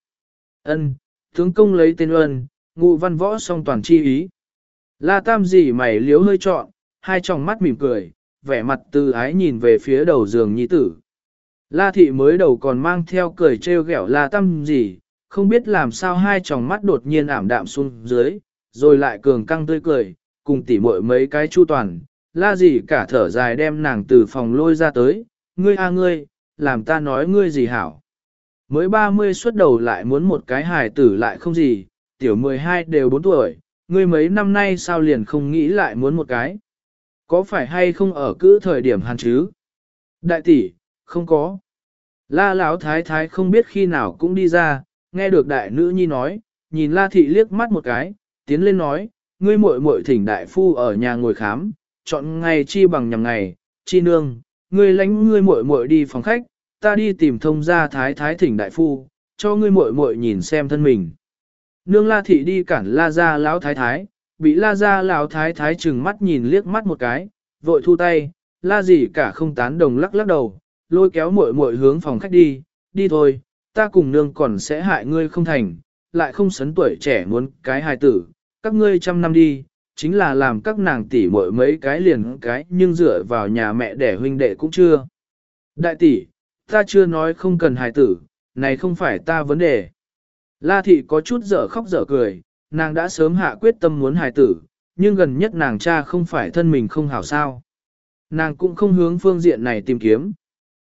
ân tướng công lấy tên ân, ngụ văn võ song toàn chi ý. La tam gì mày liếu hơi trọn, hai tròng mắt mỉm cười, vẻ mặt từ ái nhìn về phía đầu giường nhi tử. La thị mới đầu còn mang theo cười trêu ghẹo la tam gì, không biết làm sao hai tròng mắt đột nhiên ảm đạm xuống dưới, rồi lại cường căng tươi cười, cùng tỉ muội mấy cái chu toàn, la gì cả thở dài đem nàng từ phòng lôi ra tới, ngươi a ngươi, làm ta nói ngươi gì hảo. Mới 30 xuất đầu lại muốn một cái hài tử lại không gì, tiểu 12 đều 4 tuổi, ngươi mấy năm nay sao liền không nghĩ lại muốn một cái. Có phải hay không ở cứ thời điểm hàn chứ? Đại tỷ, không có. La Lão thái thái không biết khi nào cũng đi ra, nghe được đại nữ nhi nói, nhìn La thị liếc mắt một cái, tiến lên nói, ngươi muội muội thỉnh đại phu ở nhà ngồi khám, chọn ngày chi bằng nhằm ngày, chi nương, ngươi lánh ngươi muội muội đi phòng khách, ta đi tìm thông gia thái thái thỉnh đại phu, cho ngươi muội muội nhìn xem thân mình. Nương La thị đi cản La gia lão thái thái, bị La gia lão thái thái chừng mắt nhìn liếc mắt một cái, vội thu tay, La gì cả không tán đồng lắc lắc đầu, lôi kéo muội muội hướng phòng khách đi, đi thôi, ta cùng nương còn sẽ hại ngươi không thành, lại không sấn tuổi trẻ muốn cái hài tử, các ngươi trăm năm đi, chính là làm các nàng tỷ muội mấy cái liền cái nhưng dựa vào nhà mẹ đẻ huynh đệ cũng chưa. Đại tỷ, ta chưa nói không cần hài tử, này không phải ta vấn đề. La thị có chút dở khóc dở cười, nàng đã sớm hạ quyết tâm muốn hài tử, nhưng gần nhất nàng cha không phải thân mình không hảo sao. Nàng cũng không hướng phương diện này tìm kiếm.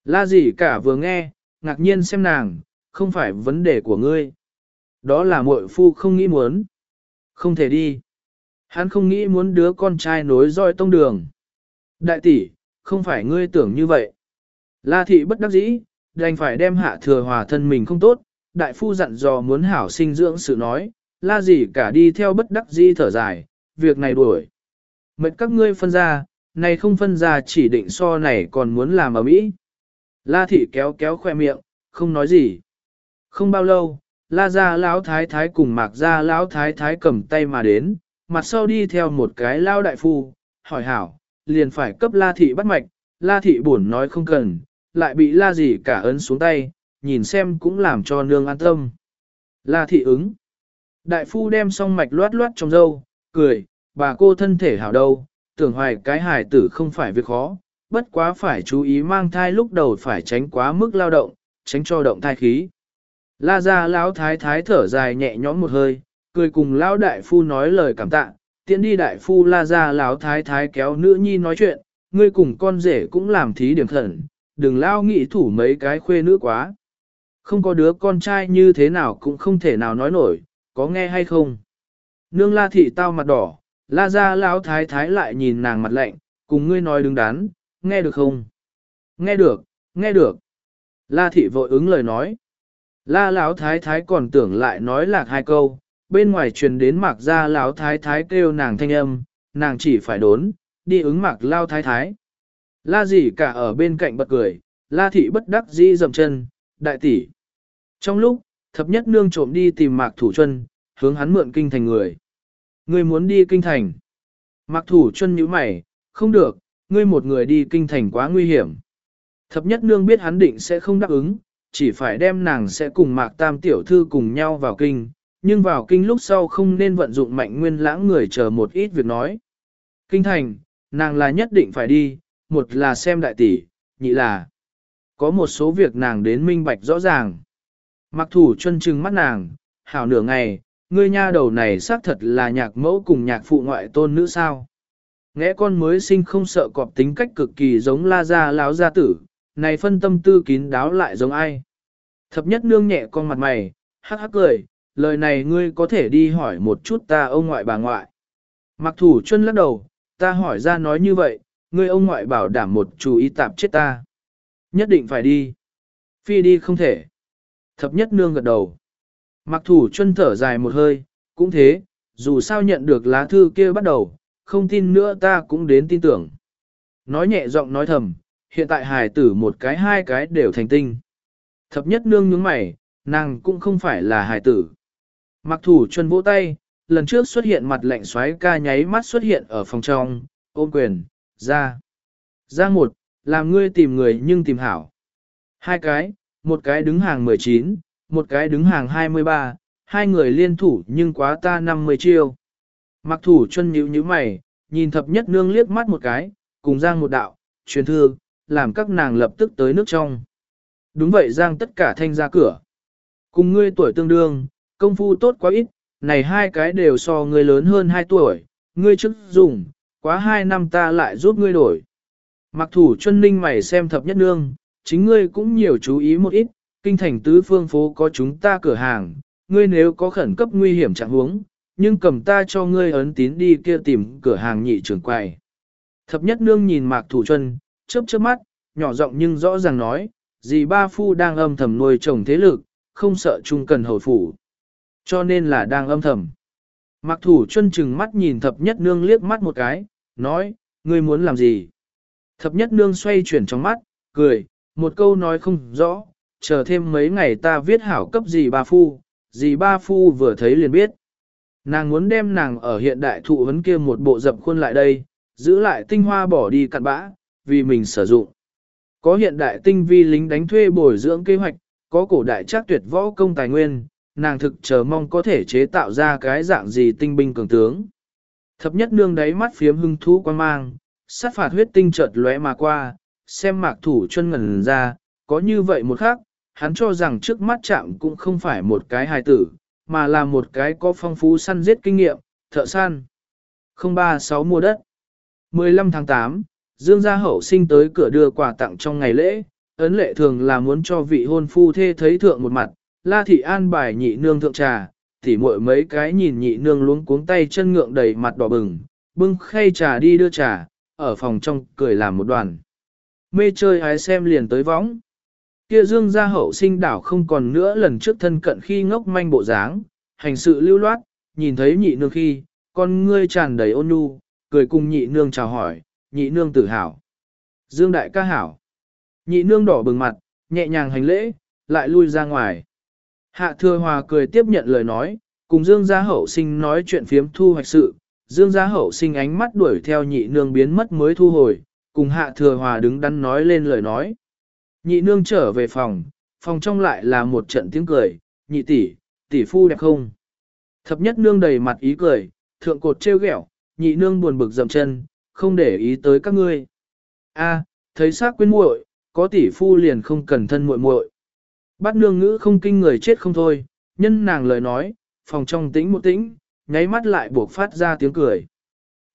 La gì cả vừa nghe, ngạc nhiên xem nàng, không phải vấn đề của ngươi. Đó là muội phu không nghĩ muốn. Không thể đi. Hắn không nghĩ muốn đứa con trai nối roi tông đường. Đại tỷ, không phải ngươi tưởng như vậy. La thị bất đắc dĩ, đành phải đem hạ thừa hòa thân mình không tốt. Đại phu dặn dò muốn hảo sinh dưỡng sự nói, la gì cả đi theo bất đắc dĩ thở dài, việc này đuổi. Mệnh các ngươi phân ra, này không phân ra chỉ định so này còn muốn làm ở mỹ. La thị kéo kéo khoe miệng, không nói gì. Không bao lâu, la gia lão thái thái cùng mạc gia lão thái thái cầm tay mà đến, mặt sau đi theo một cái lao đại phu, hỏi hảo, liền phải cấp la thị bắt mạch, la thị buồn nói không cần, lại bị la gì cả ấn xuống tay, nhìn xem cũng làm cho nương an tâm. La thị ứng. Đại phu đem xong mạch loát loát trong dâu, cười, bà cô thân thể hảo đâu, tưởng hoài cái hài tử không phải việc khó, bất quá phải chú ý mang thai lúc đầu phải tránh quá mức lao động, tránh cho động thai khí. La ra lão thái thái thở dài nhẹ nhõm một hơi, cười cùng lão đại phu nói lời cảm tạ, tiện đi đại phu la ra lão thái thái kéo nữ nhi nói chuyện, ngươi cùng con rể cũng làm thí điểm thần, đừng lao nghĩ thủ mấy cái khuê nữ quá. Không có đứa con trai như thế nào cũng không thể nào nói nổi, có nghe hay không. Nương la thị tao mặt đỏ, la ra lão thái thái lại nhìn nàng mặt lạnh, cùng ngươi nói đứng đắn, nghe được không? Nghe được, nghe được. La thị vội ứng lời nói. La lão thái thái còn tưởng lại nói lạc hai câu, bên ngoài truyền đến mạc gia lão thái thái kêu nàng thanh âm, nàng chỉ phải đốn, đi ứng mạc lao thái thái. La gì cả ở bên cạnh bật cười, la thị bất đắc dĩ dầm chân, đại tỷ. Trong lúc, thập nhất nương trộm đi tìm mạc thủ chân, hướng hắn mượn kinh thành người. Người muốn đi kinh thành. Mạc thủ chân nhíu mày, không được, ngươi một người đi kinh thành quá nguy hiểm. Thập nhất nương biết hắn định sẽ không đáp ứng, chỉ phải đem nàng sẽ cùng mạc tam tiểu thư cùng nhau vào kinh, nhưng vào kinh lúc sau không nên vận dụng mạnh nguyên lãng người chờ một ít việc nói. Kinh thành, nàng là nhất định phải đi, một là xem đại tỷ, nhị là có một số việc nàng đến minh bạch rõ ràng. Mặc thủ chân trừng mắt nàng, hảo nửa ngày, ngươi nha đầu này xác thật là nhạc mẫu cùng nhạc phụ ngoại tôn nữ sao. Nghe con mới sinh không sợ cọp tính cách cực kỳ giống la gia láo gia tử, này phân tâm tư kín đáo lại giống ai. Thập nhất nương nhẹ con mặt mày, hắc hắc cười, lời này ngươi có thể đi hỏi một chút ta ông ngoại bà ngoại. Mặc thủ chân lắc đầu, ta hỏi ra nói như vậy, ngươi ông ngoại bảo đảm một chú ý tạp chết ta. Nhất định phải đi. Phi đi không thể. Thập nhất nương gật đầu. Mặc thủ chân thở dài một hơi, cũng thế, dù sao nhận được lá thư kia bắt đầu, không tin nữa ta cũng đến tin tưởng. Nói nhẹ giọng nói thầm, hiện tại hài tử một cái hai cái đều thành tinh. Thập nhất nương nhướng mày, nàng cũng không phải là hài tử. Mặc thủ chân vỗ tay, lần trước xuất hiện mặt lạnh xoáy ca nháy mắt xuất hiện ở phòng trong, ôm quyền, ra. Ra một, làm ngươi tìm người nhưng tìm hảo. Hai cái, một cái đứng hàng 19, một cái đứng hàng 23, hai người liên thủ nhưng quá ta 50 chiêu. Mặc thủ chân nhíu nhíu mày, nhìn thập nhất nương liếc mắt một cái, cùng Giang một đạo, truyền thư, làm các nàng lập tức tới nước trong. Đúng vậy Giang tất cả thanh ra cửa. Cùng ngươi tuổi tương đương, công phu tốt quá ít, này hai cái đều so ngươi lớn hơn 2 tuổi, ngươi chức dùng, quá 2 năm ta lại giúp ngươi đổi. Mặc thủ chân ninh mày xem thập nhất nương, chính ngươi cũng nhiều chú ý một ít, kinh thành tứ phương phố có chúng ta cửa hàng, ngươi nếu có khẩn cấp nguy hiểm trạng huống, nhưng cầm ta cho ngươi ấn tín đi kia tìm cửa hàng nhị trưởng quầy. Thập nhất nương nhìn mạc thủ chân, chớp chớp mắt, nhỏ giọng nhưng rõ ràng nói, dì ba phu đang âm thầm nuôi chồng thế lực, không sợ chung cần hồi phủ. Cho nên là đang âm thầm. Mạc thủ chân chừng mắt nhìn thập nhất nương liếc mắt một cái, nói, ngươi muốn làm gì? Thập nhất nương xoay chuyển trong mắt, cười, một câu nói không rõ, chờ thêm mấy ngày ta viết hảo cấp gì ba phu, gì ba phu vừa thấy liền biết. Nàng muốn đem nàng ở hiện đại thụ vấn kia một bộ dập khuôn lại đây, giữ lại tinh hoa bỏ đi cặn bã, vì mình sử dụng. Có hiện đại tinh vi lính đánh thuê bồi dưỡng kế hoạch, có cổ đại chắc tuyệt võ công tài nguyên, nàng thực chờ mong có thể chế tạo ra cái dạng gì tinh binh cường tướng. Thập nhất nương đáy mắt phiếm hưng thú quan mang, sát phạt huyết tinh chợt lóe mà qua, xem mạc thủ chân ngẩn ra, có như vậy một khắc, hắn cho rằng trước mắt chạm cũng không phải một cái hài tử, mà là một cái có phong phú săn giết kinh nghiệm, thợ săn. 036 mua đất 15 tháng 8, Dương Gia Hậu sinh tới cửa đưa quà tặng trong ngày lễ, ấn lệ thường là muốn cho vị hôn phu thê thấy thượng một mặt, La Thị An bài nhị nương thượng trà, tỉ muội mấy cái nhìn nhị nương luống cuống tay chân ngượng đầy mặt đỏ bừng, bưng khay trà đi đưa trà, ở phòng trong cười làm một đoàn. Mê chơi hái xem liền tới võng. Kia dương gia hậu sinh đảo không còn nữa lần trước thân cận khi ngốc manh bộ dáng, hành sự lưu loát, nhìn thấy nhị nương khi, con ngươi tràn đầy ôn nhu, cười cùng nhị nương chào hỏi, nhị nương tự hào. Dương đại ca hảo. Nhị nương đỏ bừng mặt, nhẹ nhàng hành lễ, lại lui ra ngoài. Hạ thừa hòa cười tiếp nhận lời nói, cùng Dương gia hậu sinh nói chuyện phiếm thu hoạch sự. Dương gia hậu sinh ánh mắt đuổi theo nhị nương biến mất mới thu hồi, cùng hạ thừa hòa đứng đắn nói lên lời nói. Nhị nương trở về phòng, phòng trong lại là một trận tiếng cười, nhị tỷ, tỷ phu đẹp không? Thập nhất nương đầy mặt ý cười, thượng cột treo ghẹo, nhị nương buồn bực dậm chân, không để ý tới các ngươi. A, thấy xác quên muội, có tỷ phu liền không cần thân muội muội. Bát nương ngữ không kinh người chết không thôi, nhân nàng lời nói, phòng trong tĩnh một tĩnh, nháy mắt lại buộc phát ra tiếng cười.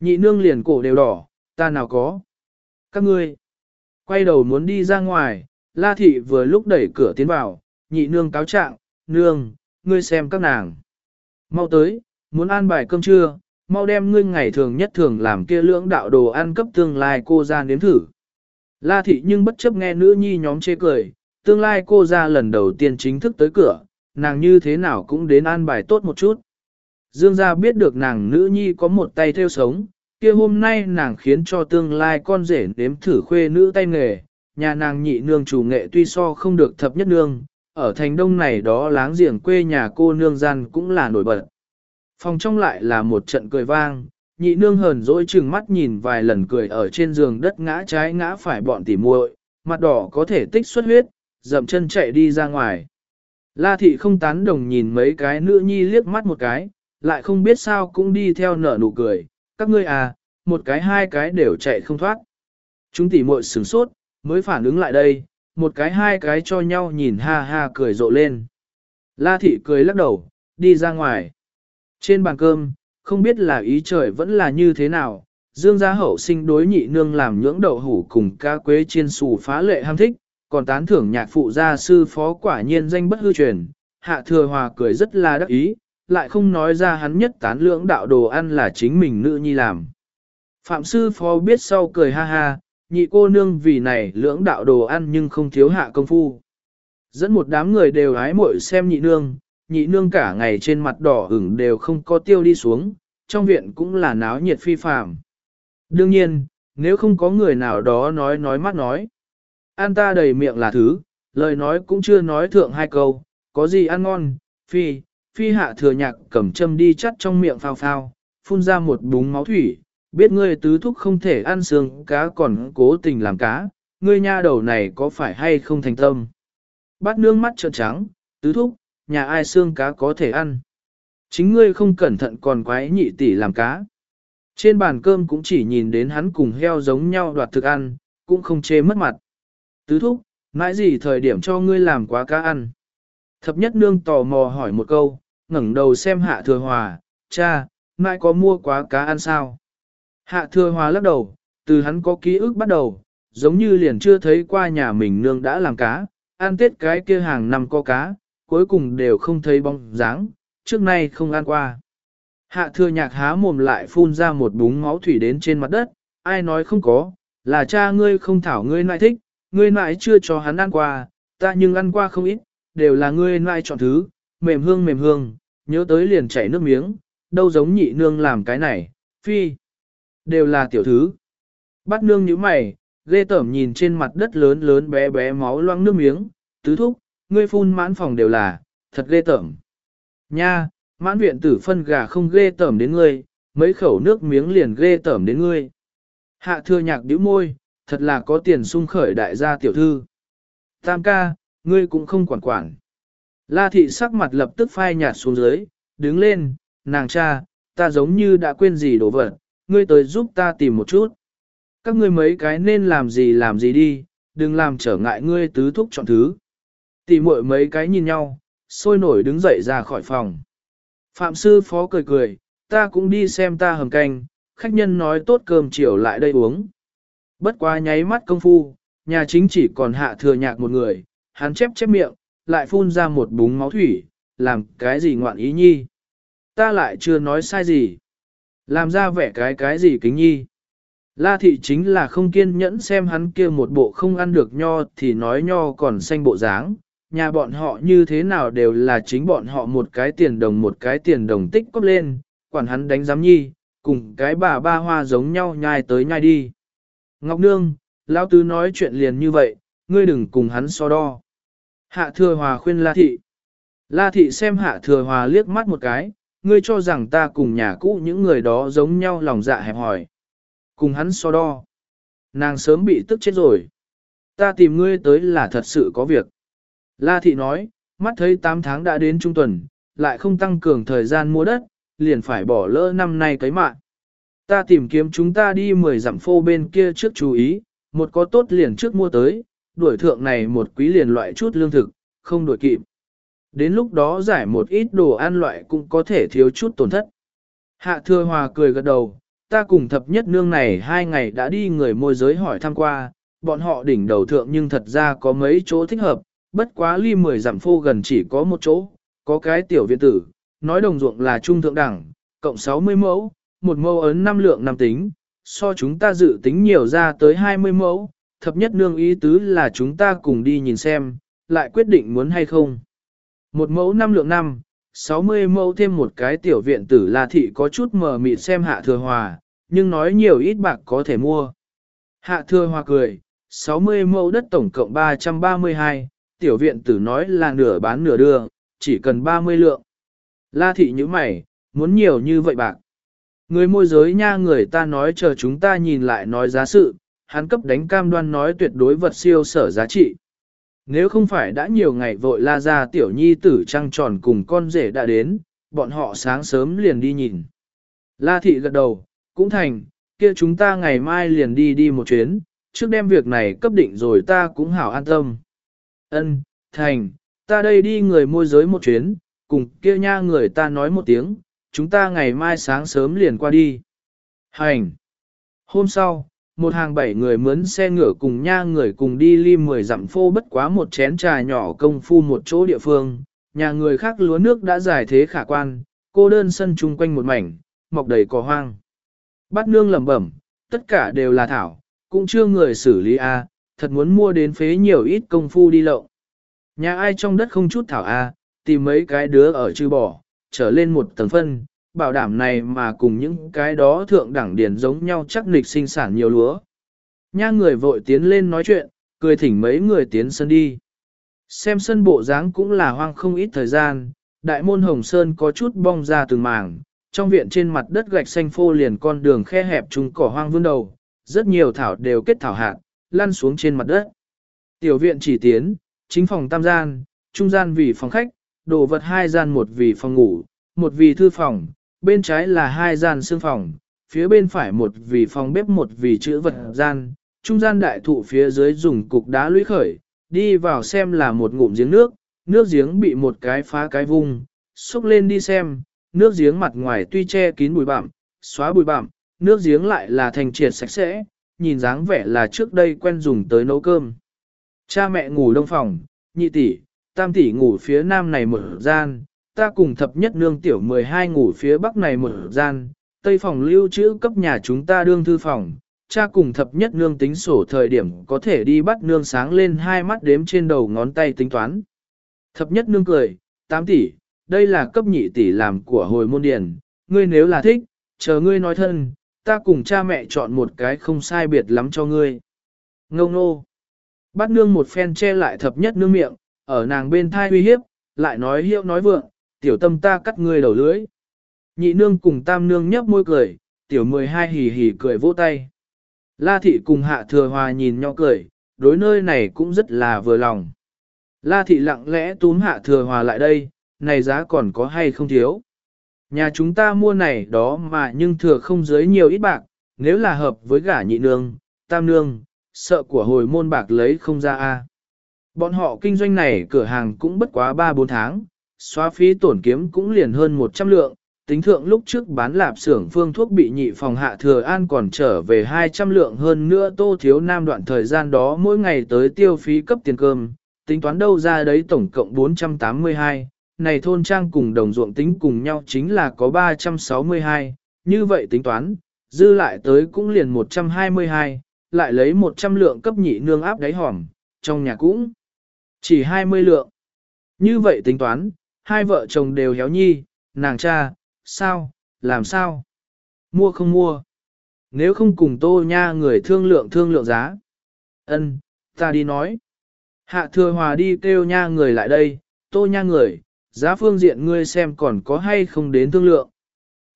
Nhị nương liền cổ đều đỏ, ta nào có. Các ngươi, quay đầu muốn đi ra ngoài, La thị vừa lúc đẩy cửa tiến vào, nhị nương cáo trạng, nương, ngươi xem các nàng. Mau tới, muốn ăn bài cơm trưa, mau đem ngươi ngày thường nhất thường làm kia lưỡng đạo đồ ăn cấp tương lai cô ra nếm thử. La thị nhưng bất chấp nghe nữ nhi nhóm chê cười, tương lai cô ra lần đầu tiên chính thức tới cửa, nàng như thế nào cũng đến ăn bài tốt một chút. Dương gia biết được nàng nữ nhi có một tay theo sống, kia hôm nay nàng khiến cho tương lai con rể nếm thử khuê nữ tay nghề, nhà nàng nhị nương chủ nghệ tuy so không được thập nhất nương, ở thành đông này đó láng giềng quê nhà cô nương gian cũng là nổi bật. Phòng trong lại là một trận cười vang, nhị nương hờn dỗi chừng mắt nhìn vài lần cười ở trên giường đất ngã trái ngã phải bọn tỉ muội, mặt đỏ có thể tích xuất huyết, dậm chân chạy đi ra ngoài. La thị không tán đồng nhìn mấy cái nữ nhi liếc mắt một cái, lại không biết sao cũng đi theo nở nụ cười, các ngươi à, một cái hai cái đều chạy không thoát. Chúng tỉ muội sửng sốt, mới phản ứng lại đây, một cái hai cái cho nhau nhìn ha ha cười rộ lên. La thị cười lắc đầu, đi ra ngoài. Trên bàn cơm, không biết là ý trời vẫn là như thế nào, Dương gia hậu sinh đối nhị nương làm nhưỡng đậu hủ cùng ca quế chiên xù phá lệ ham thích, còn tán thưởng nhạc phụ gia sư phó quả nhiên danh bất hư truyền, hạ thừa hòa cười rất là đắc ý, lại không nói ra hắn nhất tán lưỡng đạo đồ ăn là chính mình nữ nhi làm. Phạm sư phó biết sau cười ha ha, nhị cô nương vì này lưỡng đạo đồ ăn nhưng không thiếu hạ công phu. Dẫn một đám người đều hái mội xem nhị nương, nhị nương cả ngày trên mặt đỏ ửng đều không có tiêu đi xuống, trong viện cũng là náo nhiệt phi phàm. Đương nhiên, nếu không có người nào đó nói nói mắt nói, an ta đầy miệng là thứ, lời nói cũng chưa nói thượng hai câu, có gì ăn ngon, phi, phi hạ thừa nhạc cầm châm đi chắt trong miệng phao phao, phun ra một búng máu thủy, biết ngươi tứ thúc không thể ăn xương cá còn cố tình làm cá, ngươi nha đầu này có phải hay không thành tâm. Bát nương mắt trợn trắng, tứ thúc, nhà ai xương cá có thể ăn. Chính ngươi không cẩn thận còn quái nhị tỷ làm cá. Trên bàn cơm cũng chỉ nhìn đến hắn cùng heo giống nhau đoạt thực ăn, cũng không chê mất mặt. Tứ thúc, mãi gì thời điểm cho ngươi làm quá cá ăn. Thập nhất nương tò mò hỏi một câu, ngẩng đầu xem hạ thừa hòa, cha, mãi có mua quá cá ăn sao? Hạ thừa hòa lắc đầu, từ hắn có ký ức bắt đầu, giống như liền chưa thấy qua nhà mình nương đã làm cá, ăn tết cái kia hàng năm có cá, cuối cùng đều không thấy bóng dáng, trước nay không ăn qua. Hạ thừa nhạc há mồm lại phun ra một búng máu thủy đến trên mặt đất, ai nói không có, là cha ngươi không thảo ngươi nại thích, ngươi nại chưa cho hắn ăn qua, ta nhưng ăn qua không ít, đều là ngươi nại chọn thứ, mềm hương mềm hương, nhớ tới liền chảy nước miếng, đâu giống nhị nương làm cái này, phi, đều là tiểu thứ. Bắt nương như mày, ghê tởm nhìn trên mặt đất lớn lớn bé bé máu loang nước miếng, tứ thúc, ngươi phun mãn phòng đều là, thật ghê tởm. Nha, mãn viện tử phân gà không ghê tởm đến ngươi, mấy khẩu nước miếng liền ghê tởm đến ngươi. Hạ thừa nhạc điếu môi, thật là có tiền sung khởi đại gia tiểu thư. Tam ca, ngươi cũng không quản quản. La thị sắc mặt lập tức phai nhạt xuống dưới, đứng lên, nàng cha, ta giống như đã quên gì đồ vật, ngươi tới giúp ta tìm một chút. Các ngươi mấy cái nên làm gì làm gì đi, đừng làm trở ngại ngươi tứ thúc chọn thứ. Tỷ muội mấy cái nhìn nhau, sôi nổi đứng dậy ra khỏi phòng. Phạm sư phó cười cười, ta cũng đi xem ta hầm canh, khách nhân nói tốt cơm chiều lại đây uống. Bất quá nháy mắt công phu, nhà chính chỉ còn hạ thừa nhạc một người, hắn chép chép miệng, lại phun ra một búng máu thủy, làm cái gì ngoạn ý nhi. Ta lại chưa nói sai gì. Làm ra vẻ cái cái gì kính nhi. La thị chính là không kiên nhẫn xem hắn kia một bộ không ăn được nho thì nói nho còn xanh bộ dáng, nhà bọn họ như thế nào đều là chính bọn họ một cái tiền đồng một cái tiền đồng tích cóp lên, quản hắn đánh giám nhi, cùng cái bà ba hoa giống nhau nhai tới nhai đi. Ngọc Nương, Lão Tứ nói chuyện liền như vậy, ngươi đừng cùng hắn so đo. Hạ Thừa Hòa khuyên La Thị. La Thị xem Hạ Thừa Hòa liếc mắt một cái, ngươi cho rằng ta cùng nhà cũ những người đó giống nhau lòng dạ hẹp hỏi. Cùng hắn so đo. Nàng sớm bị tức chết rồi. Ta tìm ngươi tới là thật sự có việc. La thị nói, mắt thấy 8 tháng đã đến trung tuần, lại không tăng cường thời gian mua đất, liền phải bỏ lỡ năm nay cấy mạng. Ta tìm kiếm chúng ta đi 10 dặm phô bên kia trước chú ý, một có tốt liền trước mua tới, đuổi thượng này một quý liền loại chút lương thực, không đuổi kịp. Đến lúc đó giải một ít đồ ăn loại cũng có thể thiếu chút tổn thất. Hạ thừa hòa cười gật đầu, ta cùng thập nhất nương này hai ngày đã đi người môi giới hỏi thăm qua, bọn họ đỉnh đầu thượng nhưng thật ra có mấy chỗ thích hợp, bất quá ly 10 dặm phô gần chỉ có một chỗ, có cái tiểu viện tử, nói đồng ruộng là trung thượng đẳng, cộng 60 mẫu, một mẫu ấn năm lượng năm tính, so chúng ta dự tính nhiều ra tới 20 mẫu, thập nhất nương ý tứ là chúng ta cùng đi nhìn xem, lại quyết định muốn hay không. Một mẫu năm lượng năm, 60 mẫu thêm một cái tiểu viện tử là thị có chút mờ mịt xem hạ thừa hòa, nhưng nói nhiều ít bạc có thể mua. Hạ thừa hòa cười, 60 mẫu đất tổng cộng 332, tiểu viện tử nói là nửa bán nửa đưa, chỉ cần 30 lượng. La thị như mày, muốn nhiều như vậy bạc. Người môi giới nha người ta nói chờ chúng ta nhìn lại nói giá sự, hắn cấp đánh cam đoan nói tuyệt đối vật siêu sở giá trị. Nếu không phải đã nhiều ngày vội la ra tiểu nhi tử trăng tròn cùng con rể đã đến, bọn họ sáng sớm liền đi nhìn. La thị gật đầu, cũng thành, kia chúng ta ngày mai liền đi đi một chuyến, trước đem việc này cấp định rồi ta cũng hảo an tâm. Ân, thành, ta đây đi người môi giới một chuyến, cùng kia nha người ta nói một tiếng, chúng ta ngày mai sáng sớm liền qua đi. Hành. Hôm sau, một hàng bảy người mướn xe ngựa cùng nha người cùng đi ly mười dặm phô bất quá một chén trà nhỏ công phu một chỗ địa phương, nhà người khác lúa nước đã giải thế khả quan, cô đơn sân chung quanh một mảnh, mọc đầy cỏ hoang. Bát nương lẩm bẩm, tất cả đều là thảo, cũng chưa người xử lý a, thật muốn mua đến phế nhiều ít công phu đi lậu. Nhà ai trong đất không chút thảo a, tìm mấy cái đứa ở trừ bỏ, trở lên một tầng phân, bảo đảm này mà cùng những cái đó thượng đẳng điển giống nhau chắc nịch sinh sản nhiều lúa. Nha người vội tiến lên nói chuyện, cười thỉnh mấy người tiến sân đi. Xem sân bộ dáng cũng là hoang không ít thời gian, đại môn Hồng Sơn có chút bong ra từng mảng, trong viện trên mặt đất gạch xanh phô liền con đường khe hẹp trùng cỏ hoang vươn đầu, rất nhiều thảo đều kết thảo hạt, lăn xuống trên mặt đất. Tiểu viện chỉ tiến, chính phòng tam gian, trung gian vì phòng khách, đồ vật hai gian một vì phòng ngủ, một vì thư phòng, bên trái là hai gian xương phòng, phía bên phải một vì phòng bếp một vì chữ vật gian, trung gian đại thụ phía dưới dùng cục đá lũy khởi, đi vào xem là một ngụm giếng nước, nước giếng bị một cái phá cái vung, xúc lên đi xem, nước giếng mặt ngoài tuy che kín bụi bặm, xóa bụi bặm, nước giếng lại là thành triệt sạch sẽ, nhìn dáng vẻ là trước đây quen dùng tới nấu cơm. Cha mẹ ngủ đông phòng, nhị tỷ, tam tỷ ngủ phía nam này một gian, ta cùng thập nhất nương tiểu 12 ngủ phía bắc này một gian, tây phòng lưu trữ cấp nhà chúng ta đương thư phòng, cha cùng thập nhất nương tính sổ thời điểm có thể đi bắt nương sáng lên hai mắt đếm trên đầu ngón tay tính toán. Thập nhất nương cười, tám tỷ, đây là cấp nhị tỷ làm của hồi môn điển, ngươi nếu là thích, chờ ngươi nói thân, ta cùng cha mẹ chọn một cái không sai biệt lắm cho ngươi. Ngông nô. Bắt nương một phen che lại thập nhất nương miệng, ở nàng bên thai uy hiếp, lại nói hiệu nói vượng, tiểu tâm ta cắt ngươi đầu lưỡi. Nhị nương cùng tam nương nhấp môi cười, tiểu mười hai hì hì cười vỗ tay. La thị cùng hạ thừa hòa nhìn nhau cười, đối nơi này cũng rất là vừa lòng. La thị lặng lẽ túm hạ thừa hòa lại đây, này giá còn có hay không thiếu. Nhà chúng ta mua này đó mà nhưng thừa không dưới nhiều ít bạc, nếu là hợp với gả nhị nương, tam nương, sợ của hồi môn bạc lấy không ra a. Bọn họ kinh doanh này cửa hàng cũng bất quá 3-4 tháng, xóa phí tổn kiếm cũng liền hơn 100 lượng, tính thượng lúc trước bán lạp xưởng phương thuốc bị nhị phòng hạ thừa an còn trở về 200 lượng hơn nữa tô thiếu nam đoạn thời gian đó mỗi ngày tới tiêu phí cấp tiền cơm, tính toán đâu ra đấy tổng cộng 482, này thôn trang cùng đồng ruộng tính cùng nhau chính là có 362, như vậy tính toán, dư lại tới cũng liền 122, lại lấy 100 lượng cấp nhị nương áp đáy hòm, trong nhà cũng chỉ 20 lượng. Như vậy tính toán, hai vợ chồng đều héo nhi, nàng cha, sao, làm sao? Mua không mua? Nếu không cùng tô nha người thương lượng thương lượng giá. ân ta đi nói. Hạ thừa hòa đi kêu nha người lại đây, tô nha người, giá phương diện ngươi xem còn có hay không đến thương lượng.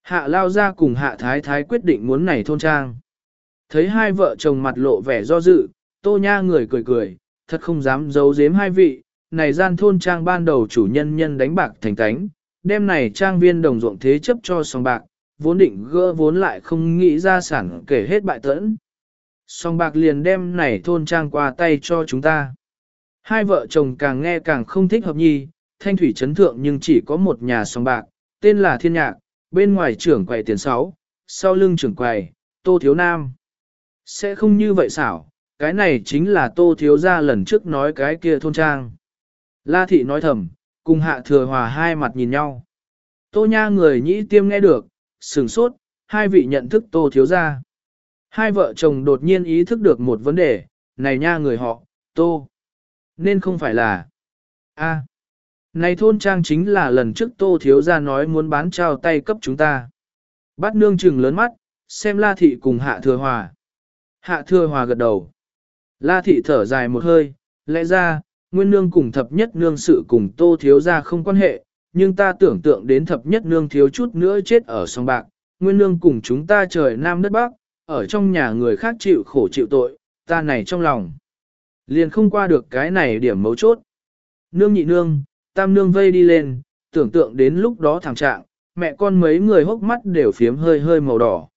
Hạ lao ra cùng hạ thái thái quyết định muốn này thôn trang. Thấy hai vợ chồng mặt lộ vẻ do dự, tô nha người cười cười, thật không dám giấu giếm hai vị, này gian thôn trang ban đầu chủ nhân nhân đánh bạc thành tánh, đêm này trang viên đồng ruộng thế chấp cho song bạc, vốn định gỡ vốn lại không nghĩ ra sản kể hết bại tẫn. Song bạc liền đem này thôn trang qua tay cho chúng ta. Hai vợ chồng càng nghe càng không thích hợp nhi, thanh thủy chấn thượng nhưng chỉ có một nhà song bạc, tên là Thiên Nhạc, bên ngoài trưởng quầy tiền sáu, sau lưng trưởng quầy, Tô Thiếu Nam. Sẽ không như vậy xảo, cái này chính là Tô Thiếu gia lần trước nói cái kia thôn trang. La Thị nói thầm, cùng Hạ Thừa Hòa hai mặt nhìn nhau. Tô Nha người nhĩ tiêm nghe được, sửng sốt, hai vị nhận thức Tô Thiếu gia. Hai vợ chồng đột nhiên ý thức được một vấn đề, này nha người họ, Tô. Nên không phải là... a này thôn trang chính là lần trước tô thiếu ra nói muốn bán trao tay cấp chúng ta. Bát nương trừng lớn mắt, xem la thị cùng hạ thừa hòa. Hạ thừa hòa gật đầu. La thị thở dài một hơi, lẽ ra, nguyên nương cùng thập nhất nương sự cùng tô thiếu ra không quan hệ, nhưng ta tưởng tượng đến thập nhất nương thiếu chút nữa chết ở sông bạc, nguyên nương cùng chúng ta trời nam đất bắc, ở trong nhà người khác chịu khổ chịu tội, ta này trong lòng. Liền không qua được cái này điểm mấu chốt. Nương nhị nương, tam nương vây đi lên, tưởng tượng đến lúc đó thảm trạng, mẹ con mấy người hốc mắt đều phiếm hơi hơi màu đỏ.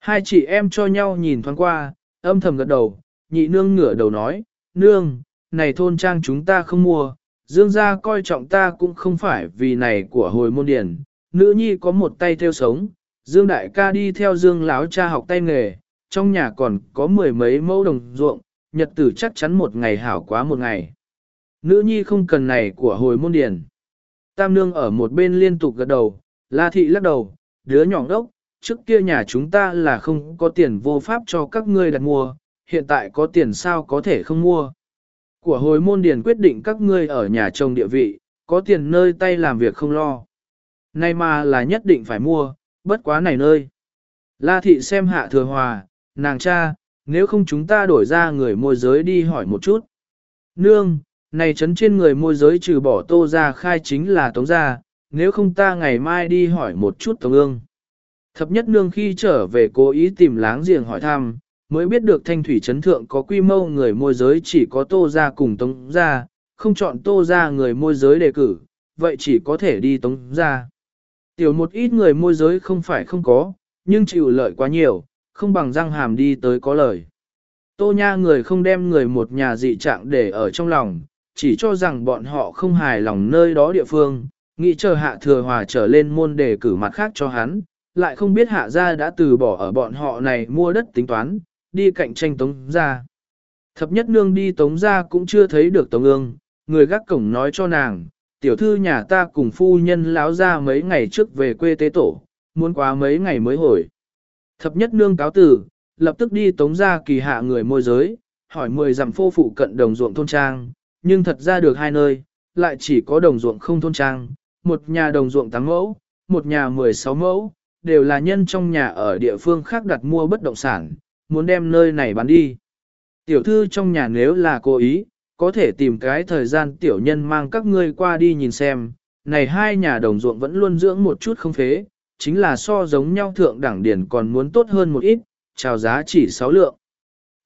Hai chị em cho nhau nhìn thoáng qua, âm thầm gật đầu, nhị nương ngửa đầu nói, nương, này thôn trang chúng ta không mua, dương gia coi trọng ta cũng không phải vì này của hồi môn điển, nữ nhi có một tay theo sống, dương đại ca đi theo dương láo cha học tay nghề, trong nhà còn có mười mấy mẫu đồng ruộng, nhật tử chắc chắn một ngày hảo quá một ngày. Nữ nhi không cần này của hồi môn điển. Tam nương ở một bên liên tục gật đầu, la thị lắc đầu, đứa nhỏ đốc, trước kia nhà chúng ta là không có tiền vô pháp cho các ngươi đặt mua, hiện tại có tiền sao có thể không mua. Của hồi môn điển quyết định các ngươi ở nhà chồng địa vị, có tiền nơi tay làm việc không lo. Nay mà là nhất định phải mua, bất quá này nơi. La thị xem hạ thừa hòa, nàng cha, nếu không chúng ta đổi ra người môi giới đi hỏi một chút. Nương, này chấn trên người môi giới trừ bỏ tô ra khai chính là tống ra, nếu không ta ngày mai đi hỏi một chút tống ương. Thập nhất nương khi trở về cố ý tìm láng giềng hỏi thăm, mới biết được thanh thủy chấn thượng có quy mô người môi giới chỉ có tô ra cùng tống ra, không chọn tô ra người môi giới đề cử, vậy chỉ có thể đi tống ra. Tiểu một ít người môi giới không phải không có, nhưng chịu lợi quá nhiều, không bằng răng hàm đi tới có lời. Tô nha người không đem người một nhà dị trạng để ở trong lòng, chỉ cho rằng bọn họ không hài lòng nơi đó địa phương, nghĩ chờ hạ thừa hòa trở lên môn đề cử mặt khác cho hắn, lại không biết hạ gia đã từ bỏ ở bọn họ này mua đất tính toán, đi cạnh tranh tống gia. Thập nhất nương đi tống gia cũng chưa thấy được tống ương, người gác cổng nói cho nàng, tiểu thư nhà ta cùng phu nhân láo ra mấy ngày trước về quê tế tổ, muốn quá mấy ngày mới hồi. Thập nhất nương cáo tử, lập tức đi tống gia kỳ hạ người môi giới, hỏi mười dặm phô phụ cận đồng ruộng thôn trang, nhưng thật ra được hai nơi, lại chỉ có đồng ruộng không thôn trang, một nhà đồng ruộng 8 mẫu, một nhà 16 mẫu, đều là nhân trong nhà ở địa phương khác đặt mua bất động sản, muốn đem nơi này bán đi. Tiểu thư trong nhà nếu là cố ý, có thể tìm cái thời gian tiểu nhân mang các ngươi qua đi nhìn xem, này hai nhà đồng ruộng vẫn luôn dưỡng một chút không phế, chính là so giống nhau thượng đẳng điển còn muốn tốt hơn một ít, chào giá chỉ 6 lượng.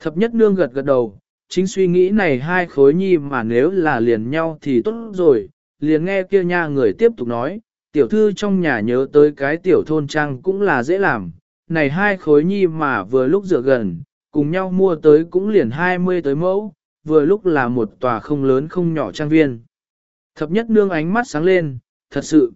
Thập nhất nương gật gật đầu, chính suy nghĩ này hai khối nhi mà nếu là liền nhau thì tốt rồi, liền nghe kia nha người tiếp tục nói, tiểu thư trong nhà nhớ tới cái tiểu thôn trang cũng là dễ làm, này hai khối nhi mà vừa lúc dựa gần, cùng nhau mua tới cũng liền 20 tới mẫu, vừa lúc là một tòa không lớn không nhỏ trang viên. Thập nhất nương ánh mắt sáng lên, thật sự.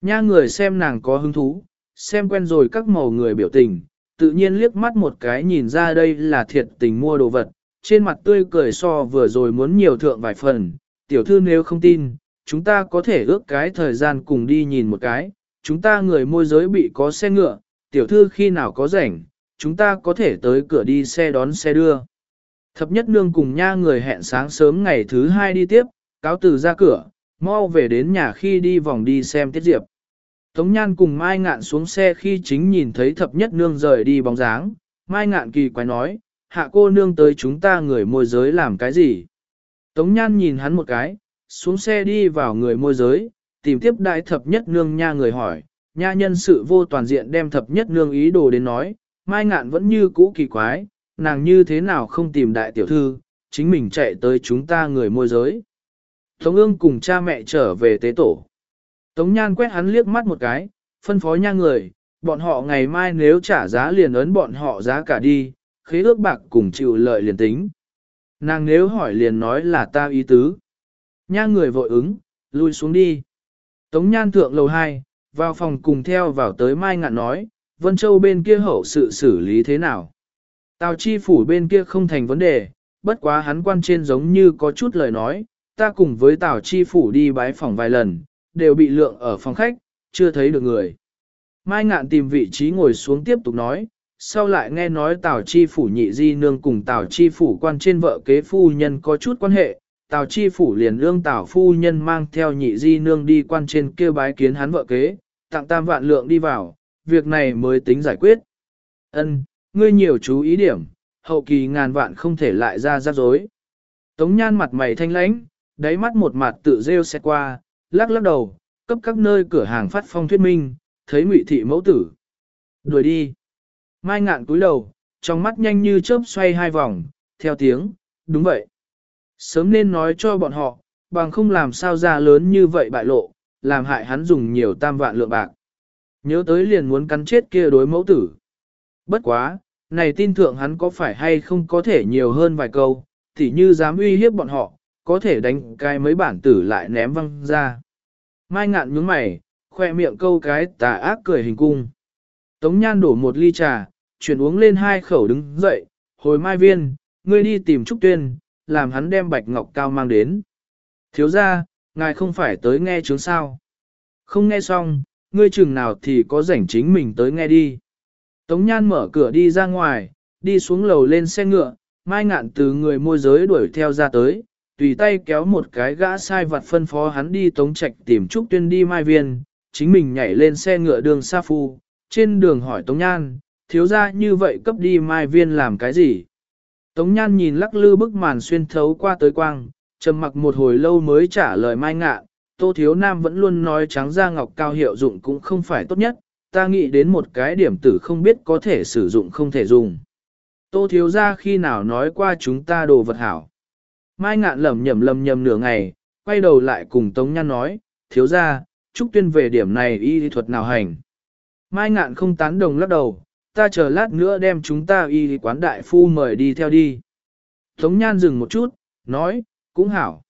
Nha người xem nàng có hứng thú, xem quen rồi các màu người biểu tình, tự nhiên liếc mắt một cái nhìn ra đây là thiệt tình mua đồ vật, trên mặt tươi cười so vừa rồi muốn nhiều thượng vài phần, tiểu thư nếu không tin, chúng ta có thể ước cái thời gian cùng đi nhìn một cái, chúng ta người môi giới bị có xe ngựa, tiểu thư khi nào có rảnh, chúng ta có thể tới cửa đi xe đón xe đưa. Thập nhất nương cùng nha người hẹn sáng sớm ngày thứ hai đi tiếp, cáo từ ra cửa, mau về đến nhà khi đi vòng đi xem tiết diệp. Tống Nhan cùng Mai Ngạn xuống xe khi chính nhìn thấy thập nhất nương rời đi bóng dáng, Mai Ngạn kỳ quái nói, hạ cô nương tới chúng ta người môi giới làm cái gì? Tống Nhan nhìn hắn một cái, xuống xe đi vào người môi giới, tìm tiếp đại thập nhất nương nha người hỏi, nha nhân sự vô toàn diện đem thập nhất nương ý đồ đến nói, Mai Ngạn vẫn như cũ kỳ quái, nàng như thế nào không tìm đại tiểu thư, chính mình chạy tới chúng ta người môi giới. Tống ương cùng cha mẹ trở về tế tổ. Tống Nhan quét hắn liếc mắt một cái, phân phó nha người, bọn họ ngày mai nếu trả giá liền ấn bọn họ giá cả đi, khế ước bạc cùng chịu lợi liền tính. Nàng nếu hỏi liền nói là ta ý tứ. Nha người vội ứng, lui xuống đi. Tống Nhan thượng lầu 2, vào phòng cùng theo vào tới Mai Ngạn nói, Vân Châu bên kia hậu sự xử lý thế nào. Tào chi phủ bên kia không thành vấn đề, bất quá hắn quan trên giống như có chút lời nói, ta cùng với Tào chi phủ đi bái phòng vài lần, đều bị lượng ở phòng khách, chưa thấy được người. Mai ngạn tìm vị trí ngồi xuống tiếp tục nói, sau lại nghe nói Tào Chi Phủ nhị di nương cùng Tào Chi Phủ quan trên vợ kế phu nhân có chút quan hệ, Tào Chi Phủ liền lương Tào phu nhân mang theo nhị di nương đi quan trên kêu bái kiến hắn vợ kế, tặng tam vạn lượng đi vào, việc này mới tính giải quyết. Ân, ngươi nhiều chú ý điểm, hậu kỳ ngàn vạn không thể lại ra rắc rối. Tống nhan mặt mày thanh lãnh, đáy mắt một mặt tự rêu xe qua, lắc lắc đầu, cấp các nơi cửa hàng phát phong thuyết minh, thấy ngụy thị mẫu tử. Đuổi đi. Mai ngạn cúi đầu, trong mắt nhanh như chớp xoay hai vòng, theo tiếng, đúng vậy. Sớm nên nói cho bọn họ, bằng không làm sao ra lớn như vậy bại lộ, làm hại hắn dùng nhiều tam vạn lượng bạc. Nhớ tới liền muốn cắn chết kia đối mẫu tử. Bất quá, này tin thượng hắn có phải hay không có thể nhiều hơn vài câu, thì như dám uy hiếp bọn họ, có thể đánh cái mấy bản tử lại ném văng ra. Mai ngạn nhướng mày, khoe miệng câu cái tà ác cười hình cung. Tống nhan đổ một ly trà, chuyển uống lên hai khẩu đứng dậy, hồi mai viên, ngươi đi tìm Trúc Tuyên, làm hắn đem bạch ngọc cao mang đến. Thiếu ra, ngài không phải tới nghe chướng sao. Không nghe xong, ngươi chừng nào thì có rảnh chính mình tới nghe đi. Tống Nhan mở cửa đi ra ngoài, đi xuống lầu lên xe ngựa, mai ngạn từ người môi giới đuổi theo ra tới, tùy tay kéo một cái gã sai vặt phân phó hắn đi Tống Trạch tìm Trúc Tuyên đi mai viên, chính mình nhảy lên xe ngựa đường Sa Phu, trên đường hỏi Tống Nhan, thiếu ra như vậy cấp đi mai viên làm cái gì? Tống Nhan nhìn lắc lư bức màn xuyên thấu qua tới quang, trầm mặc một hồi lâu mới trả lời mai ngạn, Tô Thiếu Nam vẫn luôn nói trắng da ngọc cao hiệu dụng cũng không phải tốt nhất, ta nghĩ đến một cái điểm tử không biết có thể sử dụng không thể dùng. Tô Thiếu ra khi nào nói qua chúng ta đồ vật hảo. Mai ngạn lầm nhầm lầm nhầm nửa ngày, quay đầu lại cùng Tống Nhan nói, Thiếu ra, Trúc Tuyên về điểm này y thuật nào hành. Mai ngạn không tán đồng lắc đầu, ta chờ lát nữa đem chúng ta y quán đại phu mời đi theo đi. Tống Nhan dừng một chút, nói, cũng hảo.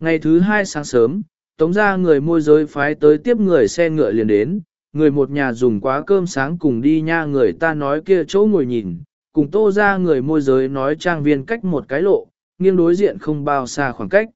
Ngày thứ hai sáng sớm, tống ra người môi giới phái tới tiếp người xe ngựa liền đến, người một nhà dùng quá cơm sáng cùng đi nha người ta nói kia chỗ ngồi nhìn, cùng tô ra người môi giới nói trang viên cách một cái lộ, nghiêng đối diện không bao xa khoảng cách.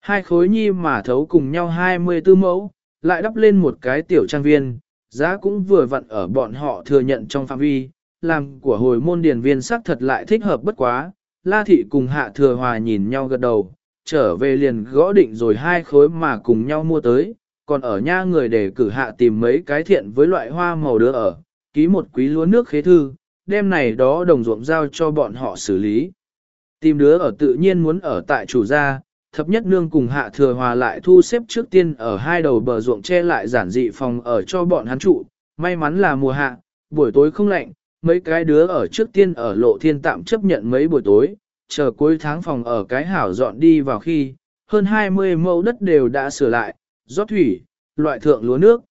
Hai khối nhi mà thấu cùng nhau 24 mẫu, lại đắp lên một cái tiểu trang viên, giá cũng vừa vặn ở bọn họ thừa nhận trong phạm vi, làm của hồi môn điển viên sắc thật lại thích hợp bất quá, La Thị cùng Hạ Thừa Hòa nhìn nhau gật đầu, trở về liền gõ định rồi hai khối mà cùng nhau mua tới, còn ở nha người để cử hạ tìm mấy cái thiện với loại hoa màu đưa ở, ký một quý lúa nước khế thư, đem này đó đồng ruộng giao cho bọn họ xử lý. Tìm đứa ở tự nhiên muốn ở tại chủ gia, thập nhất nương cùng hạ thừa hòa lại thu xếp trước tiên ở hai đầu bờ ruộng che lại giản dị phòng ở cho bọn hắn trụ, may mắn là mùa hạ, buổi tối không lạnh, mấy cái đứa ở trước tiên ở lộ thiên tạm chấp nhận mấy buổi tối, chờ cuối tháng phòng ở cái hảo dọn đi vào khi, hơn 20 mẫu đất đều đã sửa lại, rót thủy, loại thượng lúa nước.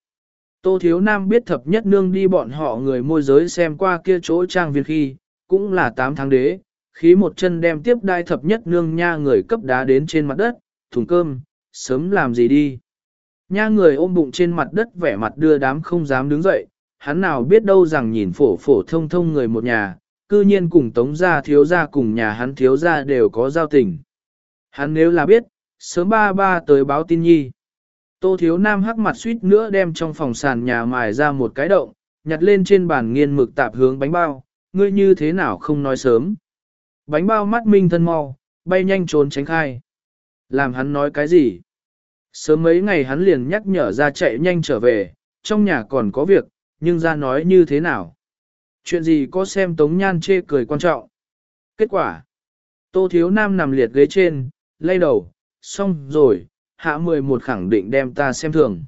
Tô Thiếu Nam biết thập nhất nương đi bọn họ người môi giới xem qua kia chỗ trang viên khi, cũng là 8 tháng đế, khí một chân đem tiếp đai thập nhất nương nha người cấp đá đến trên mặt đất, thùng cơm, sớm làm gì đi. Nha người ôm bụng trên mặt đất vẻ mặt đưa đám không dám đứng dậy, hắn nào biết đâu rằng nhìn phổ phổ thông thông người một nhà, cư nhiên cùng tống gia thiếu gia cùng nhà hắn thiếu gia đều có giao tình. Hắn nếu là biết, sớm ba ba tới báo tin nhi. Tô thiếu nam hắc mặt suýt nữa đem trong phòng sàn nhà mài ra một cái động, nhặt lên trên bàn nghiên mực tạp hướng bánh bao, ngươi như thế nào không nói sớm. Bánh bao mắt minh thân mau, bay nhanh trốn tránh khai. Làm hắn nói cái gì? Sớm mấy ngày hắn liền nhắc nhở ra chạy nhanh trở về, trong nhà còn có việc, nhưng ra nói như thế nào? Chuyện gì có xem Tống Nhan chê cười quan trọng. Kết quả. Tô Thiếu Nam nằm liệt ghế trên, lay đầu, xong rồi, hạ 11 khẳng định đem ta xem thường.